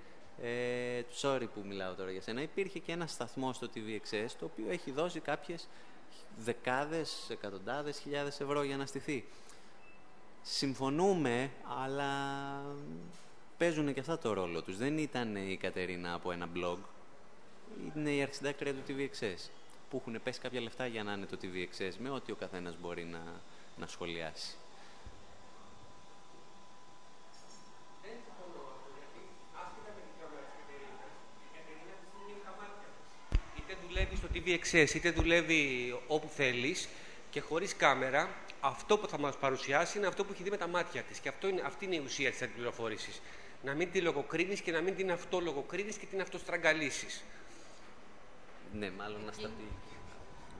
ε, sorry που μιλάω τώρα για σένα, υπήρχε και ένα σταθμό στο TVXS το οποίο έχει δώσει κάποιες δεκάδες, εκατοντάδες χιλιάδες ευρώ για να στηθεί. Συμφωνούμε, αλλά παίζουν και αυτά το ρόλο τους. Δεν ήταν η Κατερίνα από ένα blog, είναι η αρχισυντάκτρια του TVXS, που έχουν πέσει κάποια λεφτά για να είναι το TVXS, με ό,τι ο καθένας μπορεί να, να σχολιάσει. Δουλεύει στο TVXS είτε δουλεύει όπου θέλεις και χωρίς κάμερα, αυτό που θα μας παρουσιάσει είναι αυτό που έχει δει με τα μάτια της. Και αυτό είναι, αυτή είναι η ουσία της αντιπληροφόρησης. Να μην τη λογοκρίνεις και να μην την αυτολογοκρίνεις και την αυτοστραγγαλίσεις. Ναι, μάλλον να στα πει.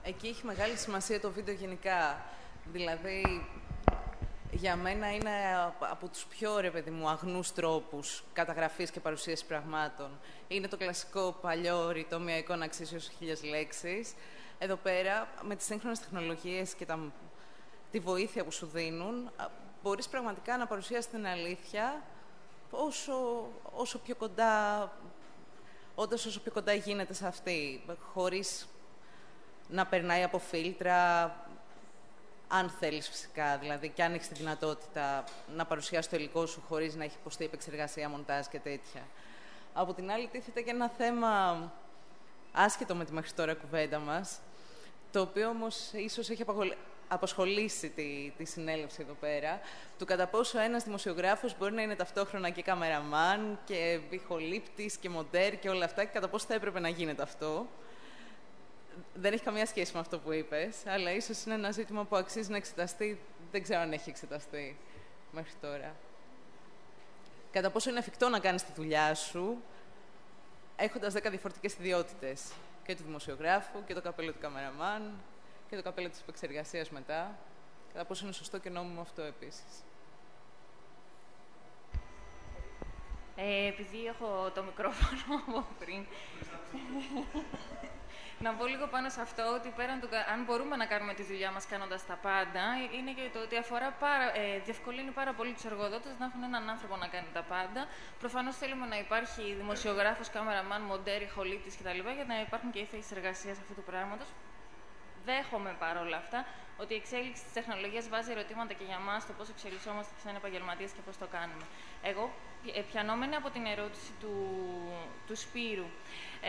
Εκεί έχει μεγάλη σημασία το βίντεο γενικά. Δηλαδή, για μένα είναι από τους πιο, ρε παιδί μου, αγνούς τρόπους καταγραφής και παρουσίαση πραγμάτων. Είναι το κλασικό παλιό ρητό, μια εικόνα αξίζει ως χίλιες λέξεις. Εδώ πέρα, με τις σύγχρονες τεχνολογίες και τα, τη βοήθεια που σου δίνουν, μπορείς πραγματικά να παρουσιάσεις την αλήθεια όσο, όσο πιο κοντά, όντως όσο πιο κοντά γίνεται σε αυτή, χωρίς να περνάει από φίλτρα, αν θέλεις φυσικά, δηλαδή και αν έχει τη δυνατότητα να παρουσιάσει το υλικό σου χωρίς να έχει υποστεί επεξεργασία, μοντάζ και τέτοια. Από την άλλη, τίθεται και ένα θέμα άσχετο με τη μέχρι τώρα κουβέντα μας, το οποίο όμως ίσως έχει απασχολήσει τη, τη συνέλευση εδώ πέρα, του κατά πόσο ένας δημοσιογράφος μπορεί να είναι ταυτόχρονα και καμεραμάν και ηχολήπτης και μοντέρ και όλα αυτά και κατά πόσο θα έπρεπε να γίνεται αυτό δεν έχει καμία σχέση με αυτό που είπες, αλλά ίσως είναι ένα ζήτημα που αξίζει να εξεταστεί. Δεν ξέρω αν έχει εξεταστεί μέχρι τώρα. Κατά πόσο είναι εφικτό να κάνεις τη δουλειά σου έχοντας 10 διαφορετικές ιδιότητες. Και του δημοσιογράφου και το καπέλο του καμεραμάν και το καπέλο της επεξεργασίας μετά. Κατά πόσο είναι σωστό και νόμιμο αυτό επίσης. Ε, επειδή έχω το μικρόφωνο από πριν. να πω λίγο πάνω σε αυτό ότι πέραν του, αν μπορούμε να κάνουμε τη δουλειά μας κάνοντας τα πάντα, είναι και το ότι αφορά πάρα, ε, διευκολύνει πάρα πολύ τους εργοδότες να έχουν έναν άνθρωπο να κάνει τα πάντα. Προφανώς θέλουμε να υπάρχει δημοσιογράφος, κάμεραμαν, μοντέρ, χολίτη κτλ. για να υπάρχουν και οι θέσεις εργασίας αυτού του πράγματος. Δέχομαι παρόλα αυτά ότι η εξέλιξη της τεχνολογίας βάζει ερωτήματα και για μας το πώς εξελισσόμαστε σαν επαγγελματίες και πώς το κάνουμε. Εγώ, ε, πιανόμενη από την ερώτηση του, του Σπύρου,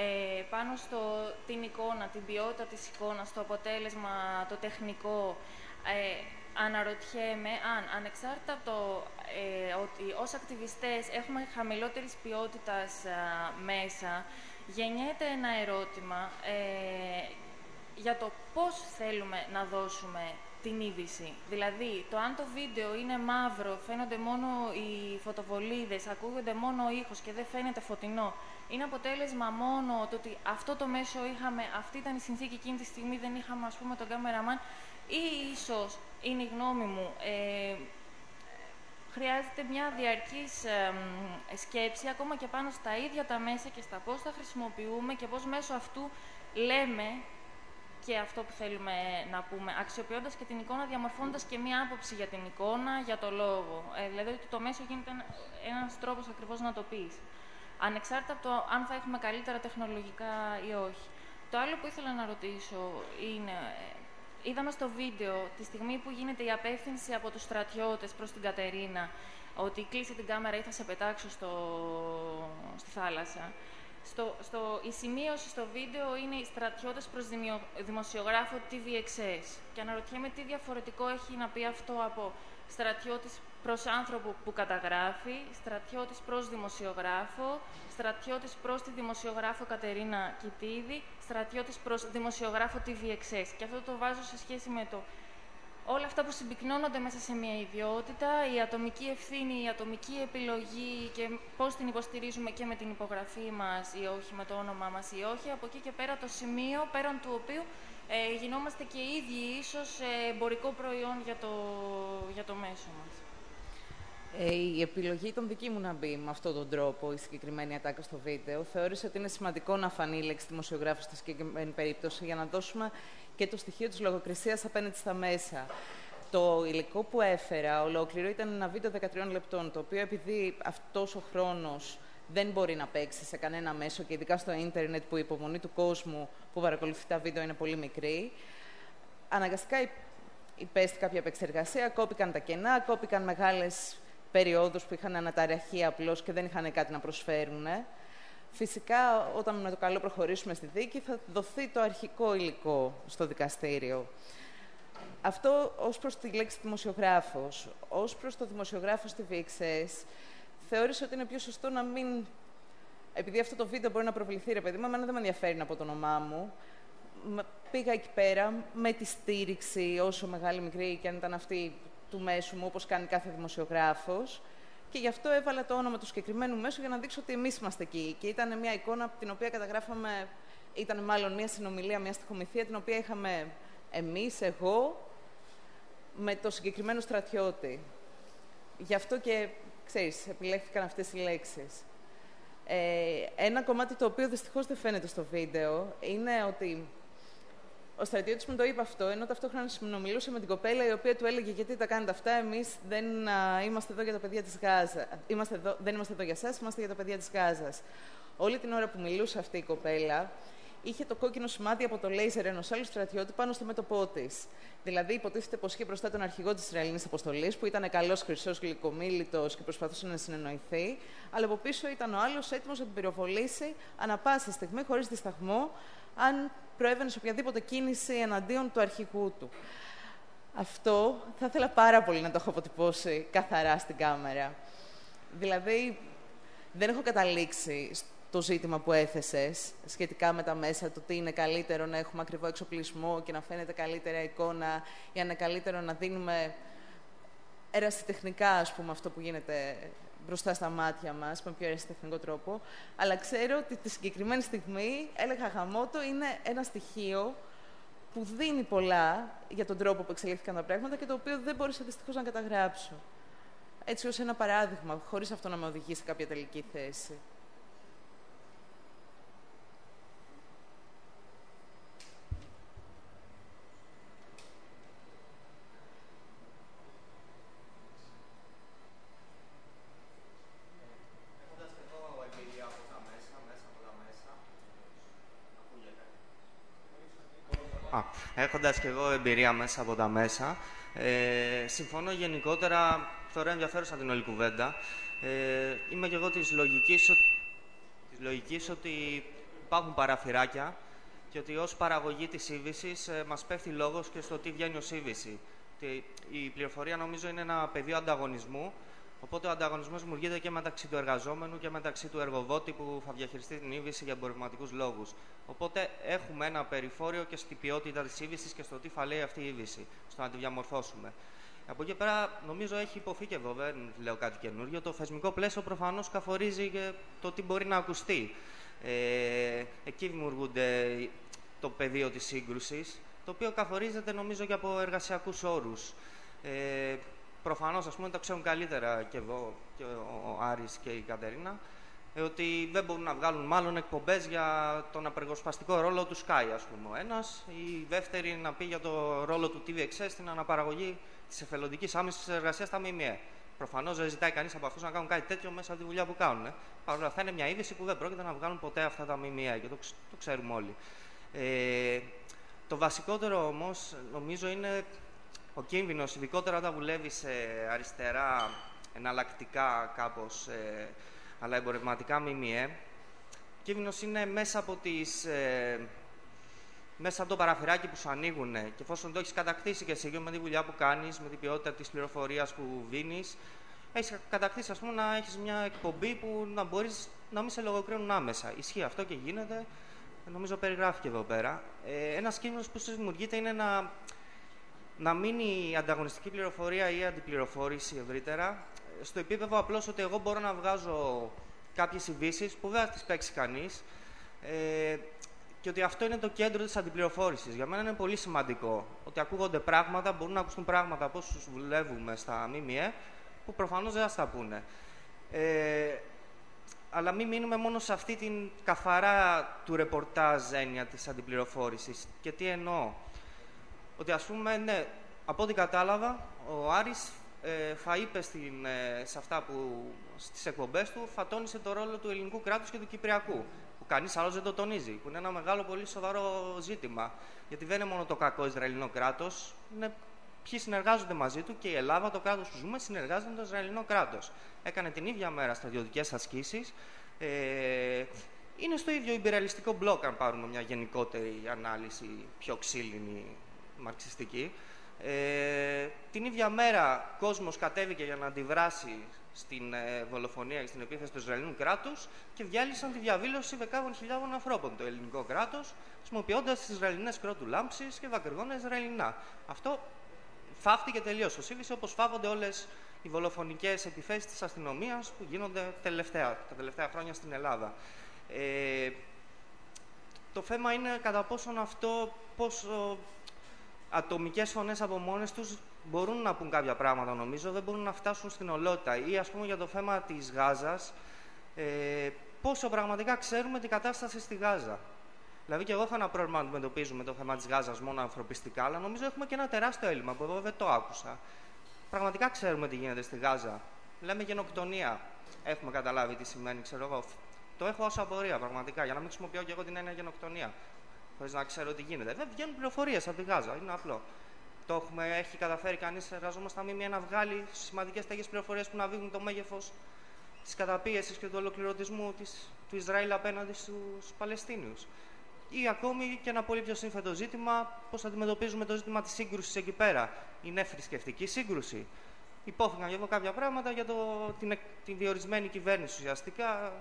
ε, πάνω στο την εικόνα, την ποιότητα της εικόνας, το αποτέλεσμα, το τεχνικό. Ε, αναρωτιέμαι αν ανεξάρτητα από το ε, ότι ως ακτιβιστές έχουμε χαμηλότερης ποιότητας ε, μέσα, γεννιέται ένα ερώτημα ε, για το πώς θέλουμε να δώσουμε την είδηση. Δηλαδή, το αν το βίντεο είναι μαύρο, φαίνονται μόνο οι φωτοβολίδες, ακούγονται μόνο ο ήχος και δεν φαίνεται φωτεινό, είναι αποτέλεσμα μόνο το ότι αυτό το μέσο είχαμε, αυτή ήταν η συνθήκη εκείνη τη στιγμή, δεν είχαμε ας πούμε τον κάμεραμαν ή ίσως, είναι η γνώμη μου, ε, χρειάζεται μια διαρκής ε, σκέψη ακόμα και πάνω στα ίδια τα μέσα και στα πώς τα χρησιμοποιούμε και πώς μέσω αυτού λέμε και αυτό που θέλουμε να πούμε, αξιοποιώντας και την εικόνα, διαμορφώνοντας και μία άποψη για την εικόνα, για το λόγο. Ε, δηλαδή ότι το μέσο γίνεται ένας τρόπος ακριβώς να το πεις. Ανεξάρτητα από το αν θα έχουμε καλύτερα τεχνολογικά ή όχι. Το άλλο που ήθελα να ρωτήσω είναι, ε, είδαμε στο βίντεο τη στιγμή που γίνεται η απεύθυνση από τους στρατιώτες προς την Κατερίνα, ότι κλείσε την κάμερα ή θα σε πετάξω στο, στη θάλασσα. Στο, στο, η σημείωση στο βίντεο είναι οι στρατιώτες προς δημοσιογράφο TVXS. Και αναρωτιέμαι τι διαφορετικό έχει να πει αυτό από στρατιώτης προς άνθρωπο που καταγράφει, στρατιώτης προς δημοσιογράφο, στρατιώτης προς τη δημοσιογράφο Κατερίνα Κιτίδη, στρατιώτης προς δημοσιογράφο TVXS. Και αυτό το βάζω σε σχέση με το όλα αυτά που συμπυκνώνονται μέσα σε μια ιδιότητα, η ατομική ευθύνη, η ατομική επιλογή και πώς την υποστηρίζουμε και με την υπογραφή μας ή όχι, με το όνομά μας ή όχι, από εκεί και πέρα το σημείο πέραν του οποίου ε, γινόμαστε και οι ίδιοι ίσως εμπορικό προϊόν για το, για το μέσο μας. Ε, η επιλογή ήταν δική μου να μπει με αυτόν τον τρόπο η συγκεκριμένη ατάκα στο βίντεο. Θεώρησα ότι είναι σημαντικό να φανεί η λέξη δημοσιογράφου στη συγκεκριμένη περίπτωση για να δώσουμε και το στοιχείο της λογοκρισίας απέναντι στα μέσα. Το υλικό που έφερα ολόκληρο ήταν ένα βίντεο 13 λεπτών, το οποίο επειδή αυτός ο χρόνος δεν μπορεί να παίξει σε κανένα μέσο και ειδικά στο ίντερνετ που η υπομονή του κόσμου που παρακολουθεί τα βίντεο είναι πολύ μικρή, αναγκαστικά υπέστη κάποια επεξεργασία, κόπηκαν τα κενά, κόπηκαν μεγάλες περιόδους που είχαν αναταραχή απλώς και δεν είχαν κάτι να προσφέρουν. Φυσικά, όταν με το καλό προχωρήσουμε στη δίκη, θα δοθεί το αρχικό υλικό στο δικαστήριο. Αυτό ως προς τη λέξη δημοσιογράφος. Ως προς το δημοσιογράφο στη VXS, θεώρησα ότι είναι πιο σωστό να μην... Επειδή αυτό το βίντεο μπορεί να προβληθεί, ρε παιδί μου, εμένα δεν με ενδιαφέρει να πω το όνομά μου. Πήγα εκεί πέρα με τη στήριξη, όσο μεγάλη μικρή και αν ήταν αυτή του μέσου μου, όπως κάνει κάθε δημοσιογράφος. Και γι' αυτό έβαλα το όνομα του συγκεκριμένου μέσου για να δείξω ότι εμείς είμαστε εκεί. Και ήταν μια εικόνα την οποία καταγράφαμε, ήταν μάλλον μια συνομιλία, μια στοιχομηθεία την οποία είχαμε εμείς, εγώ, με το συγκεκριμένο στρατιώτη. Γι' αυτό και, ξέρεις, επιλέχθηκαν αυτές οι λέξεις. Ε, ένα κομμάτι το οποίο δυστυχώς δεν φαίνεται στο βίντεο είναι ότι ο στρατιώτης μου το είπε αυτό, ενώ ταυτόχρονα συνομιλούσε με την κοπέλα η οποία του έλεγε γιατί τα κάνετε αυτά. Εμείς δεν είμαστε εδώ για τα παιδιά της Γάζα. Είμαστε εδώ, δεν είμαστε εδώ για εσά, είμαστε για τα παιδιά της Γάζας. Όλη την ώρα που μιλούσε αυτή η κοπέλα, είχε το κόκκινο σημάδι από το λέιζερ ενός άλλου στρατιώτη πάνω στο μέτωπό της. Δηλαδή, υποτίθεται πως είχε μπροστά τον αρχηγό της Ισραηλινής Αποστολής, που ήταν καλός, χρυσός, γλυκομίλητος και προσπαθούσε να συνεννοηθεί. Αλλά από πίσω ήταν ο άλλος έτοιμος να την πυροβολήσει ανα πάσα στιγμή, χωρίς δισταγμό, αν προέβαινε σε οποιαδήποτε κίνηση εναντίον του αρχηγού του. Αυτό θα ήθελα πάρα πολύ να το έχω αποτυπώσει καθαρά στην κάμερα. Δηλαδή, δεν έχω καταλήξει το ζήτημα που έθεσες σχετικά με τα μέσα, το τι είναι καλύτερο να έχουμε ακριβό εξοπλισμό και να φαίνεται καλύτερα εικόνα ή αν είναι καλύτερο να δίνουμε ερασιτεχνικά, ας πούμε, αυτό που γίνεται μπροστά στα μάτια μας με πιο αριστεχνικό τρόπο. Αλλά ξέρω ότι τη συγκεκριμένη στιγμή, έλεγα γαμότο, είναι ένα στοιχείο που δίνει πολλά για τον τρόπο που εξελίχθηκαν τα πράγματα και το οποίο δεν μπορούσα δυστυχώς να καταγράψω. Έτσι, ως ένα παράδειγμα, χωρίς αυτό να με οδηγεί σε κάποια τελική θέση. Έχοντας και εγώ εμπειρία μέσα από τα μέσα, ε, συμφωνώ γενικότερα, θεωρώ ενδιαφέρουσα την όλη κουβέντα. Ε, είμαι και εγώ της λογικής της λογικής ότι υπάρχουν παραφυράκια και ότι ως παραγωγή της είδησης ε, μας πέφτει λόγος και στο τι βγαίνει ως είδηση. Ότι η πληροφορία νομίζω είναι ένα πεδίο ανταγωνισμού. Οπότε ο ανταγωνισμός δημιουργείται και μεταξύ του εργαζόμενου και μεταξύ του εργοδότη που θα διαχειριστεί την είδηση για εμπορευματικούς λόγους. Οπότε έχουμε ένα περιφόριο και στην ποιότητα της είδηση και στο τι θα λέει αυτή η είδηση, στο να τη διαμορφώσουμε. Από εκεί πέρα, νομίζω έχει υποθεί και εδώ, δεν λέω κάτι καινούργιο. Το θεσμικό πλαίσιο προφανώς καθορίζει και το τι μπορεί να ακουστεί. Ε, εκεί δημιουργούνται το πεδίο της σύγκρουσης, το οποίο καθορίζεται νομίζω και από εργασιακούς όρους. Ε, προφανώς, ας πούμε, το ξέρουν καλύτερα και εγώ και ο Άρης και η Κατερίνα, ε, ότι δεν μπορούν να βγάλουν μάλλον εκπομπές για τον απεργοσπαστικό ρόλο του Sky, ας πούμε, ο ένας. Η δεύτερη να πει για το ρόλο του TVXS στην αναπαραγωγή της εθελοντικής άμεσης εργασίας στα ΜΜΕ. Προφανώς δεν ζητάει κανείς από αυτούς να κάνουν κάτι τέτοιο μέσα από τη δουλειά που κάνουν. Ε. Παρ' όλα αυτά είναι μια είδηση που δεν πρόκειται να βγάλουν ποτέ αυτά τα ΜΜΕ και το, το ξέρουμε όλοι. Ε, το βασικότερο όμως νομίζω είναι ο κίνδυνος, ειδικότερα όταν δουλεύει σε αριστερά, εναλλακτικά κάπως, ε, αλλά εμπορευματικά ΜΜΕ. Ο κίνδυνος είναι μέσα από τις ε, μέσα από το παραθυράκι που σου ανοίγουν και εφόσον το έχεις κατακτήσει και εσύ με τη δουλειά που κάνεις, με την ποιότητα της πληροφορίας που δίνεις, έχεις κατακτήσει ας πούμε, να έχεις μια εκπομπή που να μπορείς να μην σε λογοκρίνουν άμεσα. Ισχύει αυτό και γίνεται. Νομίζω περιγράφηκε εδώ πέρα. Ε, Ένας κίνδυνος που σου δημιουργείται είναι να, να μείνει η ανταγωνιστική πληροφορία ή η αντιπληροφόρηση ευρύτερα στο επίπεδο απλώς ότι εγώ μπορώ να βγάζω κάποιες ειδήσεις που δεν θα τις παίξει κανείς. Ε, και ότι αυτό είναι το κέντρο της αντιπληροφόρησης. Για μένα είναι πολύ σημαντικό ότι ακούγονται πράγματα, μπορούν να ακουστούν πράγματα από όσους δουλεύουμε στα ΜΜΕ, που προφανώς δεν θα τα πούνε. Ε, αλλά μην μείνουμε μόνο σε αυτή την καθαρά του ρεπορτάζ έννοια της αντιπληροφόρησης. Και τι εννοώ; Ότι ας πούμε, ναι, από ό,τι κατάλαβα, ο Άρης ε, θα είπε στην, ε, σε αυτά που στις εκπομπές του, θα τόνισε το ρόλο του ελληνικού κράτους και του κυπριακού κανείς άλλος δεν το τονίζει. Που είναι ένα μεγάλο, πολύ σοβαρό ζήτημα. Γιατί δεν είναι μόνο το κακό Ισραηλινό κράτος, είναι ποιοι συνεργάζονται μαζί του και η Ελλάδα, το κράτος που ζούμε, συνεργάζεται με το Ισραηλινό κράτος. Έκανε την ίδια μέρα στρατιωτικές ασκήσεις. Ε, είναι στο ίδιο υπεραλιστικό μπλοκ, αν πάρουμε μια γενικότερη ανάλυση, πιο ξύλινη, μαρξιστική. Ε, την ίδια μέρα κόσμος κατέβηκε για να αντιδράσει στην ε, δολοφονία και στην επίθεση του Ισραηλινού κράτους και διάλυσαν τη διαβήλωση δεκάδων χιλιάδων ανθρώπων. Το ελληνικό κράτος, χρησιμοποιώντας τις Ισραηλινές κρότου λάμψη και δακρυγόνα Ισραηλινά. Αυτό φάφτηκε τελείως. Οσύβησε όπως φάβονται όλες οι δολοφονικές επιθέσεις της αστυνομίας που γίνονται τελευταία, τα τελευταία χρόνια στην Ελλάδα. Ε, το θέμα είναι κατά πόσον αυτό, πόσο ατομικές φωνές από μόνες τους μπορούν να πούν κάποια πράγματα νομίζω, δεν μπορούν να φτάσουν στην ολότητα. Ή ας πούμε για το θέμα της Γάζας, ε, πόσο πραγματικά ξέρουμε την κατάσταση στη Γάζα. Δηλαδή και εγώ έχω ένα πρόβλημα να αντιμετωπίζουμε το θέμα της Γάζας μόνο ανθρωπιστικά, αλλά νομίζω έχουμε και ένα τεράστιο έλλειμμα που εγώ δεν το άκουσα. Πραγματικά ξέρουμε τι γίνεται στη Γάζα. Λέμε γενοκτονία. Έχουμε καταλάβει τι σημαίνει, ξέρω εγώ. Το έχω ως απορία πραγματικά, για να μην χρησιμοποιώ και εγώ την έννοια γενοκτονία. Χωρίς να ξέρω τι γίνεται. Δεν βγαίνουν πληροφορίες από τη Γάζα. Είναι απλό. Το έχουμε, έχει καταφέρει κανείς, εργαζόμαστε μία να βγάλει σημαντικές τέτοιες πληροφορίες που να δείχνουν το μέγεθος της καταπίεσης και του ολοκληρωτισμού της, του Ισραήλ απέναντι στους Παλαιστίνιους. Ή ακόμη και ένα πολύ πιο σύνθετο ζήτημα, πώς αντιμετωπίζουμε το ζήτημα της σύγκρουσης εκεί πέρα. Είναι θρησκευτική σύγκρουση. Υπόθηκαν εδώ κάποια πράγματα για το, την, την διορισμένη κυβέρνηση ουσιαστικά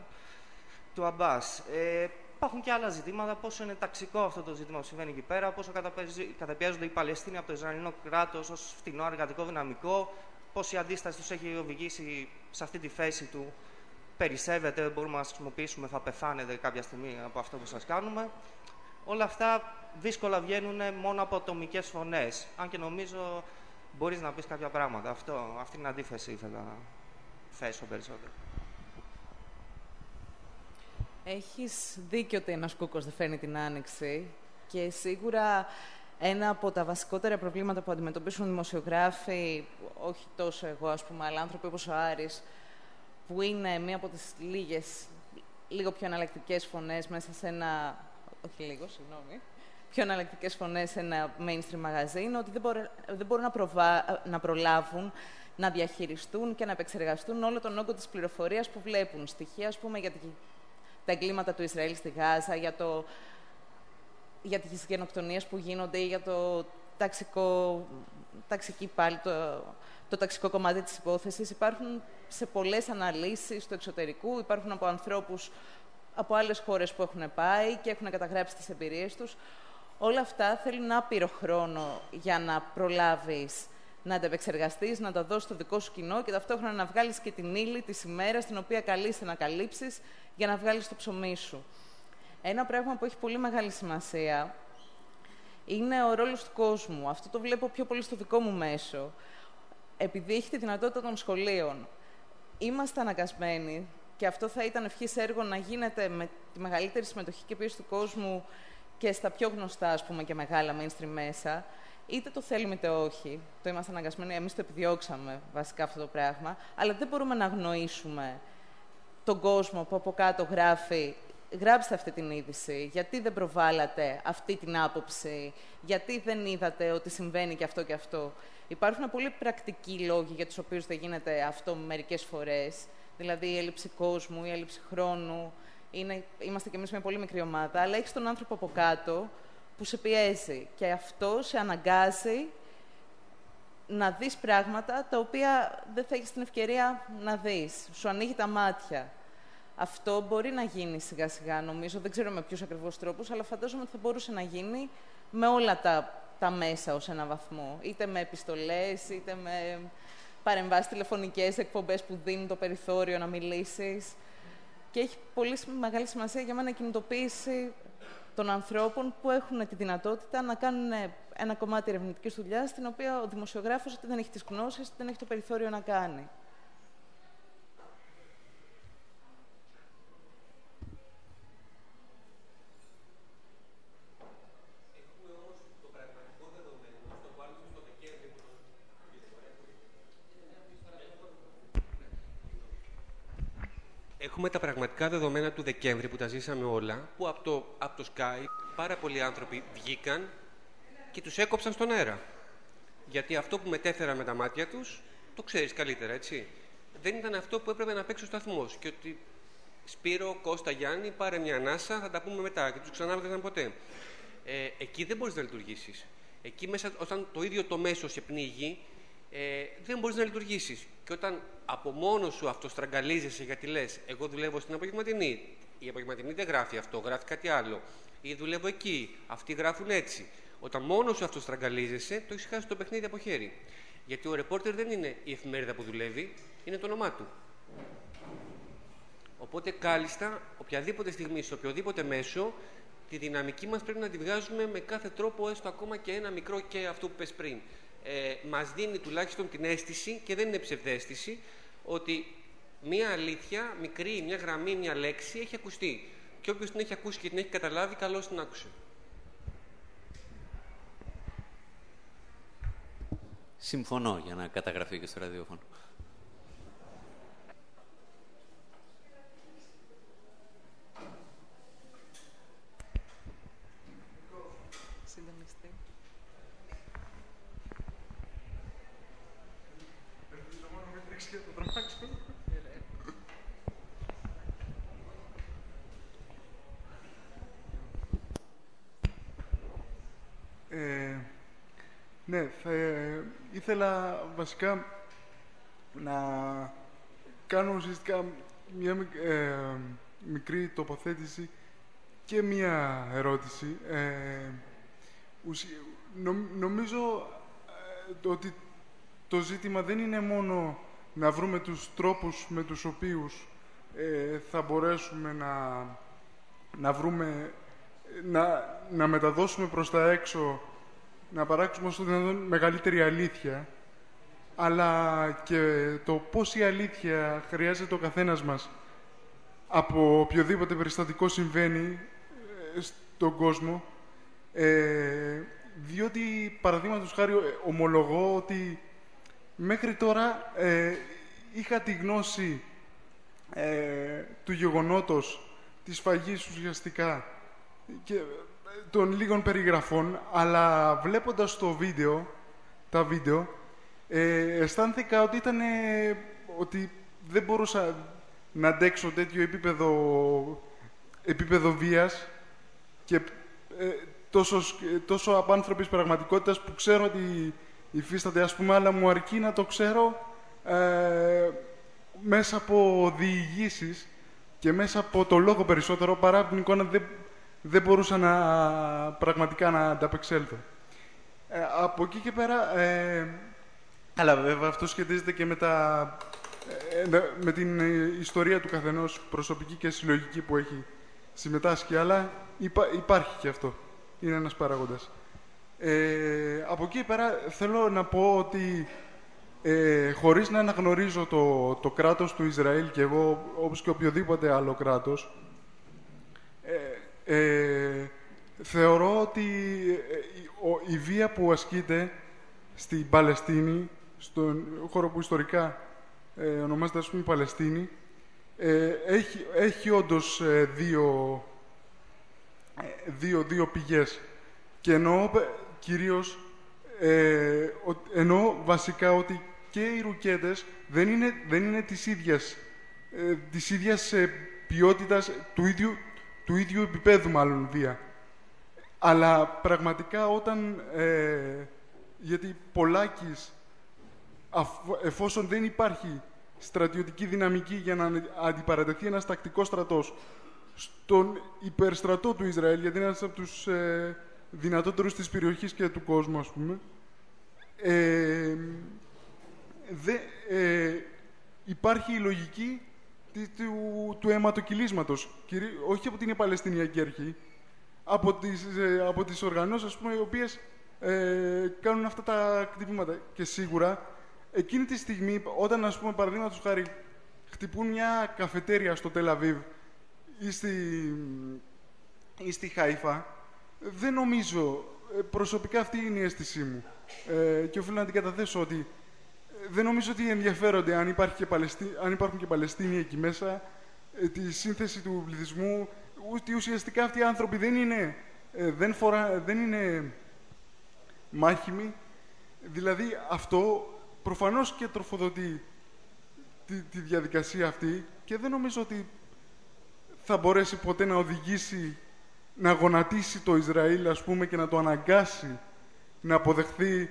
του Αμπάς. Ε, Υπάρχουν και άλλα ζητήματα, πόσο είναι ταξικό αυτό το ζήτημα που συμβαίνει εκεί πέρα, πόσο καταπιέζονται οι Παλαιστίνοι από το Ισραηλινό κράτος ως φτηνό εργατικό δυναμικό, πώς η αντίσταση τους έχει οδηγήσει σε αυτή τη θέση του. Περισσεύεται, δεν μπορούμε να σας χρησιμοποιήσουμε, θα πεθάνετε κάποια στιγμή από αυτό που σας κάνουμε. Όλα αυτά δύσκολα βγαίνουν μόνο από ατομικές φωνές. Αν και νομίζω μπορείς να πεις κάποια πράγματα. Αυτό, αυτή την αντίθεση ήθελα να θέσω περισσότερο. Έχεις δίκιο ότι ένας κούκος δεν φέρνει την άνοιξη και σίγουρα ένα από τα βασικότερα προβλήματα που αντιμετωπίσουν δημοσιογράφοι, όχι τόσο εγώ ας πούμε, αλλά άνθρωποι όπως ο Άρης, που είναι μία από τις λίγες, λίγο πιο αναλλακτικές φωνές μέσα σε ένα... Όχι λίγο, συγγνώμη. Πιο αναλλακτικές φωνές σε ένα mainstream μαγαζί, είναι ότι δεν, δεν μπορούν να, προβα... να προλάβουν να διαχειριστούν και να επεξεργαστούν όλο τον όγκο της πληροφορίας που βλέπουν. Στοιχεία, ας πούμε, για την τα εγκλήματα του Ισραήλ στη Γάζα, για, το, για τις γενοκτονίες που γίνονται ή για το ταξικό, ταξική πάλι, το, το ταξικό κομμάτι της υπόθεσης. Υπάρχουν σε πολλές αναλύσεις του εξωτερικού, υπάρχουν από ανθρώπους από άλλες χώρες που έχουν πάει και έχουν καταγράψει τις εμπειρίες τους. Όλα αυτά θέλουν άπειρο χρόνο για να προλάβεις να τα επεξεργαστεί, να τα δώσεις στο δικό σου κοινό και ταυτόχρονα να βγάλεις και την ύλη της ημέρας την οποία καλείσαι να καλύψεις για να βγάλεις το ψωμί σου. Ένα πράγμα που έχει πολύ μεγάλη σημασία είναι ο ρόλος του κόσμου. Αυτό το βλέπω πιο πολύ στο δικό μου μέσο. Επειδή έχει τη δυνατότητα των σχολείων, είμαστε αναγκασμένοι και αυτό θα ήταν ευχής έργο να γίνεται με τη μεγαλύτερη συμμετοχή και πίεση του κόσμου και στα πιο γνωστά, ας πούμε, και μεγάλα mainstream μέσα, είτε το θέλουμε είτε όχι. Το είμαστε αναγκασμένοι, εμείς το επιδιώξαμε βασικά αυτό το πράγμα, αλλά δεν μπορούμε να αγνοήσουμε τον κόσμο που από κάτω γράφει γράψτε αυτή την είδηση, γιατί δεν προβάλλατε αυτή την άποψη, γιατί δεν είδατε ότι συμβαίνει και αυτό και αυτό. Υπάρχουν πολύ πρακτικοί λόγοι για τους οποίους δεν γίνεται αυτό μερικές φορές, δηλαδή η έλλειψη κόσμου, η έλλειψη χρόνου, είναι, είμαστε κι εμείς μια πολύ μικρή ομάδα, αλλά έχεις τον άνθρωπο από κάτω που σε πιέζει και αυτό σε αναγκάζει να δεις πράγματα τα οποία δεν θα έχεις την ευκαιρία να δεις. Σου ανοίγει τα μάτια. Αυτό μπορεί να γίνει σιγά σιγά, νομίζω. Δεν ξέρω με ποιους ακριβώς τρόπους, αλλά φαντάζομαι ότι θα μπορούσε να γίνει με όλα τα, τα μέσα ως ένα βαθμό. Είτε με επιστολές, είτε με παρεμβάσεις τηλεφωνικές, εκπομπές που δίνουν το περιθώριο να μιλήσεις. Και έχει πολύ μεγάλη σημασία για μένα κινητοποίηση των ανθρώπων που έχουν τη δυνατότητα να κάνουν ένα κομμάτι ερευνητικής δουλειάς, στην οποία ο δημοσιογράφος είτε δεν έχει τις γνώσεις, είτε δεν έχει το περιθώριο να κάνει. Έχουμε τα πραγματικά δεδομένα του Δεκέμβρη που τα ζήσαμε όλα, που από το, από το Skype πάρα πολλοί άνθρωποι βγήκαν και τους έκοψαν στον αέρα. Γιατί αυτό που μετέφεραν με τα μάτια τους, το ξέρεις καλύτερα, έτσι. Δεν ήταν αυτό που έπρεπε να παίξει ο σταθμός. Και ότι Σπύρο, Κώστα, Γιάννη, πάρε μια ανάσα, θα τα πούμε μετά. Και τους ξανά δεν ποτέ. Ε, εκεί δεν μπορείς να λειτουργήσεις. Εκεί μέσα, όταν το ίδιο το μέσο σε πνίγει, ε, δεν μπορείς να λειτουργήσεις. Και όταν από μόνος σου αυτοστραγγαλίζεσαι γιατί λες, Εγώ δουλεύω στην απογευματινή. Η απογευματινή δεν γράφει αυτό, γράφει κάτι άλλο. Ή δουλεύω εκεί. Αυτοί γράφουν έτσι. Όταν μόνος σου αυτοστραγγαλίζεσαι, το έχεις χάσει το παιχνίδι από χέρι. Γιατί ο ρεπόρτερ δεν είναι η εφημερίδα που δουλεύει, είναι το όνομά του. Οπότε κάλλιστα, οποιαδήποτε στιγμή, σε οποιοδήποτε μέσο, τη δυναμική μας πρέπει να τη βγάζουμε με κάθε τρόπο, έστω ακόμα και ένα μικρό και αυτό που πες πριν ε, μας δίνει τουλάχιστον την αίσθηση και δεν είναι ψευδέστηση ότι μία αλήθεια, μικρή, μια γραμμή, μια λέξη έχει ακουστεί. Και όποιος την έχει ακούσει και την έχει καταλάβει, καλώς την άκουσε. Συμφωνώ για να καταγραφεί και στο ραδιόφωνο. Ναι, θα, ήθελα βασικά να κάνω ουσιαστικά μια ε, μικρή τοποθέτηση και μια ερώτηση. Ε, νομίζω ε, ότι το ζήτημα δεν είναι μόνο να βρούμε τους τρόπους με τους οποίους ε, θα μπορέσουμε να, να βρούμε, να, να μεταδώσουμε προς τα έξω να παράξουμε όσο δυνατόν μεγαλύτερη αλήθεια, αλλά και το πώς η αλήθεια χρειάζεται ο καθένας μας από οποιοδήποτε περιστατικό συμβαίνει ε, στον κόσμο, ε, διότι, παραδείγματος χάρη, ε, ομολογώ ότι μέχρι τώρα ε, είχα τη γνώση ε, του γεγονότος της φαγής ουσιαστικά. Και των λίγων περιγραφών, αλλά βλέποντας το βίντεο, τα βίντεο, ε, αισθάνθηκα ότι ήταν ότι δεν μπορούσα να αντέξω τέτοιο επίπεδο, επίπεδο βίας και ε, τόσο, σκ- τόσο απάνθρωπης πραγματικότητας που ξέρω ότι υφίσταται, ας πούμε, αλλά μου αρκεί να το ξέρω ε, μέσα από διηγήσεις και μέσα από το λόγο περισσότερο παρά από την εικόνα δεν, δεν μπορούσα να, πραγματικά να ανταπεξέλθω. Ε, από εκεί και πέρα, ε, αλλά βέβαια αυτό σχετίζεται και με, τα, ε, με- με την ε, ιστορία του καθενός προσωπική και συλλογική που έχει συμμετάσχει, αλλά υπά- υπάρχει και αυτό. Είναι ένας παράγοντας. Ε, από εκεί πέρα θέλω να πω ότι ε, χωρίς να αναγνωρίζω το, το κράτος του Ισραήλ και εγώ, όπως και οποιοδήποτε άλλο κράτος, ε, ε, θεωρώ ότι ε, η- ο- η βία που ασκείται στην Παλαιστίνη, στον χώρο που ιστορικά ε, ονομάζεται ας πούμε Παλαιστίνη, ε, έχει, έχει όντως ε, δύο, ε, δύο, δύο πηγές. Και εννοώ ε, κυρίως, ε, ο- εννοώ βασικά ότι και οι ρουκέτες δεν είναι, δεν είναι της ίδιας, ε, της ίδιας ε, ποιότητας, του ίδιου, του ίδιου επίπεδου μάλλον βία. Αλλά πραγματικά όταν, ε, γιατί πολλάκις, αφ- εφόσον δεν υπάρχει στρατιωτική δυναμική για να αντιπαρατεθεί ένας τακτικός στρατός στον υπερστρατό του Ισραήλ, γιατί είναι ένας από τους ε, δυνατότερους της περιοχής και του κόσμου, ας πούμε, ε, δε, ε, υπάρχει η λογική τη- του, του αιματοκυλίσματος, κυρί- όχι από την Παλαιστινιακή Αρχή, από τις, ε, από τις οργανώσεις, ας πούμε, οι οποίες ε, κάνουν αυτά τα κτυπήματα. Και σίγουρα, εκείνη τη στιγμή, όταν, ας πούμε, παραδείγματος χάρη, χτυπούν μια καφετέρια στο Τελαβίβ ή στη, ή στη Χάιφα, δεν νομίζω, ε, προσωπικά αυτή είναι η αίσθησή μου ε, και οφείλω να την καταθέσω ότι ε, δεν νομίζω ότι ενδιαφέρονται αν, υπάρχει και Παλαιστί... αν υπάρχουν και Παλαιστίνοι εκεί μέσα, ε, τη σύνθεση του πληθυσμού, ότι ουσιαστικά αυτοί οι άνθρωποι δεν είναι, ε, δεν φορά... δεν είναι μάχημοι. Δηλαδή αυτό προφανώς και τροφοδοτεί τη, τη διαδικασία αυτή και δεν νομίζω ότι θα μπορέσει ποτέ να οδηγήσει, να γονατίσει το Ισραήλ, ας πούμε, και να το αναγκάσει να αποδεχθεί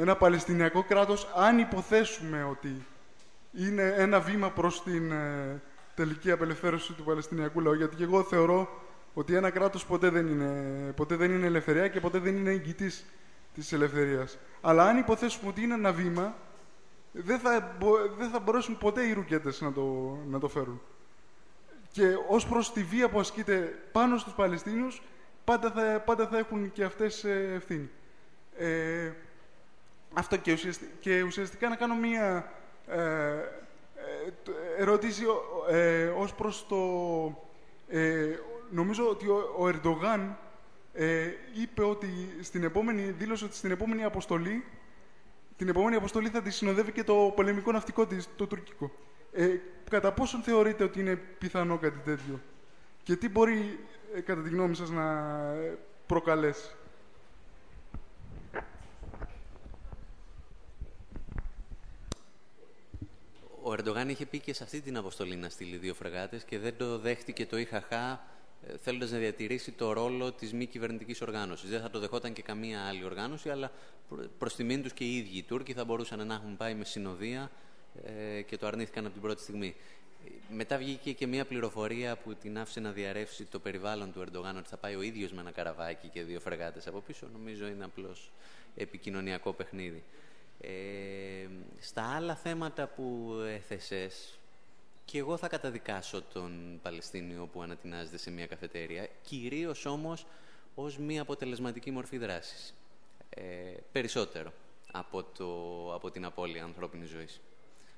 ένα Παλαιστινιακό κράτος, αν υποθέσουμε ότι είναι ένα βήμα προς την ε, τελική απελευθέρωση του Παλαιστινιακού λαού. Γιατί και εγώ θεωρώ ότι ένα κράτος ποτέ δεν είναι, ποτέ δεν είναι ελευθερία και ποτέ δεν είναι εγγυητής της ελευθερίας. Αλλά αν υποθέσουμε ότι είναι ένα βήμα, δεν θα, μπο- δεν θα μπορέσουν ποτέ οι ρουκέτες να το, να το φέρουν. Και ως προς τη βία που ασκείται πάνω στους Παλαιστίνιους, πάντα θα, πάντα θα έχουν και αυτές ε, ευθύνη. Ε, αυτό και, ουσιαστι- και ουσιαστικά να κάνω μία ε, ε, το- ερώτηση ο- ε, ως προς το... Ε, νομίζω ότι ο, ο Ερντογάν ε, είπε ότι στην επόμενη, δήλωσε ότι στην επόμενη αποστολή την επόμενη αποστολή θα τη συνοδεύει και το πολεμικό ναυτικό της, το τουρκικό. Ε, κατά πόσον θεωρείτε ότι είναι πιθανό κάτι τέτοιο; Και τι μπορεί, ε, κατά τη γνώμη σας, να ε, προκαλέσει; Ο Ερντογάν είχε πει και σε αυτή την αποστολή να στείλει δύο φρεγάτες και δεν το δέχτηκε το ΙΧΑΧ θέλοντας να διατηρήσει το ρόλο της μη κυβερνητικής οργάνωσης. Δεν θα το δεχόταν και καμία άλλη οργάνωση, αλλά προ τιμήν τους και οι ίδιοι οι Τούρκοι θα μπορούσαν να έχουν πάει με συνοδεία ε, και το αρνήθηκαν από την πρώτη στιγμή. Μετά βγήκε και μια πληροφορία που την άφησε να διαρρεύσει το περιβάλλον του Ερντογάν ότι θα πάει ο ίδιος με ένα καραβάκι και δύο φρεγάτες από πίσω. Νομίζω είναι απλώς επικοινωνιακό παιχνίδι. Ε, στα άλλα θέματα που έθεσες, και εγώ θα καταδικάσω τον Παλαιστίνιο που ανατινάζεται σε μια καφετέρια, κυρίως όμως ως μια αποτελεσματική μορφή δράσης. Ε, περισσότερο από, το, από την απώλεια ανθρώπινης ζωής.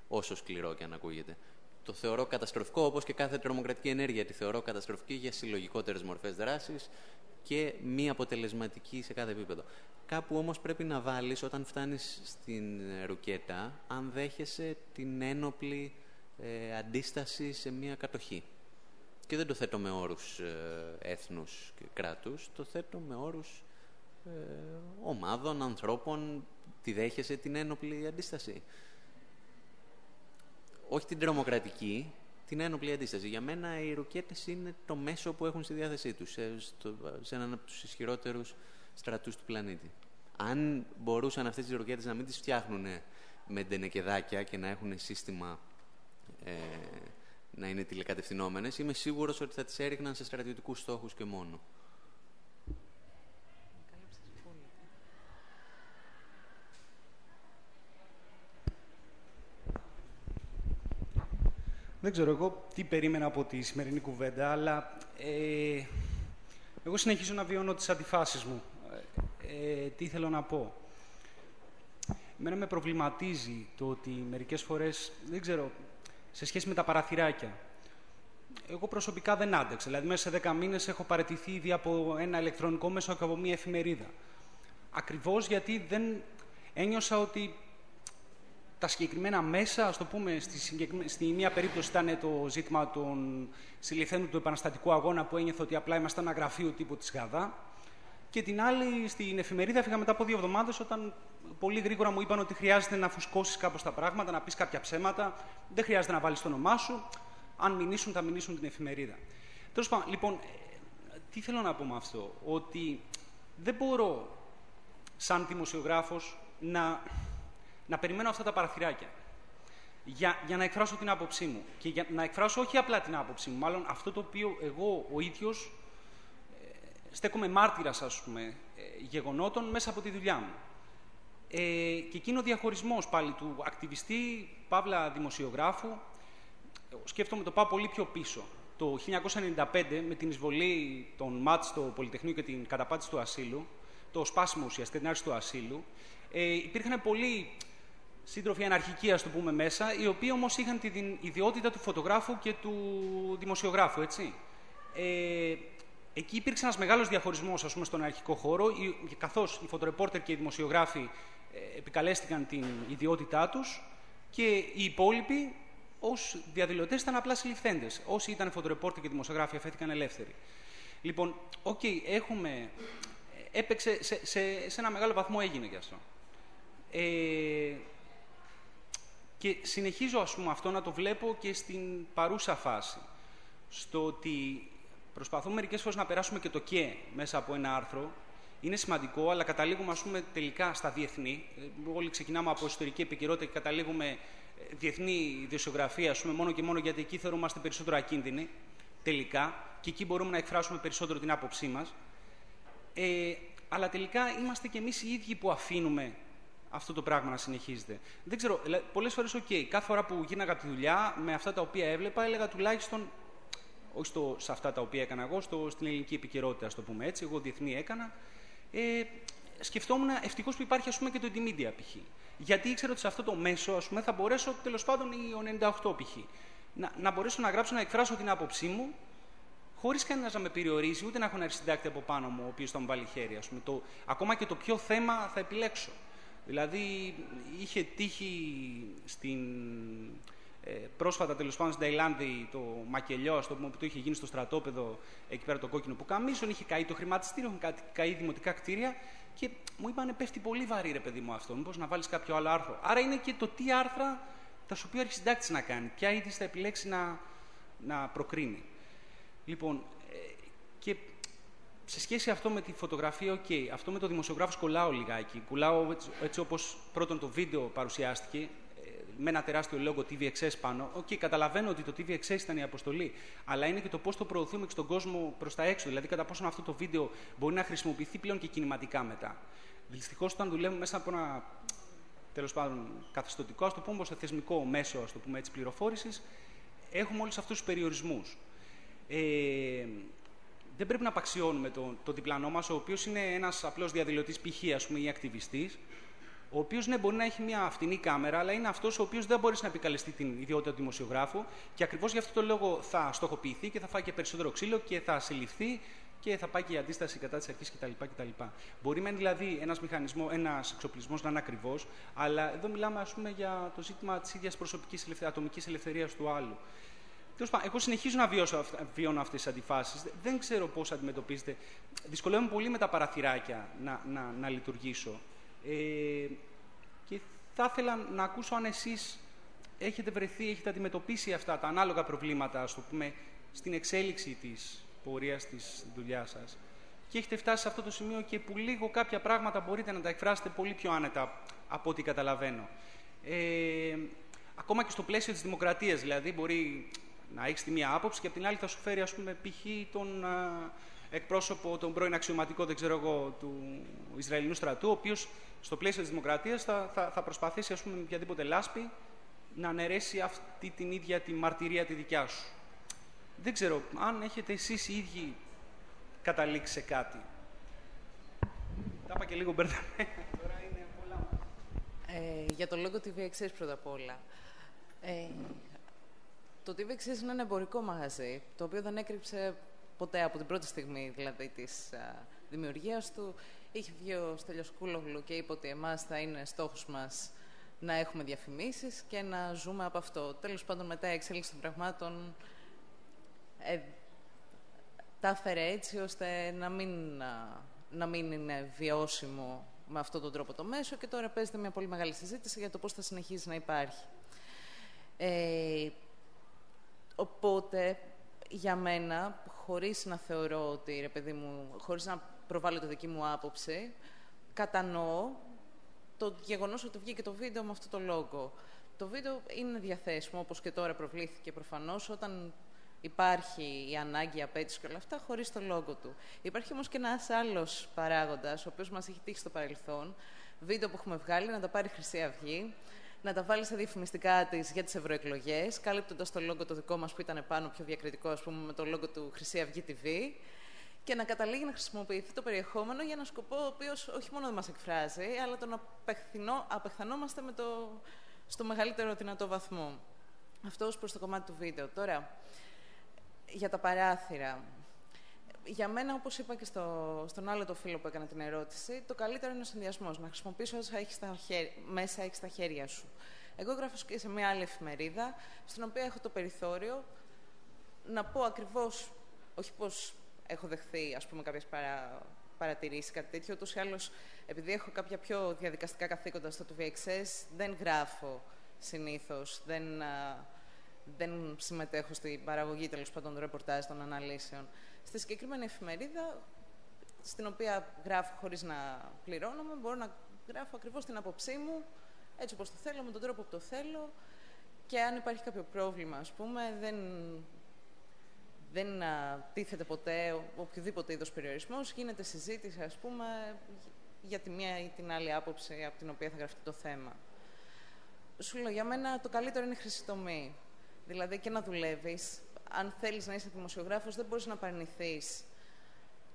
Όσο σκληρό και αν ακούγεται. Το θεωρώ καταστροφικό, όπως και κάθε τρομοκρατική ενέργεια τη θεωρώ καταστροφική για συλλογικότερες μορφές δράσης και μη αποτελεσματική σε κάθε επίπεδο. Κάπου όμως πρέπει να βάλεις όταν φτάνεις στην ρουκέτα αν δέχεσαι την ένοπλη ε, αντίσταση σε μια κατοχή. Και δεν το θέτω με όρους ε, έθνους και κράτους, το θέτω με όρους ε, ομάδων, ανθρώπων, τη δέχεσαι την ένοπλη αντίσταση. Όχι την τρομοκρατική, την ένοπλη αντίσταση. Για μένα οι ρουκέτε είναι το μέσο που έχουν στη διάθεσή τους σε, στο, σε έναν από τους ισχυρότερους στρατούς του πλανήτη. Αν μπορούσαν αυτές τις ρουκέτε να μην τις φτιάχνουν με ντενεκεδάκια και να έχουν σύστημα ε, να είναι τηλεκατευθυνόμενες, είμαι σίγουρος ότι θα τις έριχναν σε στρατιωτικούς στόχους και μόνο. Δεν ξέρω εγώ τι περίμενα από τη σημερινή κουβέντα, αλλά ε, εγώ συνεχίζω να βιώνω τις αντιφάσεις μου. Ε, τι θέλω να πω. Εμένα με προβληματίζει το ότι μερικές φορές, δεν ξέρω, σε σχέση με τα παραθυράκια. Εγώ προσωπικά δεν άντεξα. Δηλαδή, μέσα σε 10 μήνες έχω παραιτηθεί ήδη από ένα ηλεκτρονικό μέσο και από μία εφημερίδα. Ακριβώς γιατί δεν ένιωσα ότι τα συγκεκριμένα μέσα, ας το πούμε, στη, στη μία περίπτωση ήταν το ζήτημα των συλληφθέντων του επαναστατικού αγώνα που ένιωθα ότι απλά ήμασταν ένα γραφείο τύπου της ΓΑΔΑ. Και την άλλη, στην εφημερίδα, φύγα μετά από δύο εβδομάδες, όταν πολύ γρήγορα μου είπαν ότι χρειάζεται να φουσκώσεις κάπως τα πράγματα, να πεις κάποια ψέματα. Δεν χρειάζεται να βάλεις το όνομά σου. Αν μηνύσουν, θα μηνύσουν την εφημερίδα. Τέλος πάντων, λοιπόν, τι θέλω να πω με αυτό; Ότι δεν μπορώ, σαν δημοσιογράφος, να, να περιμένω αυτά τα παραθυράκια. Για, για να εκφράσω την άποψή μου. Και για να εκφράσω όχι απλά την άποψή μου, μάλλον αυτό το οποίο εγώ ο ίδιος στέκομαι μάρτυρας, ας πούμε, ε, γεγονότων μέσα από τη δουλειά μου. Ε, και εκείνο ο διαχωρισμός πάλι του ακτιβιστή, παύλα δημοσιογράφου, σκέφτομαι το πάω πολύ πιο πίσω. Το 1995, με την εισβολή των ΜΑΤ στο Πολυτεχνείο και την καταπάτηση του ασύλου, το σπάσιμο ουσιαστικά την άρση του ασύλου, ε, υπήρχαν πολλοί σύντροφοι αναρχικοί, ας το πούμε μέσα, οι οποίοι όμως είχαν την ιδιότητα του φωτογράφου και του δημοσιογράφου, έτσι. Ε, Εκεί υπήρξε ένας μεγάλος διαχωρισμός στον αρχικό χώρο, καθώς οι φωτορεπόρτερ και οι δημοσιογράφοι ε, επικαλέστηκαν την ιδιότητά τους και οι υπόλοιποι ως διαδηλωτές ήταν απλά συλληφθέντες. Όσοι ήταν φωτορεπόρτερ και δημοσιογράφοι αφέθηκαν ελεύθεροι. Λοιπόν, OK, okay, έχουμε. Έπαιξε σε, σε, σε, ένα μεγάλο βαθμό έγινε γι' αυτό. Ε, και συνεχίζω ας πούμε αυτό να το βλέπω και στην παρούσα φάση. Στο ότι Προσπαθούμε μερικές φορές να περάσουμε και το και μέσα από ένα άρθρο. Είναι σημαντικό, αλλά καταλήγουμε ας πούμε, τελικά στα διεθνή. Ε, όλοι ξεκινάμε από εσωτερική επικαιρότητα και καταλήγουμε ε, διεθνή ειδησεογραφία, ας πούμε, μόνο και μόνο γιατί εκεί θεωρούμαστε περισσότερο ακίνδυνοι, τελικά, και εκεί μπορούμε να εκφράσουμε περισσότερο την άποψή μας. Ε, αλλά τελικά είμαστε κι εμείς οι ίδιοι που αφήνουμε αυτό το πράγμα να συνεχίζεται. Δεν ξέρω, πολλές φορές, OK, κάθε φορά που γίναγα τη δουλειά, με αυτά τα οποία έβλεπα, έλεγα τουλάχιστον όχι στο, σε αυτά τα οποία έκανα εγώ, στο, στην ελληνική επικαιρότητα, ας το πούμε έτσι. Εγώ διεθνή έκανα. Ε, σκεφτόμουν ευτυχώς που υπάρχει ας πούμε, και το Intimedia π.χ. Γιατί ήξερα ότι σε αυτό το μέσο ας πούμε, θα μπορέσω τέλος πάντων η 98 π.χ. Να, να μπορέσω να γράψω, να εκφράσω την άποψή μου, χωρίς κανένα να με περιορίζει, ούτε να έχω ένα συντάκτη από πάνω μου, ο οποίος θα μου βάλει χέρι. Ας πούμε. Το, ακόμα και το ποιο θέμα θα επιλέξω. Δηλαδή, είχε τύχει στην, ε, πρόσφατα τέλος πάντων στην Ταϊλάνδη το μακελιό, το πούμε, που το είχε γίνει στο στρατόπεδο εκεί πέρα το κόκκινο που καμίσον, είχε καεί το χρηματιστήριο, είχαν καεί δημοτικά κτίρια και μου είπαν πέφτει πολύ βαρύ ρε παιδί μου αυτό. Μήπως να βάλεις κάποιο άλλο άρθρο. Άρα είναι και το τι άρθρα θα σου πει ο αρχισυντάκτης να κάνει, ποια είδη θα επιλέξει να, να προκρίνει. Λοιπόν, ε, και σε σχέση αυτό με τη φωτογραφία, OK. Okay. Αυτό με το δημοσιογράφος κολλάω λιγάκι. Κολλάω έτσι, έτσι όπως πρώτον το βίντεο παρουσιάστηκε, με ένα τεράστιο logo TVXS πάνω. OK, okay, καταλαβαίνω ότι το TVXS ήταν η αποστολή, αλλά είναι και το πώς το προωθούμε και στον κόσμο προς τα έξω. Δηλαδή, κατά πόσο αυτό το βίντεο μπορεί να χρησιμοποιηθεί πλέον και κινηματικά μετά. Δυστυχώς, όταν δουλεύουμε μέσα από ένα τέλος πάντων καθεστωτικό, ας το πούμε, σε θεσμικό μέσο ας το πούμε έτσι, πληροφόρησης, έχουμε όλους αυτούς τους περιορισμούς. Ε, δεν πρέπει να απαξιώνουμε τον το διπλανό μας, ο οποίος είναι ένας απλός διαδηλωτής π.χ. ή ακτιβιστής, ο οποίος ναι, μπορεί να έχει μια φτηνή κάμερα, αλλά είναι αυτός ο οποίος δεν μπορείς να επικαλεστεί την ιδιότητα του δημοσιογράφου και ακριβώς γι' αυτό το λόγο θα στοχοποιηθεί και θα φάει και περισσότερο ξύλο και θα συλληφθεί και θα πάει και η αντίσταση κατά της αρχής κτλ. κτλ. Μπορεί μεν δηλαδή ένας μηχανισμός, ένας εξοπλισμός να είναι ακριβώ, αλλά εδώ μιλάμε ας πούμε, για το ζήτημα της ίδιας προσωπικής ατομικής ελευθερίας του άλλου. Τέλος πάντων, εγώ συνεχίζω να βιώσω, βιώνω αυτές τις αντιφάσεις. Δεν ξέρω πώς αντιμετωπίζετε. Δυσκολεύομαι πολύ με τα παραθυράκια να, να, να λειτουργήσω. Ε, και θα ήθελα να ακούσω αν εσείς έχετε βρεθεί, έχετε αντιμετωπίσει αυτά τα ανάλογα προβλήματα, ας το πούμε, στην εξέλιξη της πορείας της δουλειάς σας και έχετε φτάσει σε αυτό το σημείο και που λίγο κάποια πράγματα μπορείτε να τα εκφράσετε πολύ πιο άνετα από ό,τι καταλαβαίνω. Ε, ακόμα και στο πλαίσιο της δημοκρατίας, δηλαδή μπορεί να έχεις τη μία άποψη και από την άλλη θα σου φέρει ας πούμε π.χ. τον εκπρόσωπο, τον πρώην αξιωματικό, δεν ξέρω εγώ, του Ισραηλινού στρατού, ο οποίος στο πλαίσιο της δημοκρατίας θα, θα, θα προσπαθήσει ας πούμε με οποιαδήποτε λάσπη να αναιρέσει αυτή την ίδια τη μαρτυρία τη δικιά σου. Δεν ξέρω αν έχετε εσείς οι ίδιοι καταλήξει σε κάτι. Τα είπα και λίγο μπερδεμένα. Τώρα είναι πολλά. Ε, για το λόγο TV Access πρώτα απ' όλα. Ε, το TV Access είναι ένα εμπορικό μαγαζί, το οποίο δεν έκρυψε ποτέ από την πρώτη στιγμή δηλαδή της α, δημιουργίας του. Είχε βγει ο Στέλιος Κούλογλου και είπε ότι εμάς θα είναι στόχος μας να έχουμε διαφημίσεις και να ζούμε από αυτό. Τέλος πάντων, μετά η εξέλιξη των πραγμάτων ε, τα έφερε έτσι ώστε να μην, να μην είναι βιώσιμο με αυτόν τον τρόπο το μέσο και τώρα παίζεται μια πολύ μεγάλη συζήτηση για το πώς θα συνεχίσει να υπάρχει. Ε, οπότε, για μένα, χωρίς να θεωρώ ότι, ρε παιδί μου, χωρίς να προβάλλω τη δική μου άποψη, κατανοώ το γεγονός ότι βγήκε το βίντεο με αυτό το λόγο. Το βίντεο είναι διαθέσιμο, όπως και τώρα προβλήθηκε προφανώς, όταν υπάρχει η ανάγκη, η απέτηση και όλα αυτά, χωρίς το λόγο του. Υπάρχει όμως και ένας άλλος παράγοντας, ο οποίος μας έχει τύχει στο παρελθόν, βίντεο που έχουμε βγάλει, να τα πάρει η Χρυσή Αυγή, να τα βάλεις στα διαφημιστικά της για τις ευρωεκλογές, κάλυπτοντας το λόγο το δικό μας που ήταν πάνω πιο διακριτικό, ας πούμε, με το λόγο του Χρυσή Αυγή TV, και να καταλήγει να χρησιμοποιηθεί το περιεχόμενο για ένα σκοπό ο οποίος όχι μόνο δεν μας εκφράζει, αλλά τον απεχθανόμαστε με το, στο μεγαλύτερο δυνατό βαθμό. Αυτό ως προς το κομμάτι του βίντεο. Τώρα, για τα παράθυρα. Για μένα, όπως είπα και στο, στον άλλο το φίλο που έκανε την ερώτηση, το καλύτερο είναι ο συνδυασμός. Να χρησιμοποιήσει όσα έχεις στα μέσα έχεις στα χέρια σου. Εγώ γράφω και σε μια άλλη εφημερίδα, στην οποία έχω το περιθώριο να πω ακριβώς, όχι πως έχω δεχθεί, ας πούμε, κάποιες παρα, παρατηρήσεις, κάτι τέτοιο, ούτως ή άλλως, επειδή έχω κάποια πιο διαδικαστικά καθήκοντα στο TVXS, δεν γράφω συνήθως, δεν δεν συμμετέχω στην παραγωγή τέλος πάντων των ρεπορτάζ των αναλύσεων. Στη συγκεκριμένη εφημερίδα, στην οποία γράφω χωρίς να πληρώνομαι, μπορώ να γράφω ακριβώς την άποψή μου, έτσι όπως το θέλω, με τον τρόπο που το θέλω. Και αν υπάρχει κάποιο πρόβλημα, ας πούμε, δεν, δεν α, τίθεται ποτέ οποιοδήποτε είδος περιορισμός. Γίνεται συζήτηση, ας πούμε, για τη μία ή την άλλη άποψη από την οποία θα γραφτεί το θέμα. Σου λέω, για μένα το καλύτερο είναι η χρυσή τομή. Δηλαδή και να δουλεύεις, αν θέλεις να είσαι δημοσιογράφος, δεν μπορείς να παρνηθείς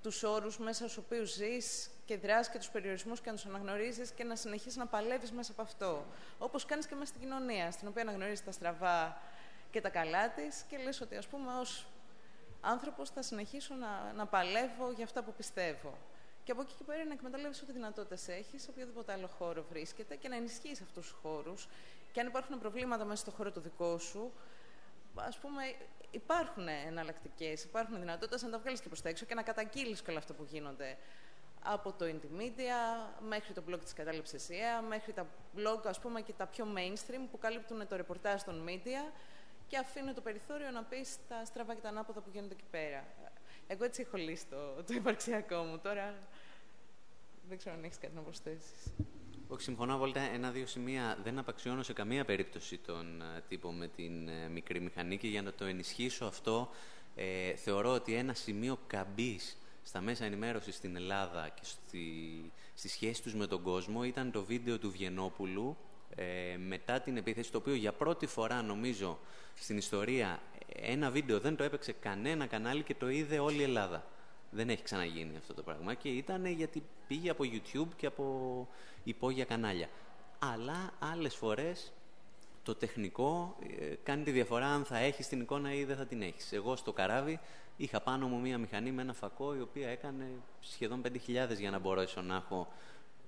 τους όρους μέσα στους οποίους ζεις και δράσει και τους περιορισμούς και να τους αναγνωρίζεις και να συνεχίσεις να παλεύεις μέσα από αυτό. Όπως κάνεις και μέσα στην κοινωνία, στην οποία αναγνωρίζεις τα στραβά και τα καλά της και λες ότι, ας πούμε, ως άνθρωπος θα συνεχίσω να, να παλεύω για αυτά που πιστεύω. Και από εκεί και πέρα να εκμεταλλεύεις ό,τι δυνατότητες έχεις, σε οποιοδήποτε άλλο χώρο βρίσκεται και να ενισχύεις αυτούς τους χώρους. Και αν υπάρχουν προβλήματα μέσα στο χώρο το δικό σου, ας πούμε, υπάρχουν εναλλακτικές, υπάρχουν δυνατότητες να τα βγάλεις και προς τα έξω και να καταγγείλεις και όλα αυτά που γίνονται. Από το Intimedia μέχρι το blog της κατάληψης ΕΕ, μέχρι τα blog ας πούμε και τα πιο mainstream που καλύπτουν το ρεπορτάζ των media και αφήνουν το περιθώριο να πεις τα στραβά και τα ανάποδα που γίνονται εκεί πέρα. Εγώ έτσι έχω λύσει το, το υπαρξιακό μου. Τώρα δεν ξέρω αν έχεις κάτι να προσθέσεις. Όχι, συμφωνώ απόλυτα. Ένα-δύο σημεία δεν απαξιώνω σε καμία περίπτωση τον ε, τύπο με την ε, μικρή μηχανή και για να το ενισχύσω αυτό, ε, θεωρώ ότι ένα σημείο καμπής στα μέσα ενημέρωσης στην Ελλάδα και στη, στη σχέση τους με τον κόσμο ήταν το βίντεο του Βιενόπουλου ε, μετά την επίθεση, το οποίο για πρώτη φορά νομίζω στην ιστορία ένα βίντεο δεν το έπαιξε κανένα κανάλι και το είδε όλη η Ελλάδα. Δεν έχει ξαναγίνει αυτό το πράγμα και ήταν γιατί πήγε από YouTube και από υπόγεια κανάλια. Αλλά άλλες φορές το τεχνικό ε, κάνει τη διαφορά αν θα έχεις την εικόνα ή δεν θα την έχεις. Εγώ στο καράβι είχα πάνω μου μία μηχανή με ένα φακό η οποία έκανε σχεδόν 5.000 για να μπορέσω να έχω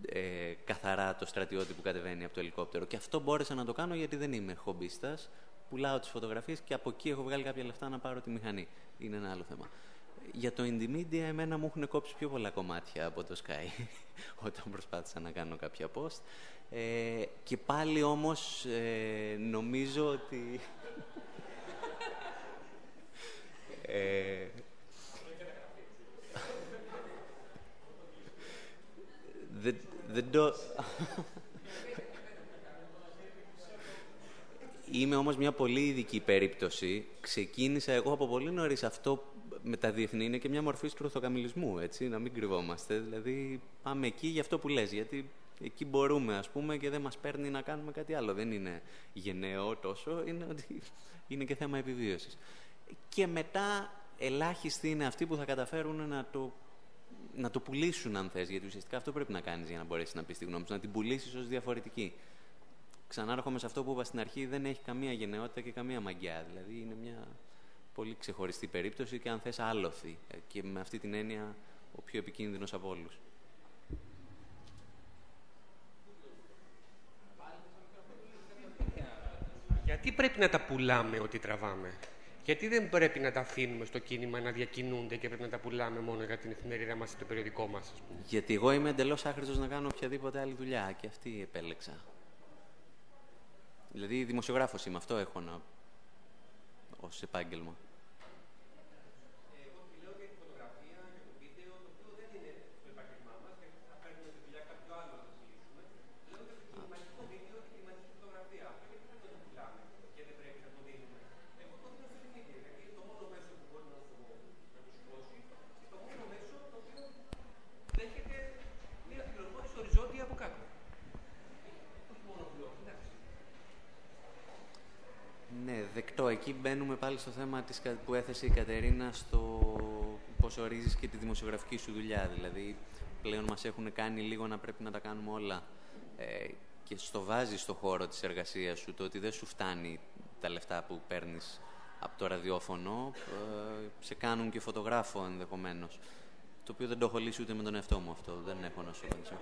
ε, καθαρά το στρατιώτη που κατεβαίνει από το ελικόπτερο. Και αυτό μπόρεσα να το κάνω γιατί δεν είμαι χομπίστας. Πουλάω τις φωτογραφίες και από εκεί έχω βγάλει κάποια λεφτά να πάρω τη μηχανή. Είναι ένα άλλο θέμα για το Indie εμένα μου έχουν κόψει πιο πολλά κομμάτια από το Sky όταν προσπάθησα να κάνω κάποια post Ε, και πάλι όμως ε, νομίζω ότι... ε, δεν, δεν το... Είμαι όμως μια πολύ ειδική περίπτωση. Ξεκίνησα εγώ από πολύ νωρίς αυτό με τα διεθνή είναι και μια μορφή στρουθοκαμιλισμού, έτσι, να μην κρυβόμαστε. Δηλαδή πάμε εκεί για αυτό που λες, γιατί εκεί μπορούμε ας πούμε και δεν μας παίρνει να κάνουμε κάτι άλλο. Δεν είναι γενναίο τόσο, είναι ότι είναι και θέμα επιβίωσης. Και μετά ελάχιστοι είναι αυτοί που θα καταφέρουν να το, να το πουλήσουν αν θες, γιατί ουσιαστικά αυτό πρέπει να κάνεις για να μπορέσεις να πεις τη γνώμη σου, να την πουλήσεις ως διαφορετική. Ξανάρχομαι σε αυτό που είπα στην αρχή, δεν έχει καμία γενναιότητα και καμία μαγιά. Δηλαδή είναι μια πολύ ξεχωριστή περίπτωση και αν θες άλοθη. Ε, και με αυτή την έννοια ο πιο επικίνδυνος από όλους. Γιατί πρέπει να τα πουλάμε ό,τι τραβάμε; Γιατί δεν πρέπει να τα αφήνουμε στο κίνημα να διακινούνται και πρέπει να τα πουλάμε μόνο για την εφημερίδα μας ή το περιοδικό μας, ας πούμε; Γιατί εγώ είμαι εντελώς άχρηστος να κάνω οποιαδήποτε άλλη δουλειά και αυτή επέλεξα. Δηλαδή δημοσιογράφος είμαι, αυτό έχω να... ως επάγγελμα. Εκεί μπαίνουμε πάλι στο θέμα της, που έθεσε η Κατερίνα στο πώς ορίζεις και τη δημοσιογραφική σου δουλειά. Δηλαδή, πλέον μας έχουν κάνει λίγο να πρέπει να τα κάνουμε όλα. Ε, και στο βάζεις στο χώρο της εργασίας σου το ότι δεν σου φτάνει τα λεφτά που παίρνεις από το ραδιόφωνο, ε, σε κάνουν και φωτογράφο ενδεχομένως. Το οποίο δεν το έχω λύσει ούτε με τον εαυτό μου αυτό, δεν έχω να σου απαντήσω.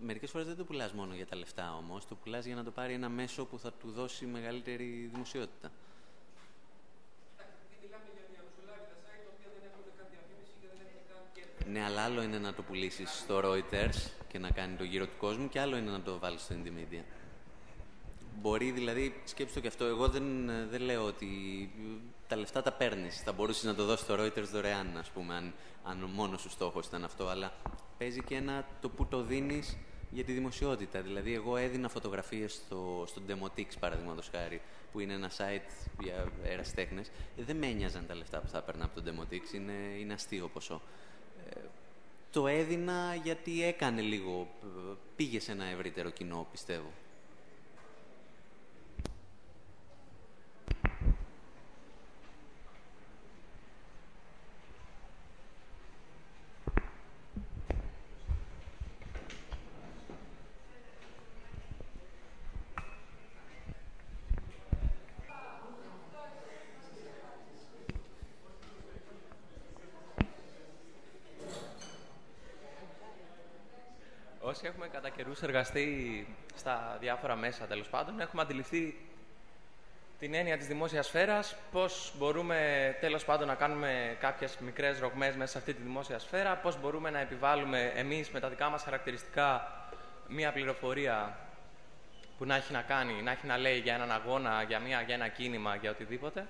Μερικές φορές δεν το πουλάς μόνο για τα λεφτά όμως, το πουλάς για να το πάρει ένα μέσο που θα του δώσει μεγαλύτερη δημοσιότητα. Ναι, αλλά άλλο είναι να το πουλήσεις στο Reuters και να κάνει το γύρο του κόσμου και άλλο είναι να το βάλεις στο Indymedia. Μπορεί δηλαδή, σκέψτε το και αυτό, εγώ δεν, δεν λέω ότι τα λεφτά τα παίρνεις. Θα μπορούσες να το δώσεις στο Reuters δωρεάν, ας πούμε, αν, αν ο μόνος σου στόχος ήταν αυτό. Αλλά παίζει και ένα το που το δίνεις για τη δημοσιότητα. Δηλαδή, εγώ έδινα φωτογραφίες στο, στο Demotix, παραδείγματος χάρη, που είναι ένα site για εραστέχνε. Δεν με ένοιαζαν τα λεφτά που θα έπαιρνα από το Demotix, είναι, είναι αστείο ποσό. Ε, το έδινα γιατί έκανε λίγο, πήγε σε ένα ευρύτερο κοινό, πιστεύω. όσοι έχουμε κατά καιρού εργαστεί στα διάφορα μέσα, τέλος πάντων, έχουμε αντιληφθεί την έννοια της δημόσιας σφαίρας, πώς μπορούμε τέλος πάντων να κάνουμε κάποιες μικρές ρογμές μέσα σε αυτή τη δημόσια σφαίρα, πώς μπορούμε να επιβάλλουμε εμείς με τα δικά μας χαρακτηριστικά μία πληροφορία που να έχει να κάνει, να έχει να λέει για έναν αγώνα, για, μια, για ένα κίνημα, για οτιδήποτε.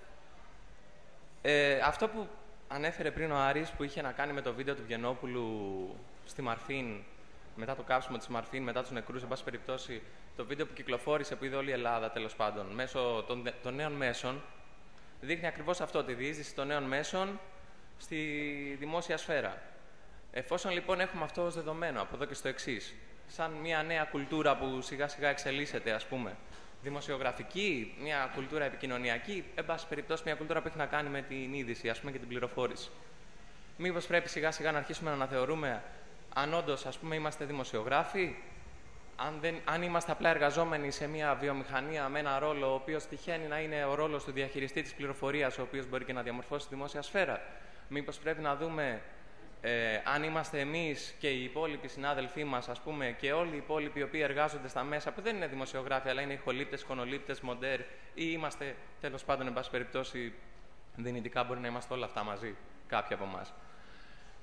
Ε, αυτό που ανέφερε πριν ο Άρης, που είχε να κάνει με το βίντεο του Βιενόπουλου στη Μαρφίν, μετά το κάψιμο της Μαρφίν, μετά τους νεκρούς, εν πάση περιπτώσει, το βίντεο που κυκλοφόρησε, που είδε όλη η Ελλάδα τέλος πάντων, μέσω των, των νέων μέσων, δείχνει ακριβώς αυτό, τη διείσδυση των νέων μέσων στη δημόσια σφαίρα. Εφόσον λοιπόν έχουμε αυτό ως δεδομένο από εδώ και στο εξής, σαν μια νέα κουλτούρα που σιγά σιγά εξελίσσεται, ας πούμε, δημοσιογραφική, μια κουλτούρα επικοινωνιακή, εν πάση περιπτώσει μια κουλτούρα που έχει να κάνει με την είδηση ας πούμε, και την πληροφόρηση. Μήπως πρέπει σιγά σιγά να αρχίσουμε να αναθεωρούμε αν όντως ας πούμε είμαστε δημοσιογράφοι αν, δεν, αν είμαστε απλά εργαζόμενοι σε μια βιομηχανία με ένα ρόλο ο οποίος τυχαίνει να είναι ο ρόλος του διαχειριστή της πληροφορίας, ο οποίος μπορεί και να διαμορφώσει τη δημόσια σφαίρα, μήπως πρέπει να δούμε ε, αν είμαστε εμείς και οι υπόλοιποι συνάδελφοί μας, ας πούμε, και όλοι οι υπόλοιποι οι οποίοι εργάζονται στα μέσα, που δεν είναι δημοσιογράφοι, αλλά είναι ηχολήπτες, χωνολήπτε, μοντέρ, ή είμαστε τέλος πάντων, εν πάση περιπτώσει, δυνητικά μπορεί να είμαστε όλα αυτά μαζί, κάποιοι από εμάς.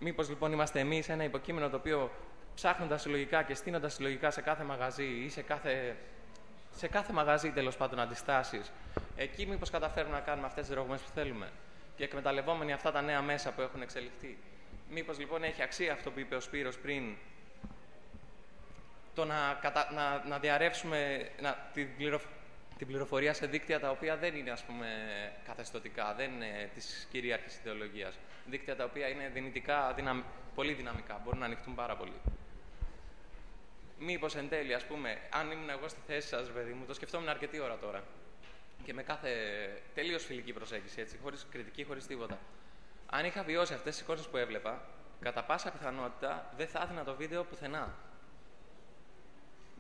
Μήπως λοιπόν είμαστε εμείς ένα υποκείμενο το οποίο ψάχνοντας συλλογικά και στείνοντας συλλογικά σε κάθε μαγαζί ή σε κάθε, σε κάθε μαγαζί τέλος πάντων αντιστάσεις, εκεί μήπως καταφέρουμε να κάνουμε αυτές τις ρογμές που θέλουμε και εκμεταλλευόμενοι αυτά τα νέα μέσα που έχουν εξελιχθεί. Μήπως λοιπόν έχει αξία αυτό που είπε ο Σπύρος πριν, το να, κατα... να, να διαρρεύσουμε να... την, την πληροφορία σε δίκτυα τα οποία δεν είναι ας πούμε καθεστωτικά, δεν είναι της κυρίαρχης ιδεολογίας. Δίκτυα τα οποία είναι δυνητικά, δυναμ... πολύ δυναμικά, μπορούν να ανοιχτούν πάρα πολύ. Μήπως εν τέλει, ας πούμε, αν ήμουν εγώ στη θέση σας, παιδί μου, το σκεφτόμουν αρκετή ώρα τώρα. Και με κάθε τελείως φιλική προσέγγιση, έτσι, χωρίς κριτική, χωρίς τίποτα. Αν είχα βιώσει αυτές τις εικόνες που έβλεπα, κατά πάσα πιθανότητα δεν θα έδινα το βίντεο πουθενά.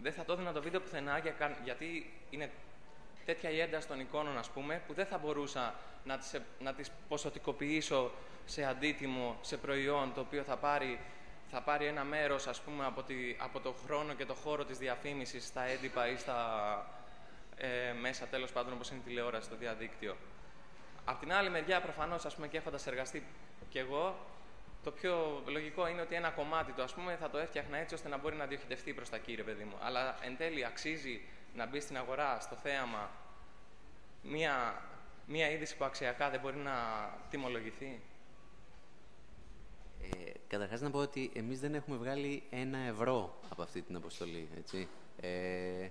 Δεν θα το έδινα το βίντεο πουθενά για, γιατί είναι τέτοια η ένταση των εικόνων, ας πούμε, που δεν θα μπορούσα να τις, να τις ποσοτικοποιήσω σε αντίτιμο, σε προϊόν, το οποίο θα πάρει, θα πάρει ένα μέρος, ας πούμε, από, τη, από το χρόνο και το χώρο της διαφήμισης στα έντυπα ή στα ε, μέσα, τέλος πάντων, όπως είναι η τηλεόραση, το διαδίκτυο. Απ' την άλλη μεριά, προφανώς, ας πούμε, και έχοντας εργαστεί κι εγώ, το πιο λογικό είναι ότι ένα κομμάτι του, ας πούμε, θα το έφτιαχνα έτσι ώστε να μπορεί να διοχετευτεί προς τα κύριε παιδί μου. Αλλά εν τέλει αξίζει να μπει στην αγορά, στο θέαμα, μία, μία είδηση που αξιακά δεν μπορεί να τιμολογηθεί; Ε, Καταρχάς να πω ότι εμείς δεν έχουμε βγάλει ένα ευρώ από αυτή την αποστολή, έτσι. Ε,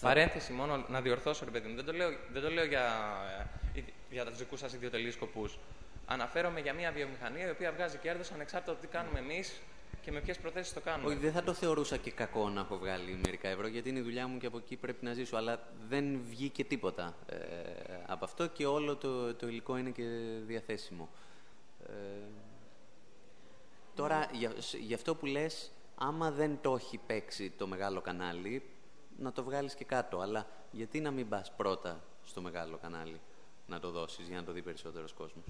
Παρένθεση μόνο να διορθώσω, ρε παιδί μου. Δεν το λέω, δεν το λέω για, για του δικού σας ιδιωτελείς σκοπούς. Αναφέρομαι για μια βιομηχανία η οποία βγάζει κέρδος ανεξάρτητα τι κάνουμε εμείς και με ποιες προθέσεις το κάνουμε. Όχι, δεν θα το θεωρούσα και κακό να έχω βγάλει μερικά ευρώ, γιατί είναι η δουλειά μου και από εκεί πρέπει να ζήσω. Αλλά δεν βγήκε τίποτα ε, από αυτό και όλο το, το υλικό είναι και διαθέσιμο. Ε, τώρα, για, για αυτό που λες, άμα δεν το έχει παίξει το μεγάλο κανάλι, να το βγάλεις και κάτω. Αλλά γιατί να μην πας πρώτα στο μεγάλο κανάλι να το δώσεις για να το δει περισσότερος κόσμος;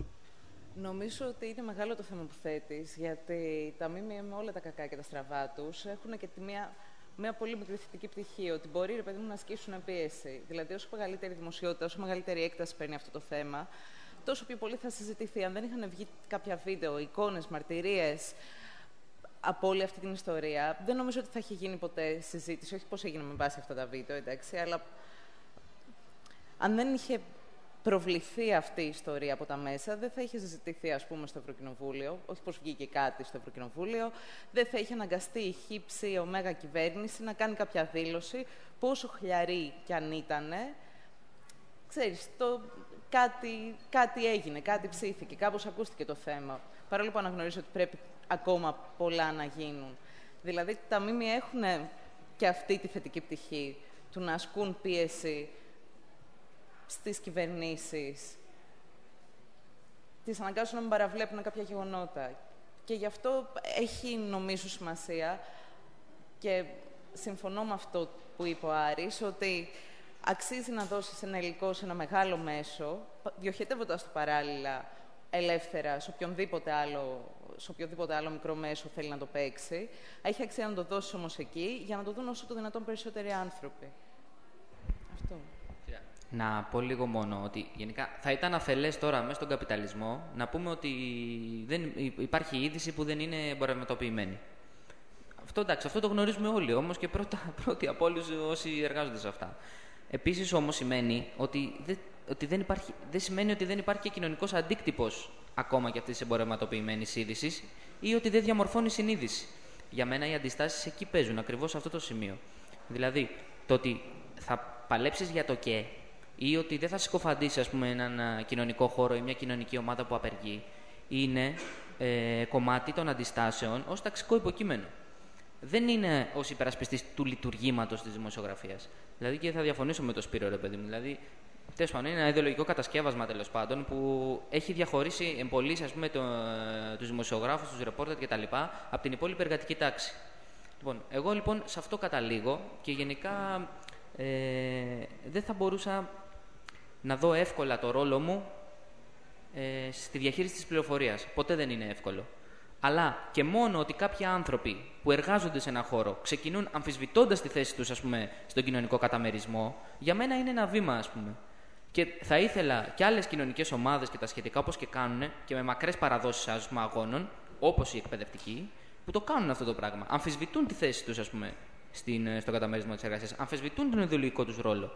Νομίζω ότι είναι μεγάλο το θέμα που θέτεις, γιατί τα ΜΜΕ με όλα τα κακά και τα στραβά τους έχουν και τη μία, μια πολύ μικρή θετική πτυχή, ότι μπορεί ρε παιδί μου να ασκήσουν πίεση. Δηλαδή, όσο μεγαλύτερη δημοσιότητα, όσο μεγαλύτερη έκταση παίρνει αυτό το θέμα, τόσο πιο πολύ θα συζητηθεί. Αν δεν είχαν βγει κάποια βίντεο, εικόνες, μαρτυρίες, από όλη αυτή την ιστορία. Δεν νομίζω ότι θα έχει γίνει ποτέ συζήτηση, όχι πώς έγινε με βάση αυτά τα βίντεο, εντάξει, αλλά αν δεν είχε προβληθεί αυτή η ιστορία από τα μέσα, δεν θα είχε συζητηθεί, ας πούμε, στο Ευρωκοινοβούλιο, όχι πώς βγήκε κάτι στο Ευρωκοινοβούλιο, δεν θα είχε αναγκαστεί η χύψη, ο μέγα κυβέρνηση να κάνει κάποια δήλωση, πόσο χλιαρή κι αν ήταν, ξέρεις, το, κάτι, κάτι έγινε, κάτι ψήθηκε, κάπως ακούστηκε το θέμα. Παρόλο που αναγνωρίζω ότι πρέπει ακόμα πολλά να γίνουν. Δηλαδή, τα ΜΜΕ έχουν και αυτή τη θετική πτυχή του να ασκούν πίεση στις κυβερνήσεις, τις αναγκάζουν να μην παραβλέπουν κάποια γεγονότα. Και γι' αυτό έχει, νομίζω, σημασία και συμφωνώ με αυτό που είπε ο Άρης, ότι αξίζει να δώσεις ένα υλικό σε ένα μεγάλο μέσο, διοχετεύοντας το παράλληλα ελεύθερα σε οποιονδήποτε άλλο, σε οποιοδήποτε άλλο μικρό μέσο θέλει να το παίξει. Έχει αξία να το δώσεις όμως εκεί για να το δουν όσο το δυνατόν περισσότεροι άνθρωποι. Αυτό. Να πω λίγο μόνο ότι γενικά θα ήταν αφελές τώρα μέσα στον καπιταλισμό να πούμε ότι δεν υπάρχει είδηση που δεν είναι εμπορευματοποιημένη. Αυτό εντάξει, αυτό το γνωρίζουμε όλοι όμως και πρώτα, πρώτοι από όλους όσοι εργάζονται σε αυτά. Επίσης όμως σημαίνει ότι δεν ότι δεν, υπάρχει, δεν σημαίνει ότι δεν υπάρχει και κοινωνικός αντίκτυπος ακόμα και αυτής της εμπορευματοποιημένης είδησης ή ότι δεν διαμορφώνει συνείδηση. Για μένα οι αντιστάσεις εκεί παίζουν ακριβώς αυτό το σημείο. Δηλαδή, το ότι θα παλέψεις για το και ή ότι δεν θα συκοφαντήσει ας πούμε, έναν κοινωνικό χώρο ή μια κοινωνική ομάδα που απεργεί είναι ε, κομμάτι των αντιστάσεων ως ταξικό υποκείμενο. Δεν είναι ως υπερασπιστής του λειτουργήματος της δημοσιογραφίας. Δηλαδή, και θα διαφωνήσω με το Σπύρο, ρε παιδί μου. Δηλαδή, Τέλος πάντων, είναι ένα ιδεολογικό κατασκεύασμα τέλος πάντων που έχει διαχωρίσει εμπολίσει το, τους δημοσιογράφους, τους ρεπόρτερ κτλ. από την υπόλοιπη εργατική τάξη. Λοιπόν, εγώ λοιπόν σε αυτό καταλήγω και γενικά ε, δεν θα μπορούσα να δω εύκολα το ρόλο μου ε, στη διαχείριση της πληροφορίας. Ποτέ δεν είναι εύκολο. Αλλά και μόνο ότι κάποιοι άνθρωποι που εργάζονται σε ένα χώρο ξεκινούν αμφισβητώντας τη θέση τους, ας πούμε, στον κοινωνικό καταμερισμό, για μένα είναι ένα βήμα, ας πούμε. Και θα ήθελα και άλλες κοινωνικές ομάδες και τα σχετικά, όπως και κάνουν, και με μακρές παραδόσεις ας πούμε, αγώνων, όπως οι εκπαιδευτικοί, που το κάνουν αυτό το πράγμα. Αμφισβητούν τη θέση τους, ας πούμε, στην, στον καταμερισμό της εργασίας. Αμφισβητούν τον ιδεολογικό τους ρόλο.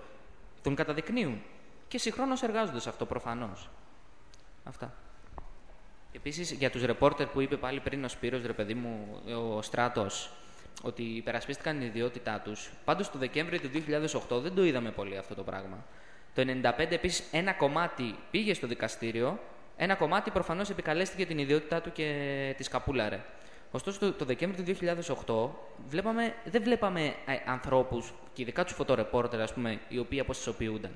Τον καταδεικνύουν. Και συγχρόνως εργάζονται σε αυτό προφανώς. Αυτά. Επίσης, για τους ρεπόρτερ που είπε πάλι πριν ο Σπύρος, ρε παιδί μου, ο Στράτος, ότι υπερασπίστηκαν την ιδιότητά τους. Πάντως το Δεκέμβριο του 2008 δεν το είδαμε πολύ αυτό το πράγμα. Το 1995 επίσης ένα κομμάτι πήγε στο δικαστήριο, ένα κομμάτι προφανώς επικαλέστηκε την ιδιότητά του και της σκαπούλαρε. Ωστόσο, το, το Δεκέμβριο του 2008 βλέπαμε, δεν βλέπαμε ε, ανθρώπους, και ειδικά τους φωτορεπόρτερ, ας πούμε, οι οποίοι αποστασιοποιούνταν.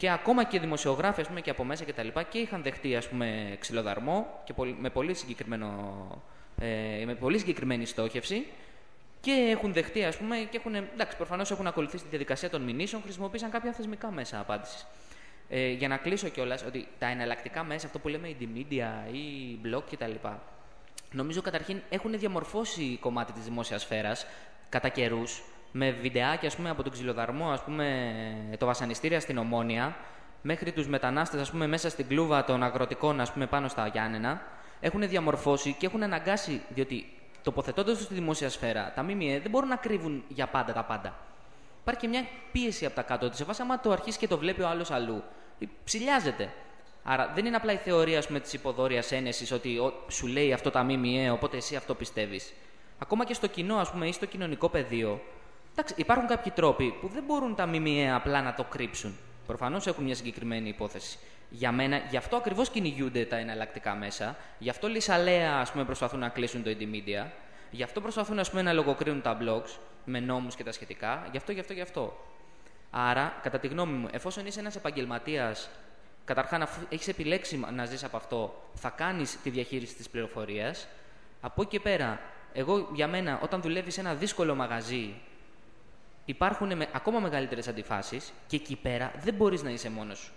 Και ακόμα και δημοσιογράφοι, ας πούμε, και από μέσα και τα λοιπά, και είχαν δεχτεί, ας πούμε, ξυλοδαρμό και με πολύ, συγκεκριμένο, ε, με πολύ συγκεκριμένη στόχευση και έχουν δεχτεί, ας πούμε, και έχουν, εντάξει, προφανώς έχουν ακολουθήσει τη διαδικασία των μηνύσεων, χρησιμοποίησαν κάποια θεσμικά μέσα απάντησης. Ε, για να κλείσω κιόλας, ότι τα εναλλακτικά μέσα, αυτό που λέμε η media ή blog κτλ., νομίζω καταρχήν έχουν διαμορφώσει κομμάτι της δημόσιας σφαίρας κατά καιρούς με βιντεάκια ας πούμε, από τον ξυλοδαρμό, ας πούμε, το βασανιστήρια στην Ομόνια, μέχρι τους μετανάστες ας πούμε, μέσα στην κλούβα των αγροτικών ας πούμε, πάνω στα Γιάννενα, έχουν διαμορφώσει και έχουν αναγκάσει, διότι τοποθετώντας τους στη δημόσια σφαίρα, τα ΜΜΕ δεν μπορούν να κρύβουν για πάντα τα πάντα. Υπάρχει και μια πίεση από τα κάτω, ότι σε βάση άμα το αρχίσει και το βλέπει ο άλλος αλλού, ψηλιάζεται. Άρα δεν είναι απλά η θεωρία της υποδόριας ένεσης ότι σου λέει αυτό τα ΜΜΕ, οπότε εσύ αυτό πιστεύεις. Ακόμα και στο κοινό, ας πούμε, ή στο κοινωνικό πεδίο, Εντάξει, υπάρχουν κάποιοι τρόποι που δεν μπορούν τα ΜΜΕ απλά να το κρύψουν. Προφανώς έχουν μια συγκεκριμένη υπόθεση. Για μένα, γι' αυτό ακριβώς κυνηγούνται τα εναλλακτικά μέσα. Γι' αυτό λησαλέα ας πούμε, προσπαθούν να κλείσουν το Indymedia. Γι' αυτό προσπαθούν ας πούμε, να λογοκρίνουν τα blogs με νόμους και τα σχετικά. Γι' αυτό, γι' αυτό, γι' αυτό. Άρα, κατά τη γνώμη μου, εφόσον είσαι ένας επαγγελματίας, καταρχάς, αφού έχεις επιλέξει να ζεις από αυτό, θα κάνεις τη διαχείριση της πληροφορίας. Από εκεί και πέρα, εγώ για μένα, όταν δουλεύεις σε ένα δύσκολο μαγαζί υπάρχουν με, ακόμα μεγαλύτερες αντιφάσεις και εκεί πέρα δεν μπορείς να είσαι μόνος σου.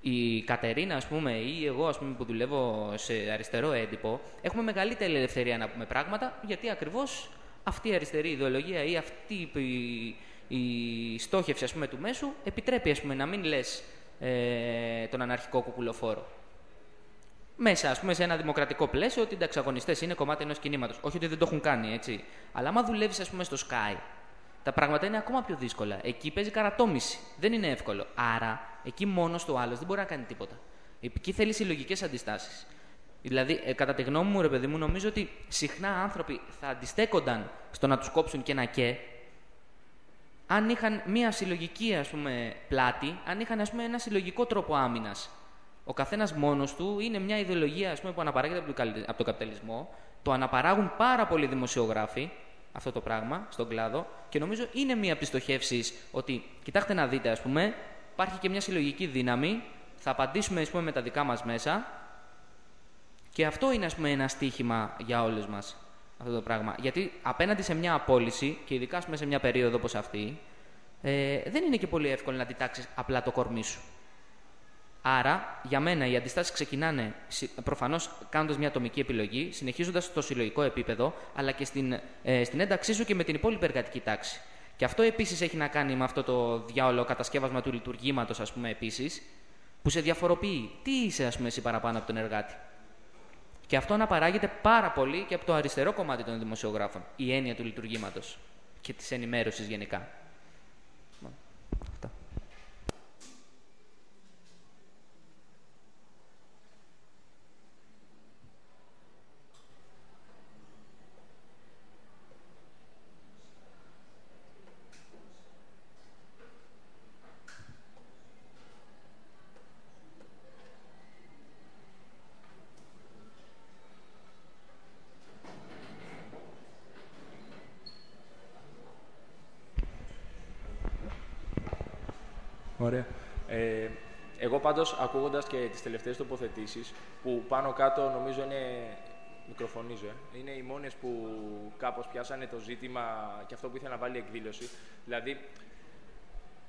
Η Κατερίνα, ας πούμε, ή εγώ, ας πούμε, που δουλεύω σε αριστερό έντυπο, έχουμε μεγαλύτερη ελευθερία να πούμε πράγματα, γιατί ακριβώς αυτή η αριστερή ιδεολογία ή αυτή η, η στόχευση ας πούμε, του μέσου επιτρέπει ας πούμε, να μην λες ε, τον αναρχικό κουκουλοφόρο. Μέσα, ας πούμε, σε ένα δημοκρατικό πλαίσιο, ότι οι ανταξαγωνιστές είναι κομμάτι ενός κινήματος. Όχι ότι δεν το έχουν κάνει, έτσι. Αλλά άμα δουλεύεις, ας πούμε, στο Sky τα πράγματα είναι ακόμα πιο δύσκολα. Εκεί παίζει καρατόμηση. Δεν είναι εύκολο. Άρα, εκεί μόνος του άλλος δεν μπορεί να κάνει τίποτα. Εκεί θέλει συλλογικές αντιστάσεις. Δηλαδή, ε, κατά τη γνώμη μου, ρε παιδί μου, νομίζω ότι συχνά άνθρωποι θα αντιστέκονταν στο να τους κόψουν και ένα και αν είχαν μία συλλογική ας πούμε, πλάτη, αν είχαν ας πούμε, ένα συλλογικό τρόπο άμυνας. Ο καθένας μόνος του είναι μια ιδεολογία ας πούμε, που αναπαράγεται από τον καπιταλισμό. Το αναπαράγουν πάρα πολλοί δημοσιογράφοι αυτό το πράγμα στον κλάδο και νομίζω είναι μία από τις ότι, κοιτάξτε να δείτε, ας πούμε, υπάρχει και μια συλλογική δύναμη, θα απαντήσουμε ας πούμε, με τα δικά μας μέσα και αυτό είναι ας πούμε, ένα στίχημα για όλου μας αυτό το πράγμα. Γιατί απέναντι σε μια απόλυση, και ειδικά πούμε, σε μια περίοδο όπως αυτή, ε, δεν είναι και πολύ εύκολο να αντιτάξει απλά το κορμί σου. Άρα, για μένα, οι αντιστάσεις ξεκινάνε προφανώς κάνοντας μια ατομική επιλογή, συνεχίζοντας στο συλλογικό επίπεδο, αλλά και στην, ε, στην ένταξή σου και με την υπόλοιπη εργατική τάξη. Και αυτό επίσης έχει να κάνει με αυτό το διάολο κατασκεύασμα του λειτουργήματος, ας πούμε, επίσης, που σε διαφοροποιεί. Τι είσαι, ας πούμε, εσύ παραπάνω από τον εργάτη; Και αυτό αναπαράγεται πάρα πολύ και από το αριστερό κομμάτι των δημοσιογράφων, η έννοια του λειτουργήματος και της ενημέρωσης γενικά. Ωραία. Ε, εγώ πάντως, ακούγοντας και τις τελευταίες τοποθετήσεις, που πάνω κάτω νομίζω είναι μικροφωνίζω, ε. είναι οι μόνες που κάπως πιάσανε το ζήτημα και αυτό που ήθελα να βάλει η εκδήλωση. Δηλαδή,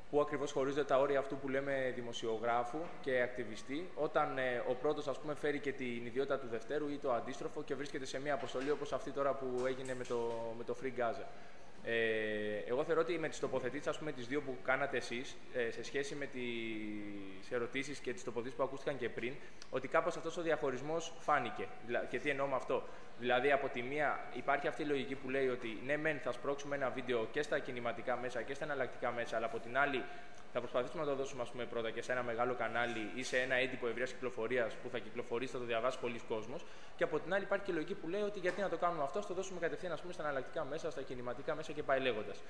πού ακριβώς χωρίζονται τα όρια αυτού που λέμε δημοσιογράφου και ακτιβιστή, όταν ε, ο πρώτος ας πούμε φέρει και την ιδιότητα του δευτέρου ή το αντίστροφο και βρίσκεται σε μια αποστολή όπως αυτή τώρα που έγινε με το, με το Free Gaza. Ε, εγώ θεωρώ ότι με τις τοποθετήσεις, ας πούμε, τις δύο που κάνατε εσείς, ε, σε σχέση με τις ερωτήσεις και τις τοποθετήσεις που ακούστηκαν και πριν, ότι κάπως αυτός ο διαχωρισμός φάνηκε. Δηλα- Και τι εννοώ με αυτό. Δηλαδή, από τη μία υπάρχει αυτή η λογική που λέει ότι ναι, μεν θα σπρώξουμε ένα βίντεο και στα κινηματικά μέσα και στα εναλλακτικά μέσα, αλλά από την άλλη θα προσπαθήσουμε να το δώσουμε ας πούμε, πρώτα και σε ένα μεγάλο κανάλι ή σε ένα έντυπο ευρείας κυκλοφορίας που θα κυκλοφορήσει, θα το διαβάσει πολλοί κόσμος. Και από την άλλη υπάρχει και η λογική που λέει ότι γιατί να το κάνουμε αυτό, θα το δώσουμε κατευθείαν ας πούμε, στα εναλλακτικά μέσα, στα κινηματικά μέσα και πάει λέγοντας.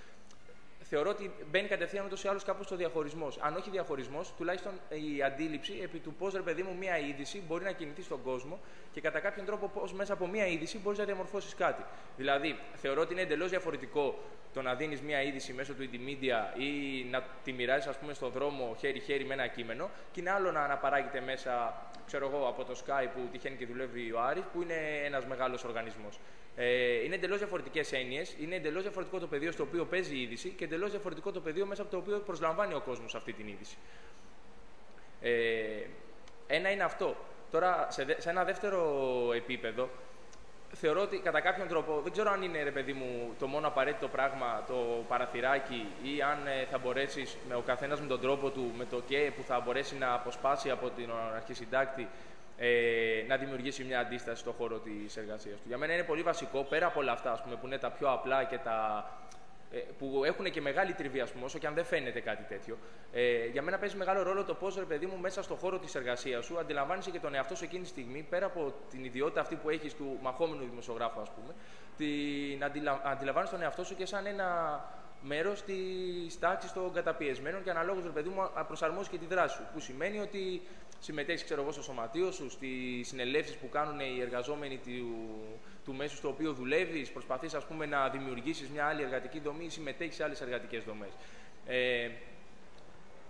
Θεωρώ ότι μπαίνει κατευθείαν ούτως ή άλλως κάπου στο διαχωρισμός. Αν όχι διαχωρισμός, τουλάχιστον η αντίληψη επί του πώς, ρε παιδί μου, μία είδηση μπορεί να κινηθεί στον κόσμο και κατά κάποιον τρόπο πώς μέσα από μία είδηση μπορείς να διαμορφώσεις κάτι. Δηλαδή, θεωρώ ότι είναι εντελώς διαφορετικό το να δίνεις μία είδηση μέσω του Intimedia ή να τη μοιράζεις, ας πούμε, στον δρόμο χέρι-χέρι με ένα κείμενο, και είναι άλλο να αναπαράγεται μέσα, ξέρω εγώ, από το Sky που τυχαίνει και δουλεύει ο Άρης, που είναι ένας μεγάλος οργανισμός. Ε, είναι εντελώς διαφορετικές έννοιες, είναι εντελώς διαφορετικό το πεδίο στο οποίο παίζει η είδηση και εντελώς διαφορετικό το πεδίο μέσα από το οποίο προσλαμβάνει ο κόσμος αυτή την είδηση. Ε, ένα είναι αυτό. Τώρα, σε, δε- σε ένα δεύτερο επίπεδο, θεωρώ ότι κατά κάποιον τρόπο, δεν ξέρω αν είναι ρε παιδί μου το μόνο απαραίτητο πράγμα το παραθυράκι ή αν ε, θα μπορέσεις με ο καθένας με τον τρόπο του, με το και που θα μπορέσει να αποσπάσει από την αρχισυντάκτη ε, να δημιουργήσει μια αντίσταση στον χώρο της εργασίας του. Για μένα είναι πολύ βασικό, πέρα από όλα αυτά ας πούμε, που είναι τα πιο απλά και τα, ε, που έχουν και μεγάλη τριβή, ας πούμε, όσο και αν δεν φαίνεται κάτι τέτοιο. Ε, για μένα παίζει μεγάλο ρόλο το πώς, ρε παιδί μου, μέσα στον χώρο της εργασίας σου αντιλαμβάνεσαι και τον εαυτό σου εκείνη τη στιγμή, πέρα από την ιδιότητα αυτή που έχεις του μαχόμενου δημοσιογράφου, ας πούμε, την αντιλα... αντιλαμβάνεσαι τον εαυτό σου και σαν ένα μέρος της τάξης των καταπιεσμένων και αναλόγως, ρε παιδί μου, προσαρμόζει και τη δράση σου. Που σημαίνει ότι συμμετέχεις, ξέρω εγώ, στο σωματείο σου, στις συνελεύσεις που κάνουν οι εργαζόμενοι του, του μέσου στο οποίο δουλεύεις, προσπαθείς, ας πούμε, να δημιουργήσεις μια άλλη εργατική δομή ή συμμετέχεις σε άλλες εργατικές δομές. Ε,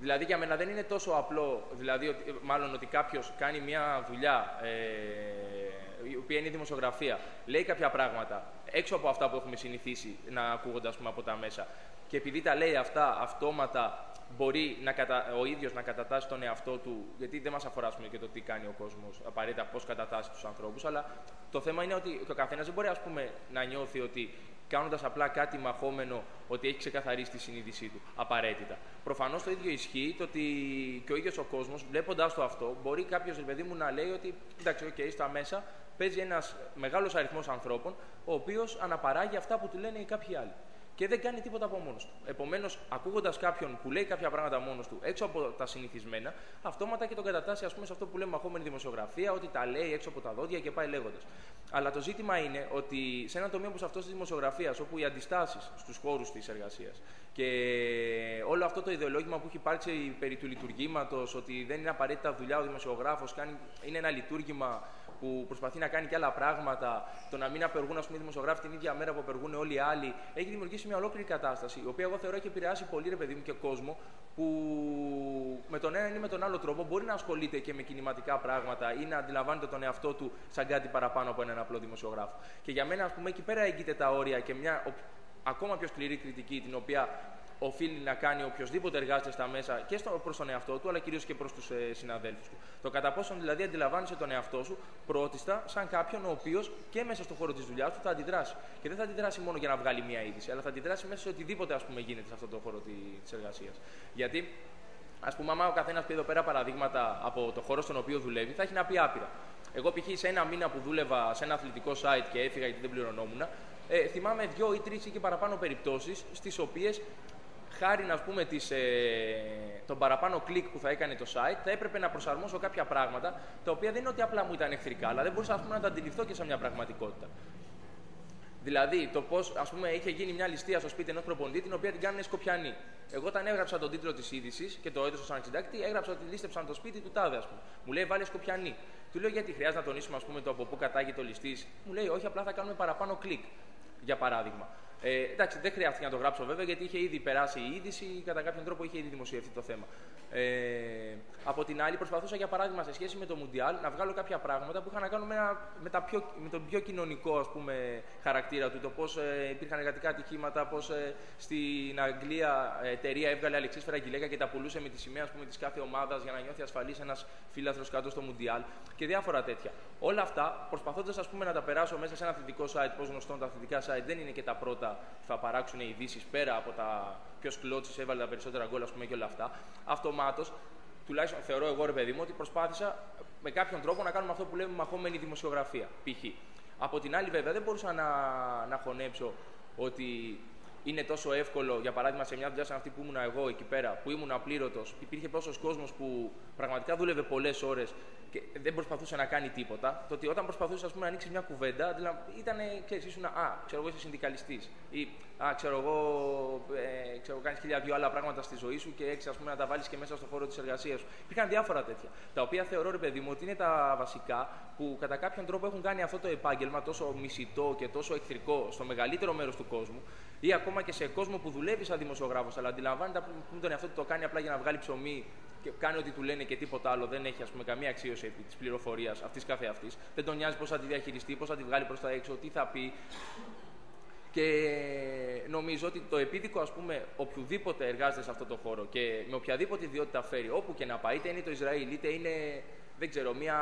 δηλαδή, για μένα δεν είναι τόσο απλό, δηλαδή, ότι, μάλλον ότι κάποιος κάνει μια δουλειά ε, η οποία είναι η δημοσιογραφία, λέει κάποια πράγματα έξω από αυτά που έχουμε συνηθίσει να ακούγονται ας πούμε, από τα μέσα. Και επειδή τα λέει αυτά αυτόματα, μπορεί να κατα... ο ίδιος να κατατάσσει τον εαυτό του, γιατί δεν μας αφορά ας πούμε, και το τι κάνει ο κόσμος, απαραίτητα πώς κατατάσσει τους ανθρώπους, αλλά το θέμα είναι ότι ο καθένας δεν μπορεί ας πούμε, να νιώθει ότι κάνοντας απλά κάτι μαχόμενο, ότι έχει ξεκαθαρίσει τη συνείδησή του. Απαραίτητα. Προφανώς το ίδιο ισχύει το ότι και ο ίδιος ο κόσμος, βλέποντάς το αυτό, μπορεί κάποιος παιδί μου να λέει ότι εντάξει, οκ, στα μέσα παίζει ένας μεγάλος αριθμός ανθρώπων, ο οποίος αναπαράγει αυτά που του λένε οι κάποιοι άλλοι. Και δεν κάνει τίποτα από μόνος του. Επομένως, ακούγοντας κάποιον που λέει κάποια πράγματα μόνος του, έξω από τα συνηθισμένα, αυτόματα και τον κατατάσσει, ας πούμε, σε αυτό που λέμε μαχόμενη δημοσιογραφία, ότι τα λέει έξω από τα δόντια και πάει λέγοντας. Αλλά το ζήτημα είναι ότι σε ένα τομέα όπως αυτός της δημοσιογραφίας, όπου οι αντιστάσεις στους χώρους της εργασίας και όλο αυτό το ιδεολόγημα που έχει υπάρξει περί του λειτουργήματος, ότι δεν είναι απαραίτητα δουλειά ο δημοσιογράφος, είναι ένα λειτουργήμα που προσπαθεί να κάνει και άλλα πράγματα, το να μην απεργούν ας πούμε, οι δημοσιογράφοι την ίδια μέρα που απεργούν όλοι οι άλλοι, έχει δημιουργήσει μια ολόκληρη κατάσταση, η οποία εγώ θεωρώ έχει επηρεάσει πολύ ρε παιδί μου και κόσμο που με τον ένα ή με τον άλλο τρόπο μπορεί να ασχολείται και με κινηματικά πράγματα ή να αντιλαμβάνεται τον εαυτό του σαν κάτι παραπάνω από έναν απλό δημοσιογράφο. Και για μένα, ας πούμε, εκεί πέρα έγκυται τα όρια και μια ακόμα πιο σκληρή κριτική, την οποία οφείλει να κάνει οποιοδήποτε εργάζεται στα μέσα και προς τον εαυτό του, αλλά κυρίως και προς τους ε, συναδέλφους του. Το κατά πόσον δηλαδή αντιλαμβάνεσαι τον εαυτό σου πρώτιστα σαν κάποιον ο οποίος και μέσα στον χώρο της δουλειάς του θα αντιδράσει. Και δεν θα αντιδράσει μόνο για να βγάλει μία είδηση, αλλά θα αντιδράσει μέσα σε οτιδήποτε ας πούμε, γίνεται σε αυτό το χώρο τη εργασίας. Γιατί Α πούμε, άμα ο καθένας πει εδώ πέρα παραδείγματα από το χώρο στον οποίο δουλεύει, θα έχει να πει άπειρα. Εγώ, π.χ. σε ένα μήνα που δούλευα σε ένα αθλητικό site και έφυγα γιατί δεν πληρωνόμουν, ε, θυμάμαι δύο ή τρεις ή και παραπάνω περιπτώσεις στις οποίες χάρη να πούμε τις, ε, τον παραπάνω κλικ που θα έκανε το site, θα έπρεπε να προσαρμόσω κάποια πράγματα τα οποία δεν είναι ότι απλά μου ήταν εχθρικά, αλλά δεν μπορούσα ας πούμε, να τα αντιληφθώ και σε μια πραγματικότητα. Δηλαδή, το πώς, ας πούμε, είχε γίνει μια ληστεία στο σπίτι ενός προπονητή, την οποία την κάνουν Σκοπιανοί. Εγώ, όταν έγραψα τον τίτλο της είδησης και το έδωσα σαν συντάκτη, έγραψα ότι λίστεψαν το σπίτι του τάδε, ας πούμε. Μου λέει, βάλε Σκοπιανοί. Του λέω, γιατί χρειάζεται να τονίσουμε, ας πούμε, το από πού κατάγει το ληστής. Μου λέει, Όχι, απλά θα κάνουμε παραπάνω κλικ, για παράδειγμα. Ε, εντάξει, δεν χρειάστηκε να το γράψω βέβαια γιατί είχε ήδη περάσει η είδηση, κατά κάποιον τρόπο είχε ήδη δημοσιευτεί το θέμα. Ε, από την άλλη, προσπαθούσα για παράδειγμα σε σχέση με το Μουντιάλ να βγάλω κάποια πράγματα που είχαν να κάνουν με, ένα, με, τα πιο, με τον πιο κοινωνικό ας πούμε, χαρακτήρα του. Το πώς ε, υπήρχαν εργατικά ατυχήματα, πώς ε, στην Αγγλία ε, εταιρεία έβγαλε αλεξίσφαιρα γυλαίκα και τα πουλούσε με τη σημαία της κάθε ομάδας για να νιώθει ασφαλής ένας φίλαθρος κάτω στο Μουντιάλ και διάφορα τέτοια. Όλα αυτά προσπαθώντας να τα περάσω μέσα σε ένα αθλητικό site, πώς γνωστόν τα αθλητικά site δεν είναι και τα πρώτα που θα παράξουν ειδήσεις πέρα από τα ποιο κλώτσε έβαλε τα περισσότερα γκολ, ας πούμε και όλα αυτά. Αυτομάτως, τουλάχιστον θεωρώ εγώ ρε παιδί μου, ότι προσπάθησα με κάποιον τρόπο να κάνουμε αυτό που λέμε μαχόμενη δημοσιογραφία. Π.χ. Από την άλλη, βέβαια, δεν μπορούσα να, να χωνέψω ότι είναι τόσο εύκολο, για παράδειγμα, σε μια δουλειά σαν αυτή που ήμουν εγώ εκεί πέρα, που ήμουν απλήρωτος, υπήρχε τόσο κόσμος που πραγματικά δούλευε πολλές ώρες και δεν προσπαθούσε να κάνει τίποτα. Το ότι όταν προσπαθούσες πούμε, να ανοίξεις μια κουβέντα, ήταν, ξέρεις, ήσουν, α, ξέρω εγώ, είσαι συνδικαλιστής. Ή, α, ξέρω εγώ, ε, ξέρω, κάνεις χίλια δυο άλλα πράγματα στη ζωή σου και έξι, πούμε, να τα βάλεις και μέσα στο χώρο της εργασίας σου. Υπήρχαν διάφορα τέτοια. Τα οποία θεωρώ, ρε παιδί μου, ότι είναι τα βασικά που κατά κάποιον τρόπο έχουν κάνει αυτό το επάγγελμα τόσο μισητό και τόσο εχθρικό στο μεγαλύτερο μέρος του κόσμου ή ακόμα και σε κόσμο που δουλεύει σαν δημοσιογράφος, αλλά αντιλαμβάνεται που τον εαυτό του το κάνει απλά για να βγάλει ψωμί και κάνει ό,τι του λένε και τίποτα άλλο, δεν έχει ας πούμε, καμία αξίωση της πληροφορίας αυτής καθε αυτή. Δεν τον νοιάζει πώς θα τη διαχειριστεί, πώς θα τη βγάλει προς τα έξω, τι θα πει. Και νομίζω ότι το επίδικο, ας πούμε, οποιοδήποτε εργάζεται σε αυτό το χώρο και με οποιαδήποτε ιδιότητα φέρει, όπου και να πάει, είτε είναι το Ισραήλ, είτε είναι δεν ξέρω, μια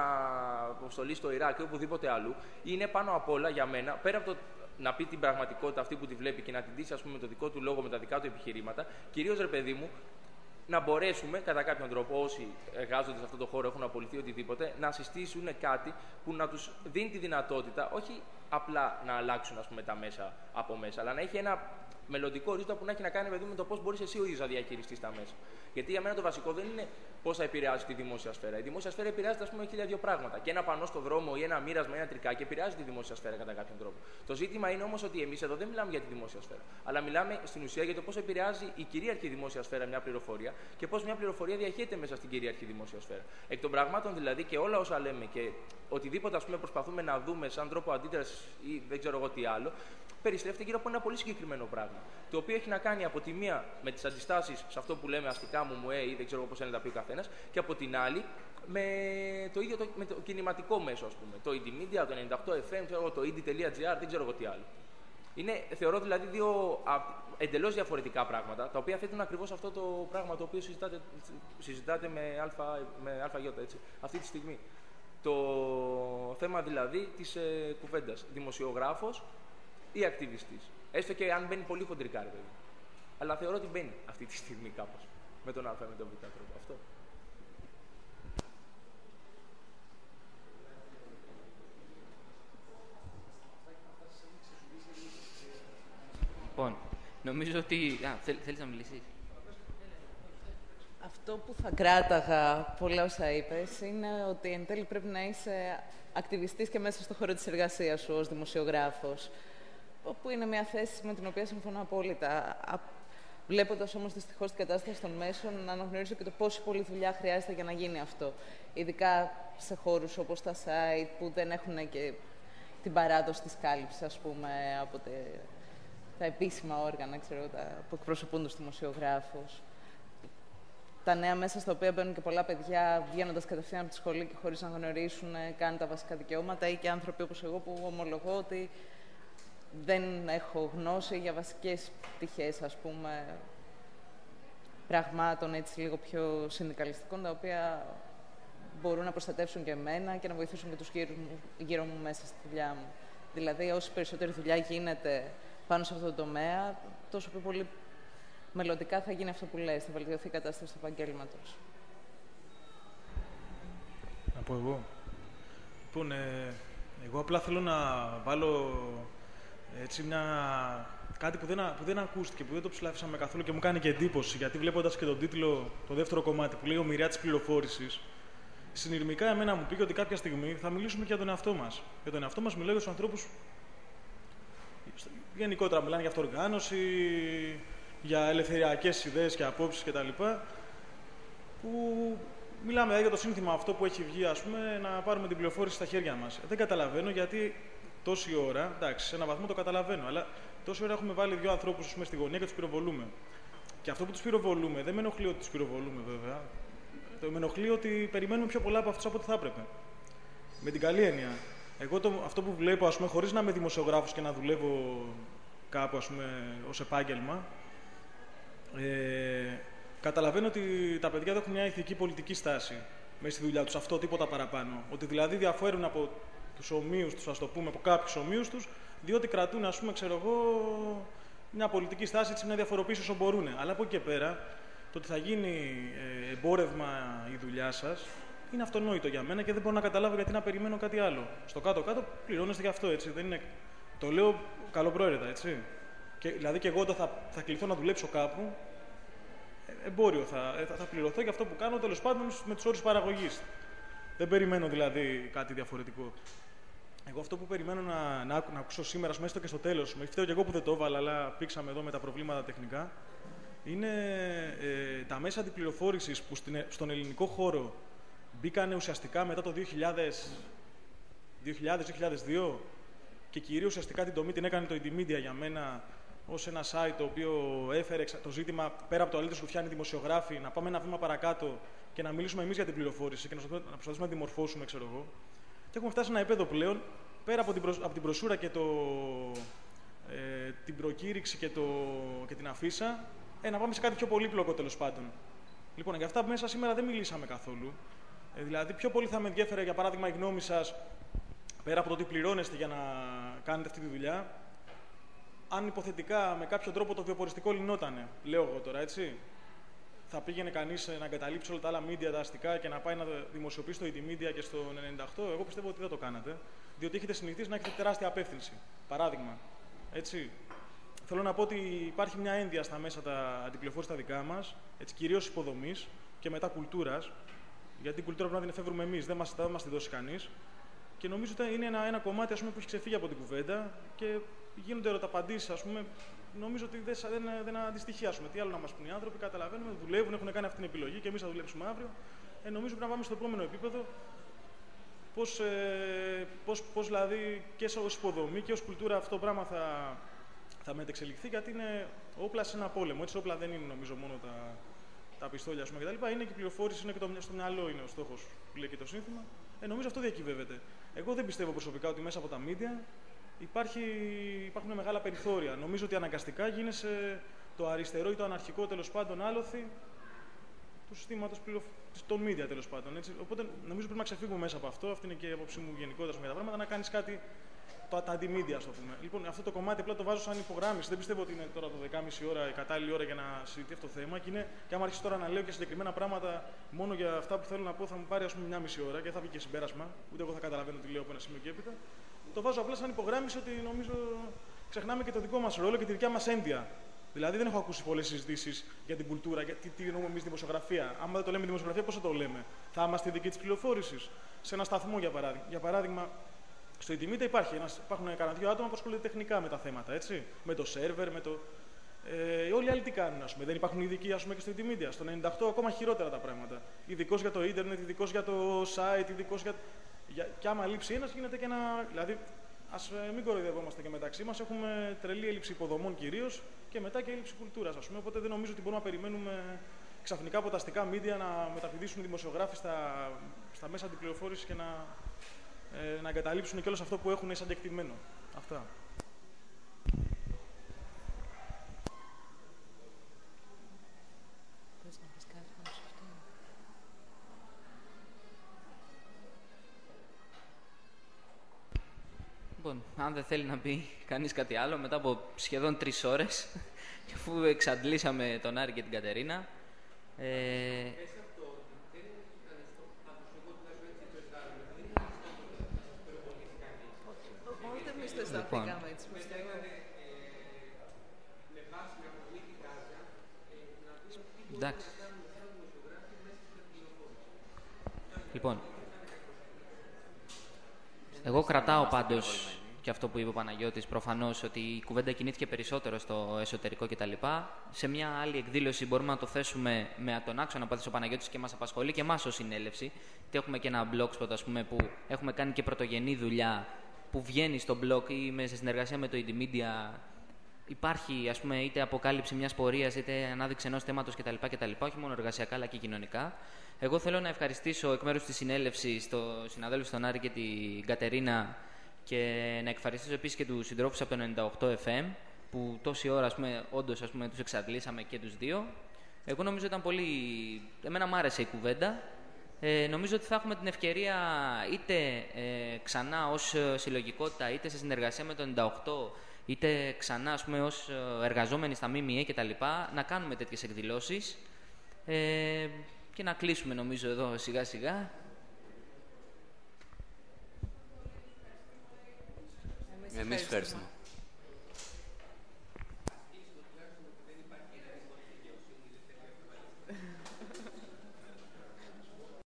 αποστολή στο Ιράκ ή οπουδήποτε αλλού, είναι πάνω απ' όλα για μένα, πέρα από το να πει την πραγματικότητα αυτή που τη βλέπει και να την τύσει, πούμε, με το δικό του λόγο, με τα δικά του επιχειρήματα, κυρίως ρε παιδί μου, να μπορέσουμε κατά κάποιον τρόπο, όσοι εργάζονται σε αυτό το χώρο, έχουν απολυθεί οτιδήποτε, να συστήσουν κάτι που να τους δίνει τη δυνατότητα, όχι απλά να αλλάξουν ας πούμε, τα μέσα από μέσα, αλλά να έχει ένα μελλοντικό ορίζοντα που να έχει να κάνει με το πώς μπορείς εσύ ο ίδιος να διαχειριστείς τα μέσα. Γιατί για μένα το βασικό δεν είναι πώς θα επηρεάζει τη δημόσια σφαίρα. Η δημόσια σφαίρα επηρεάζεται, ας πούμε, χίλια δύο πράγματα. Και ένα πανό στο δρόμο ή ένα μοίρασμα ή ένα τρικάκι επηρεάζει τη δημόσια σφαίρα κατά κάποιον τρόπο. Το ζήτημα είναι όμως ότι εμείς εδώ δεν μιλάμε για τη δημόσια σφαίρα. Αλλά μιλάμε στην ουσία για το πώς επηρεάζει η κυρίαρχη δημόσια σφαίρα μια πληροφορία και πώς μια πληροφορία διαχέεται μέσα στην κυρίαρχη δημόσια σφαίρα. Εκ των πραγμάτων δηλαδή και όλα όσα λέμε και οτιδήποτε ας πούμε, προσπαθούμε να δούμε σαν τρόπο αντίδρασης ή δεν ξέρω εγώ τι άλλο, περιστρέφεται γύρω από ένα πολύ συγκεκριμένο πράγμα. Το οποίο έχει να κάνει από τη μία με τις αντιστάσεις σε αυτό που λέμε αστικά μου, μου, ε, ή δεν ξέρω πώς είναι τα πει ο καθένας, και από την άλλη με το ίδιο το, με το κινηματικό μέσο, ας πούμε. Το Media, το 98 FM, ξέρω, το indie.gr, δεν ξέρω εγώ τι άλλο. Είναι, θεωρώ δηλαδή δύο εντελώς διαφορετικά πράγματα, τα οποία θέτουν ακριβώς αυτό το πράγμα το οποίο συζητάτε, συζητάτε με, α, με ΑΙ έτσι, αυτή τη στιγμή. Το θέμα δηλαδή της ε, κουβέντας. Δημοσιογράφος ή ακτιβιστής. Έστω και αν μπαίνει πολύ χοντρικά, ρε παιδί. Αλλά θεωρώ ότι μπαίνει αυτή τη στιγμή κάπως. Με τον Α με τον Β τρόπο. Αυτό. Λοιπόν, νομίζω ότι... Α, θέλεις να μιλήσεις; Αυτό που θα κράταγα πολλά όσα είπες είναι ότι εν τέλει πρέπει να είσαι ακτιβιστής και μέσα στο χώρο της εργασίας σου ως δημοσιογράφος που είναι μια θέση με την οποία συμφωνώ απόλυτα. Βλέποντας όμως δυστυχώς την κατάσταση των μέσων, να αναγνωρίζω και το πόσο πολλή δουλειά χρειάζεται για να γίνει αυτό. Ειδικά σε χώρους όπως τα site που δεν έχουν και την παράδοση της κάλυψης, ας πούμε, από τα επίσημα όργανα ξέρω, τα, που εκπροσωπούν τους δημοσιογράφους. Τα νέα μέσα στα οποία μπαίνουν και πολλά παιδιά βγαίνοντας κατευθείαν από τη σχολή και χωρίς να γνωρίσουν καν τα βασικά δικαιώματα ή και άνθρωποι όπως εγώ που ομολογώ ότι δεν έχω γνώση για βασικές πτυχές, ας πούμε, πραγμάτων έτσι λίγο πιο συνδικαλιστικών, τα οποία μπορούν να προστατεύσουν και εμένα και να βοηθήσουν και τους γύρω μου, γύρω μου μέσα στη δουλειά μου. Δηλαδή, όσο περισσότερη δουλειά γίνεται πάνω σε αυτό το τομέα, τόσο πιο πολύ μελλοντικά θα γίνει αυτό που λες, θα βελτιωθεί η κατάσταση του επαγγέλματος. Να πω εγώ. Λοιπόν, ε, εγώ απλά θέλω να βάλω έτσι μια... κάτι που δεν, που δεν ακούστηκε, που δεν το ψηλάφισαμε καθόλου και μου κάνει και εντύπωση, γιατί βλέποντας και τον τίτλο, το δεύτερο κομμάτι που λέει Ο Μοιριά της Πληροφόρησης, συνειρμικά εμένα μου πήγε ότι κάποια στιγμή θα μιλήσουμε και για τον εαυτό μας. Για τον εαυτό μας μιλάω για τους ανθρώπους. Γενικότερα μιλάνε για αυτοργάνωση, για ελευθεριακές ιδέες και απόψεις κτλ. Που μιλάμε για το σύνθημα αυτό που έχει βγει, ας πούμε, να πάρουμε την πληροφόρηση στα χέρια μας. Δεν καταλαβαίνω γιατί τόση ώρα, εντάξει, σε έναν βαθμό το καταλαβαίνω, αλλά Τόση ώρα έχουμε βάλει δύο ανθρώπους στη γωνία και τους πυροβολούμε. Και αυτό που τους πυροβολούμε δεν με ενοχλεί ότι τους πυροβολούμε βέβαια. Το με ενοχλεί ότι περιμένουμε πιο πολλά από αυτούς από ό,τι θα έπρεπε. Με την καλή έννοια. Εγώ το, αυτό που βλέπω, ας πούμε, χωρίς να είμαι δημοσιογράφος και να δουλεύω κάπου, ας πούμε, ως επάγγελμα, ε, καταλαβαίνω ότι τα παιδιά έχουν μια ηθική πολιτική στάση μέσα στη δουλειά τους. Αυτό τίποτα παραπάνω. Ότι δηλαδή διαφέρουν από τους ομοίους τους, ας το πούμε, από κάποιους ομοίους τους, διότι κρατούν, ας πούμε, ξέρω εγώ, μια πολιτική στάση, έτσι, μια διαφοροποίηση όσο μπορούν. Αλλά από εκεί και πέρα, το ότι θα γίνει ε, εμπόρευμα η δουλειά σας, είναι αυτονόητο για μένα και δεν μπορώ να καταλάβω γιατί να περιμένω κάτι άλλο. Στο κάτω-κάτω πληρώνεστε γι' αυτό, έτσι. Δεν είναι... Το λέω καλοπρόαιρετα, έτσι. Και, δηλαδή και εγώ όταν θα, θα κληθώ να δουλέψω κάπου, ε, εμπόριο θα, ε, θα, θα πληρωθώ για αυτό που κάνω, τέλος πάντων με τους όρους παραγωγής. Δεν περιμένω δηλαδή κάτι διαφορετικό. Εγώ αυτό που περιμένω να, να, να ακούσω σήμερα, μέσα και στο τέλος, με φταίω και εγώ που δεν το έβαλα, αλλά πήξαμε εδώ με τα προβλήματα τεχνικά, είναι ε, τα μέσα αντιπληροφόρησης που στην, στον ελληνικό χώρο μπήκανε ουσιαστικά μετά το 2000-2002 και κυρίως ουσιαστικά την τομή την έκανε το Indymedia για μένα ως ένα site το οποίο έφερε το ζήτημα πέρα από το αλήθεια που δημοσιογράφοι, να πάμε ένα βήμα παρακάτω και να μιλήσουμε εμείς για την πληροφόρηση και να προσπαθήσουμε να τη μορφώσουμε, ξέρω εγώ. Και έχουμε φτάσει σε ένα επίπεδο πλέον, πέρα από την, από την προσούρα και το, ε, την προκήρυξη και, το, και την αφίσα, ε, να πάμε σε κάτι πιο πολύπλοκο τέλος πάντων. Λοιπόν, για αυτά μέσα σήμερα δεν μιλήσαμε καθόλου. Ε, δηλαδή, πιο πολύ θα με ενδιαφέρε, για παράδειγμα, η γνώμη σας, πέρα από το τι πληρώνεστε για να κάνετε αυτή τη δουλειά, αν υποθετικά με κάποιο τρόπο το βιοποριστικό λυνότανε, λέω εγώ τώρα, έτσι, θα πήγαινε κανείς να εγκαταλείψει όλα τα άλλα media, τα αστικά και να πάει να δημοσιοποιήσει το Media και στο 98, εγώ πιστεύω ότι δεν το κάνατε. Διότι έχετε συνηθίσει να έχετε τεράστια απεύθυνση. Παράδειγμα. Έτσι. Θέλω να πω ότι υπάρχει μια ένδυα στα μέσα τα αντιπληροφόρηση τα δικά μας, κυρίως υποδομής και μετά κουλτούρας, γιατί την κουλτούρα πρέπει να την εφεύρουμε εμείς, δεν μας μας τη δώσει κανείς. Και νομίζω ότι είναι ένα, ένα κομμάτι ας πούμε, που έχει ξεφύγει από την κουβέντα και γίνονται ερωταπαντήσεις, ας πούμε. Νομίζω ότι δεν, δεν, δεν αντιστοιχεί. Ας πούμε. Τι άλλο να μας πούν οι άνθρωποι, καταλαβαίνουμε, δουλεύουν, έχουν κάνει αυτή την επιλογή και εμείς θα δουλέψουμε αύριο. Ε, νομίζω πρέπει να πάμε στο επόμενο επίπεδο. Πώς ε, πώς, πώς, δηλαδή και ως υποδομή και ως κουλτούρα αυτό το πράγμα θα, θα μετεξελιχθεί, γιατί είναι όπλα σε ένα πόλεμο. Έτσι, όπλα δεν είναι νομίζω μόνο τα, τα πιστόλια πούμε, κτλ. Είναι και η πληροφόρηση, είναι και το, στο μυαλό είναι ο στόχος που λέει και το σύνθημα. Ε, νομίζω αυτό διακυβεύεται. Εγώ δεν πιστεύω προσωπικά ότι μέσα από τα media υπάρχει, υπάρχουν μεγάλα περιθώρια. Νομίζω ότι αναγκαστικά γίνεσαι το αριστερό ή το αναρχικό τέλος πάντων άλοθη του συστήματος των media τέλος πάντων. Έτσι. Οπότε νομίζω πρέπει να ξεφύγουμε μέσα από αυτό. Αυτή είναι και η άποψή μου γενικότερα με τα πράγματα. Να κάνεις κάτι τα, τα αντιμίδια, ας το πούμε. Λοιπόν, αυτό το κομμάτι απλά το βάζω σαν υπογράμμιση. Δεν πιστεύω ότι είναι τώρα το 10.30 ώρα η κατάλληλη ώρα για να συζητηθεί αυτό το θέμα. Και, είναι, και άμα αρχίσει τώρα να λέω και συγκεκριμένα πράγματα μόνο για αυτά που θέλω να πω, θα μου πάρει ας πούμε μια μισή ώρα και θα βγει και συμπέρασμα. Ούτε εγώ θα καταλαβαίνω τι λέω από ένα σημείο και έπειτα. Το βάζω απλά σαν υπογράμμιση ότι νομίζω ξεχνάμε και το δικό μας ρόλο και τη δικιά μας ένδια. Δηλαδή δεν έχω ακούσει πολλές συζητήσεις για την κουλτούρα, για τι, τι εννοούμε εμείς δημοσιογραφία. Άμα δεν το λέμε δημοσιογραφία, πώς θα το λέμε; Θα είμαστε δική της πληροφόρησης. Σε ένα σταθμό, για παράδειγμα. Για παράδειγμα, στο Ιντι υπάρχει ένας, υπάρχουν κανένα δύο άτομα που ασχολούνται τεχνικά με τα θέματα, έτσι. Με το σερβερ, με το. Ε, όλοι οι άλλοι τι κάνουν, ας πούμε. Δεν υπάρχουν ειδικοί ας πούμε, και στο Ιντι Στο 98 ακόμα χειρότερα τα πράγματα. Ειδικός για το ίντερνετ, ειδικός για το site, ειδικός για... για. Και άμα λείψει ένας, γίνεται και ένα. Δηλαδή, ας ε, μην κοροϊδευόμαστε και μεταξύ μας. Έχουμε τρελή έλλειψη υποδομών κυρίως και μετά και έλλειψη κουλτούρας, ας πούμε. Οπότε δεν νομίζω ότι μπορούμε να περιμένουμε ξαφνικά από τα αστικά μίντια να μεταπηδήσουν δημοσιογράφοι στα, στα μέσα αντιπληροφόρησης και να ε, να εγκαταλείψουν και όλο αυτό που έχουν σαν κεκτημένο. Αυτά. Λοιπόν, αν δεν θέλει να πει κανείς κάτι άλλο, μετά από σχεδόν τρεις ώρες, και αφού εξαντλήσαμε τον Άρη και την Κατερίνα, ε, αισθανθήκαμε έτσι, πιστεύω. Εντάξει. Λοιπόν, εγώ κρατάω πάντως και αυτό που είπε ο Παναγιώτης προφανώς ότι η κουβέντα κινήθηκε περισσότερο στο εσωτερικό κτλ. Σε μια άλλη εκδήλωση μπορούμε να το θέσουμε με τον άξονα που έθεσε ο Παναγιώτης και μας απασχολεί και εμάς ως συνέλευση. Και έχουμε και ένα blogspot ας πούμε, που έχουμε κάνει και πρωτογενή δουλειά που βγαίνει στο blog ή με σε συνεργασία με το Indymedia υπάρχει ας πούμε, είτε αποκάλυψη μιας πορείας είτε ανάδειξη ενός θέματος κτλ, κτλ. Όχι μόνο εργασιακά αλλά και κοινωνικά. Εγώ θέλω να ευχαριστήσω εκ μέρους της συνέλευσης το συναδέλφου τον Άρη και την Κατερίνα και να ευχαριστήσω επίσης και τους συντρόφους από το 98 FM που τόση ώρα ας πούμε, όντως ας πούμε, τους εξαντλήσαμε και τους δύο. Εγώ νομίζω ήταν πολύ... Εμένα μου άρεσε η κουβέντα. Ε, νομίζω ότι θα έχουμε την ευκαιρία είτε ε, ξανά ως ε, συλλογικότητα, είτε σε συνεργασία με το 98, είτε ξανά ας πούμε, ως ε, εργαζόμενοι στα ΜΜΕ και τα λοιπά, να κάνουμε τέτοιες εκδηλώσεις ε, και να κλείσουμε νομίζω εδώ σιγά σιγά. Εμείς ευχαριστούμε.